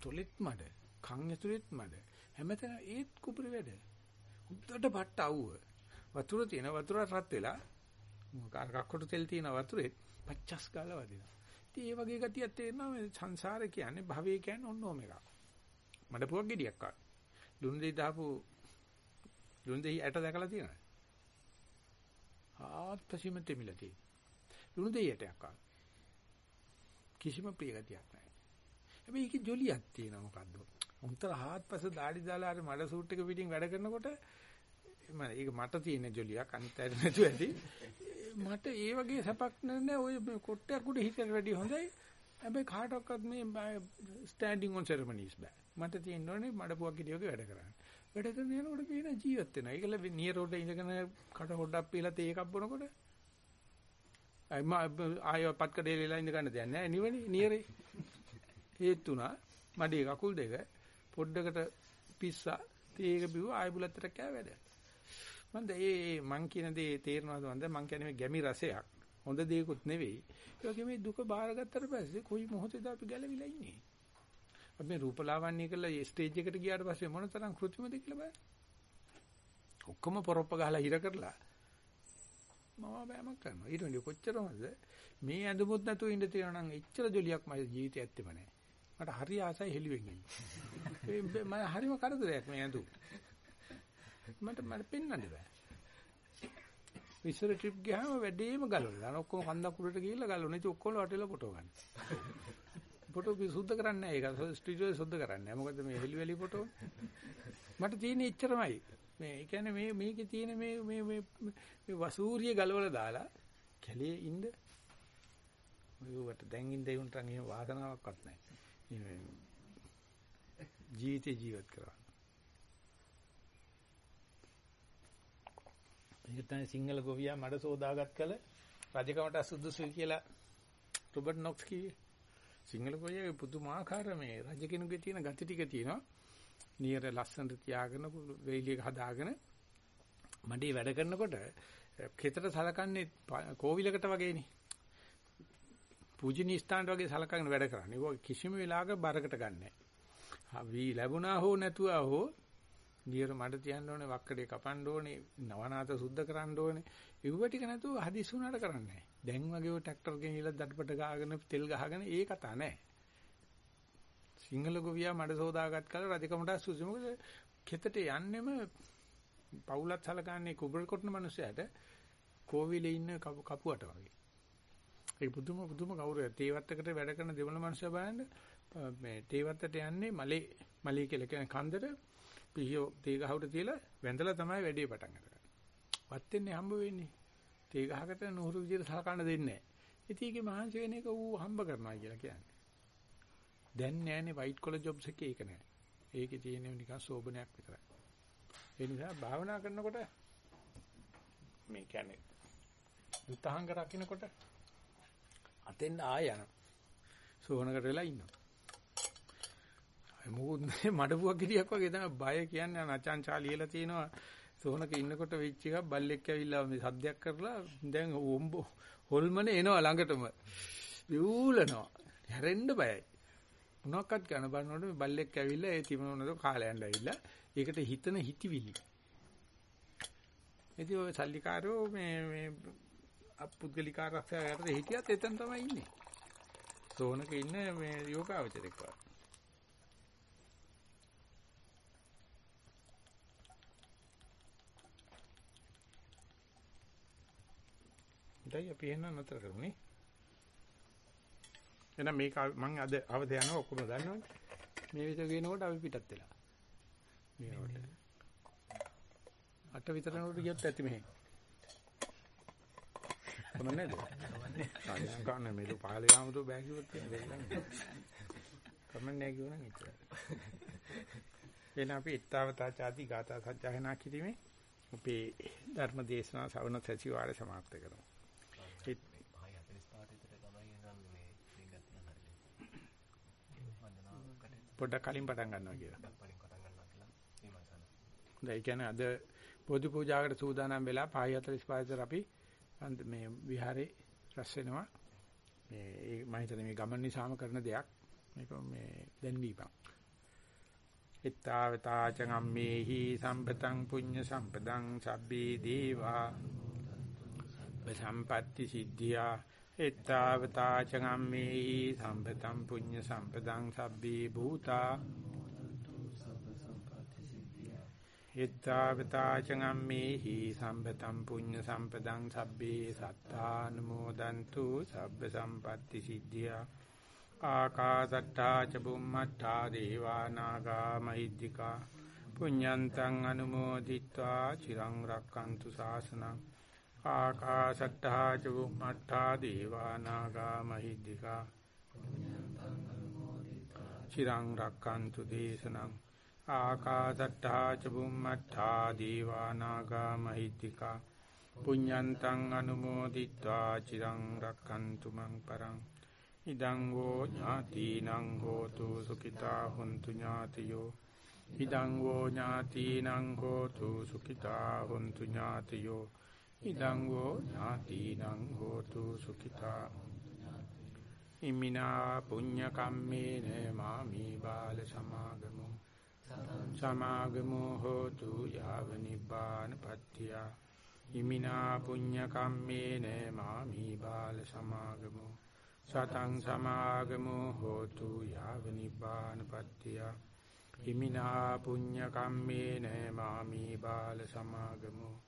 තොලෙත් මඩ. කන් ඇතුලෙත් මඩ. හැමතැන ඒත් කුපුරේ වැඩ. හුද්දට බට්ට අවුව. වතුර තියෙන වතුර රත් වෙලා මොකක් කක්කොට තෙල් තියෙන වතුරේ පච්චස් ගාලා වදිනවා. ඉතින් ඒ වගේ ගතියක් තේරෙනවා මේ සංසාරේ කියන්නේ භවය කියන්නේ ඔන්න ඔම එකක්. මඩපුවක් ගෙඩියක් වගේ. ලුණු දෙයි දාපු ලුණු දෙයි ඇට දැකලා තියෙනවද? ආත්පසීම තෙමිලා තියෙන. ලුණු දෙයි ඇටයක් වගේ. කිසිම ප්‍රිය ගතියක් නැහැ. හැබැයි ඒකේ ජොලියක් තියෙනවා මොකද්ද? උන්තර හාත්පස දාඩි දාලා අර මඩ සූට් එක පිටින් වැඩ කරනකොට මම ඒක මට තියෙන ජොලියක් අනිත් අයට නැතුව ඇති. මට ඒ වගේ සපක් නෑ ඔය කොට්ටයක් උඩ හිතට වැඩි හොඳයි. හැබැයි කාටවත් මේ ස්ටෑන්ඩින් ඔන් සෙරමනිස් බෑ. මට තියෙන්න ඕනේ මඩපුවක් කිඩියෝගේ වැඩ කරන්න. වැඩ කරන යනකොට පේන ජීවත් වෙනවා. ඒකල නියර රෝඩ් ඉඳගෙන කට හොඩක් පීලා තේ එකක් බොනකොට අයිම ආයෙ පත් කඩේ වෙලා ඉඳ ගන්න දෙයක් නෑ නිවනේ නියරේ. හේත් තුනා මඩේ කකුල් දෙක පොඩ්ඩකට පිස්සා තේ එක බිව්ව ආයෙ බුලත්තට කෑ වැඩ. මන්ද ඒ මං කියන දේ තේරෙනවද මන්ද මං කියන්නේ ගැමි රසයක්. හොඳ දෙයක්වත් නෙවෙයි. ඒ වගේ මේ දුක බාරගත්තට පස්සේ කොයි මොහොතේද අපි ගැලවිලා ඉන්නේ. අපි මේ රූපලාවන්‍ය කරලා ස්ටේජ් එකට ගියාට පස්සේ මොන තරම් કૃත්‍රිමද කියලා බලන්න. ඔක්කොම පොරොප්ප ගහලා හිර කරලා මම බෑමක් කරනවා. ඊට වඩා කොච්චරමද මේ ඇඳුමුත් නැතුව ඉඳ තියෙනවා නම් එච්චර ජොලියක් මගේ ජීවිතේ ඇත්තෙම නැහැ. මට හරි ආසයි හෙළුවෙන් ඉන්න. මම හරිම කරදරයක් මේ ඇඳුම්. මට මට පෙන්වන්න බෑ. විශ්ව ට්‍රිප් ගියාම වැඩේම ගලවලා. දාන ඔක්කොම කන්දක් උඩට ගිහිල්ලා ගලවන. ඉතින් ඔක්කොම වටේලා ෆොටෝ ගන්න. ෆොටෝ සුද්ධ කරන්නේ නැහැ. ඒක ස්ටුඩියෝ සුද්ධ කරන්නේ නැහැ. මොකද මේ හෙලි වෙලි ෆොටෝ. මට තියෙන්නේ එච්චරමයි. මේ ඒ කියන්නේ මේ මේකේ තියෙන මේ මේ මේ මේ වසූරිය ගලවලා දාලා කැලේ ඉන්න මේවට දැන් ඉඳ උන්ටන් එහෙම වාසනාවක්වත් නැහැ. ජීවිතේ ජීවත් කරා. ඒක තමයි සිංහල ගොවියා මඩ සෝදාගත් කල රජකමට සුදුසුයි කියලා රොබර්ට් නොක්ස් කිව්වේ. සිංහල ගොවියාගේ පුදුමාකාර මේ රජ කෙනෙකුගේ තියෙන gati ටික තියෙනවා. නියර ලස්සනට තියාගෙන වේලියක හදාගෙන මඩේ වැඩ කරනකොට කෙතට සලකන්නේ කෝවිලකට වගේනේ. පූජනීය ස්ථානට වගේ සලකගෙන වැඩ කරන්නේ. ඒක කිසිම වෙලාවක බරකට ගන්නෑ. වී ලැබුණා හෝ නැතුවා හෝ නියර මඩ තියන්න ඕනේ, වක්කඩේ කපන්න ඕනේ, නවනාත සුද්ධ කරන්න ඕනේ. ඒව ටික නැතුව හදිස්සි උනාට කරන්නේ දැන් වගේ ඔය ට්‍රැක්ටර් ගෙනියලා දඩපට ගාගෙන තෙල් ගහගෙන ඒ කතා නෑ. සිංහල ගොවියා මඩ සෝදාගත් කල රජකමට සුසු මොකද කෙතට යන්නෙම පවුලත් සලකන්නේ කුබල් කොටන මිනිස්සයාට කෝවිලේ ඉන්න කපුවට වගේ. ඒ පුදුම පුදුම කවුරුද තේවත්තකට වැඩ කරන දෙවන මිනිස්සයා බලන්න මේ තේවත්තට යන්නේ මලේ මලේ කියලා කියන කන්දට පිහිය තේ ගහවට තියලා වැඳලා තමයි වැඩේ පටන් ගන්නේ. වත් වෙන්නේ හම්බ වෙන්නේ. තේ ගහකට නුහුරු විදිහට සලකන්න දෙන්නේ නැහැ. ඉතින් ඒකේ මහන්සි වෙන එක ඌ හම්බ කරනවා කියලා කියන්නේ. දැන් නෑනේ වයිට් කොලර් ජොබ්ස් එකේ ඒක නෑ. ඒකේ තියෙන නිකන් සෝබනයක් විතරයි. ඒ නිසා භාවනා කරනකොට මේ කියන්නේ දුතහංග රකින්නකොට අතෙන් ආය යන සෝහනකට වෙලා ඉන්නවා. මොකද මඩපුවක් ගෙඩියක් වගේ තමයි බය කියන්නේ නචාන් චාලියලා තියෙනවා සෝහනක ඉන්නකොට වෙච්ච එකක් බල්ලෙක් ඇවිල්ලා මේ සද්දයක් කරලා දැන් හොල්මනේ එනවා ළඟටම. විූලනවා හැරෙන්න බයයි. මොනවාක්වත් ගන්න බලනකොට මේ බල්ලෙක් ඇවිල්ලා ඒ තිබුණොනද කාලයන්ට ඇවිල්ලා ඒකට හිතන හිතවිලි. ඉතින් ඔය සල්ලිකාරෝ මේ මේ අපුද්ගලිකාරක්ෂයාට හිටියත් එතන තමයි ඉන්නේ. සෝනක ඉන්න මේ යෝගාවචරෙක් වගේ දැන් අපි එන්න නතර කරුනේ. එහෙනම් මේක මම අද අවද යනවා ඔක්කොම දන්නවනේ. මේ විතර ගේනකොට අපි පිටත් වෙලා. මේවට. අට විතර නෝට ගියොත් ඇති මෙහෙ. කොහොමද නේද? ආයෙත් ගන්න මේ පහලේ ආමුතු බෑ කිව්වොත් දෙන්නේ. කමෙන්ට් එක කියවනම් ඉතින්. එන අපි ඊත්තාවතා ചാති ගාථා සජ්ජායනා කිරීමේ අපේ ධර්ම දේශනා ශ්‍රවණ සතිවාරය සමාප්ත කරමු. පොඩ්ඩක් කලින් පටන් ගන්නවා කියලා. හොඳයි කියන්නේ අද බෝධි පූජාවකට සූදානම් වෙලා 5:45 අපි මේ විහාරේ රැස් වෙනවා. මේ මම හිතන්නේ මේ ගමන් නිසාම කරන දෙයක්. මේක මේ දැන්වීමක්. ittavata අම්මේහි සම්පතං පුඤ්ඤ සම්පදං සබ්බේ දේවා සම්පatti සිද්ධියා එත්තාවතා චගම්මේහි සම්පතම් පුඤ්ඤ සම්පදං සබ්බේ භූතා එත්තාවතා චගම්මේහි සම්පතම් පුඤ්ඤ සම්පදං සබ්බේ සත්තානුමෝදන්තු සබ්බ සම්පatti සිද්ධියා ආකාසට්ටා ච බුම්මට්ටා දේවා නාග මහිද්దికා පුඤ්ඤන්තං අනුමෝදිත්වා චිරං රක්칸තු ශාසනං ආකාශට්ටා චුම්මට්ටා දේවානාගා මහිද්దికා චිරං රක්칸තු දේශනම් ආකාශට්ටා චුම්මට්ටා දේවානාගා මහිද්దికා පුඤ්ඤන්තං අනුමෝදිත්වා චිරං රක්칸තු මං පරං ඉදං වූ ඥාතිනං හෝතු සුඛිතා හුන්තු ඥාතියෝ ඉදං වූ ඥාතිනං හෝතු සුඛිතා හුන්තු ඥාතියෝ ඉදං වූ ඥාතිනං හෝතු සුඛිතා. ඉමිනා පුඤ්ඤ කම්මේන මාමි බාල සමාගමු. සමාගමු හෝතු යාව නිබ්බාන පත්‍තිය. ඉමිනා පුඤ්ඤ කම්මේන මාමි බාල සමාගමු. සතං සමාගමු හෝතු යාව නිබ්බාන පත්‍තිය. ඉමිනා පුඤ්ඤ කම්මේන මාමි බාල සමාගමු.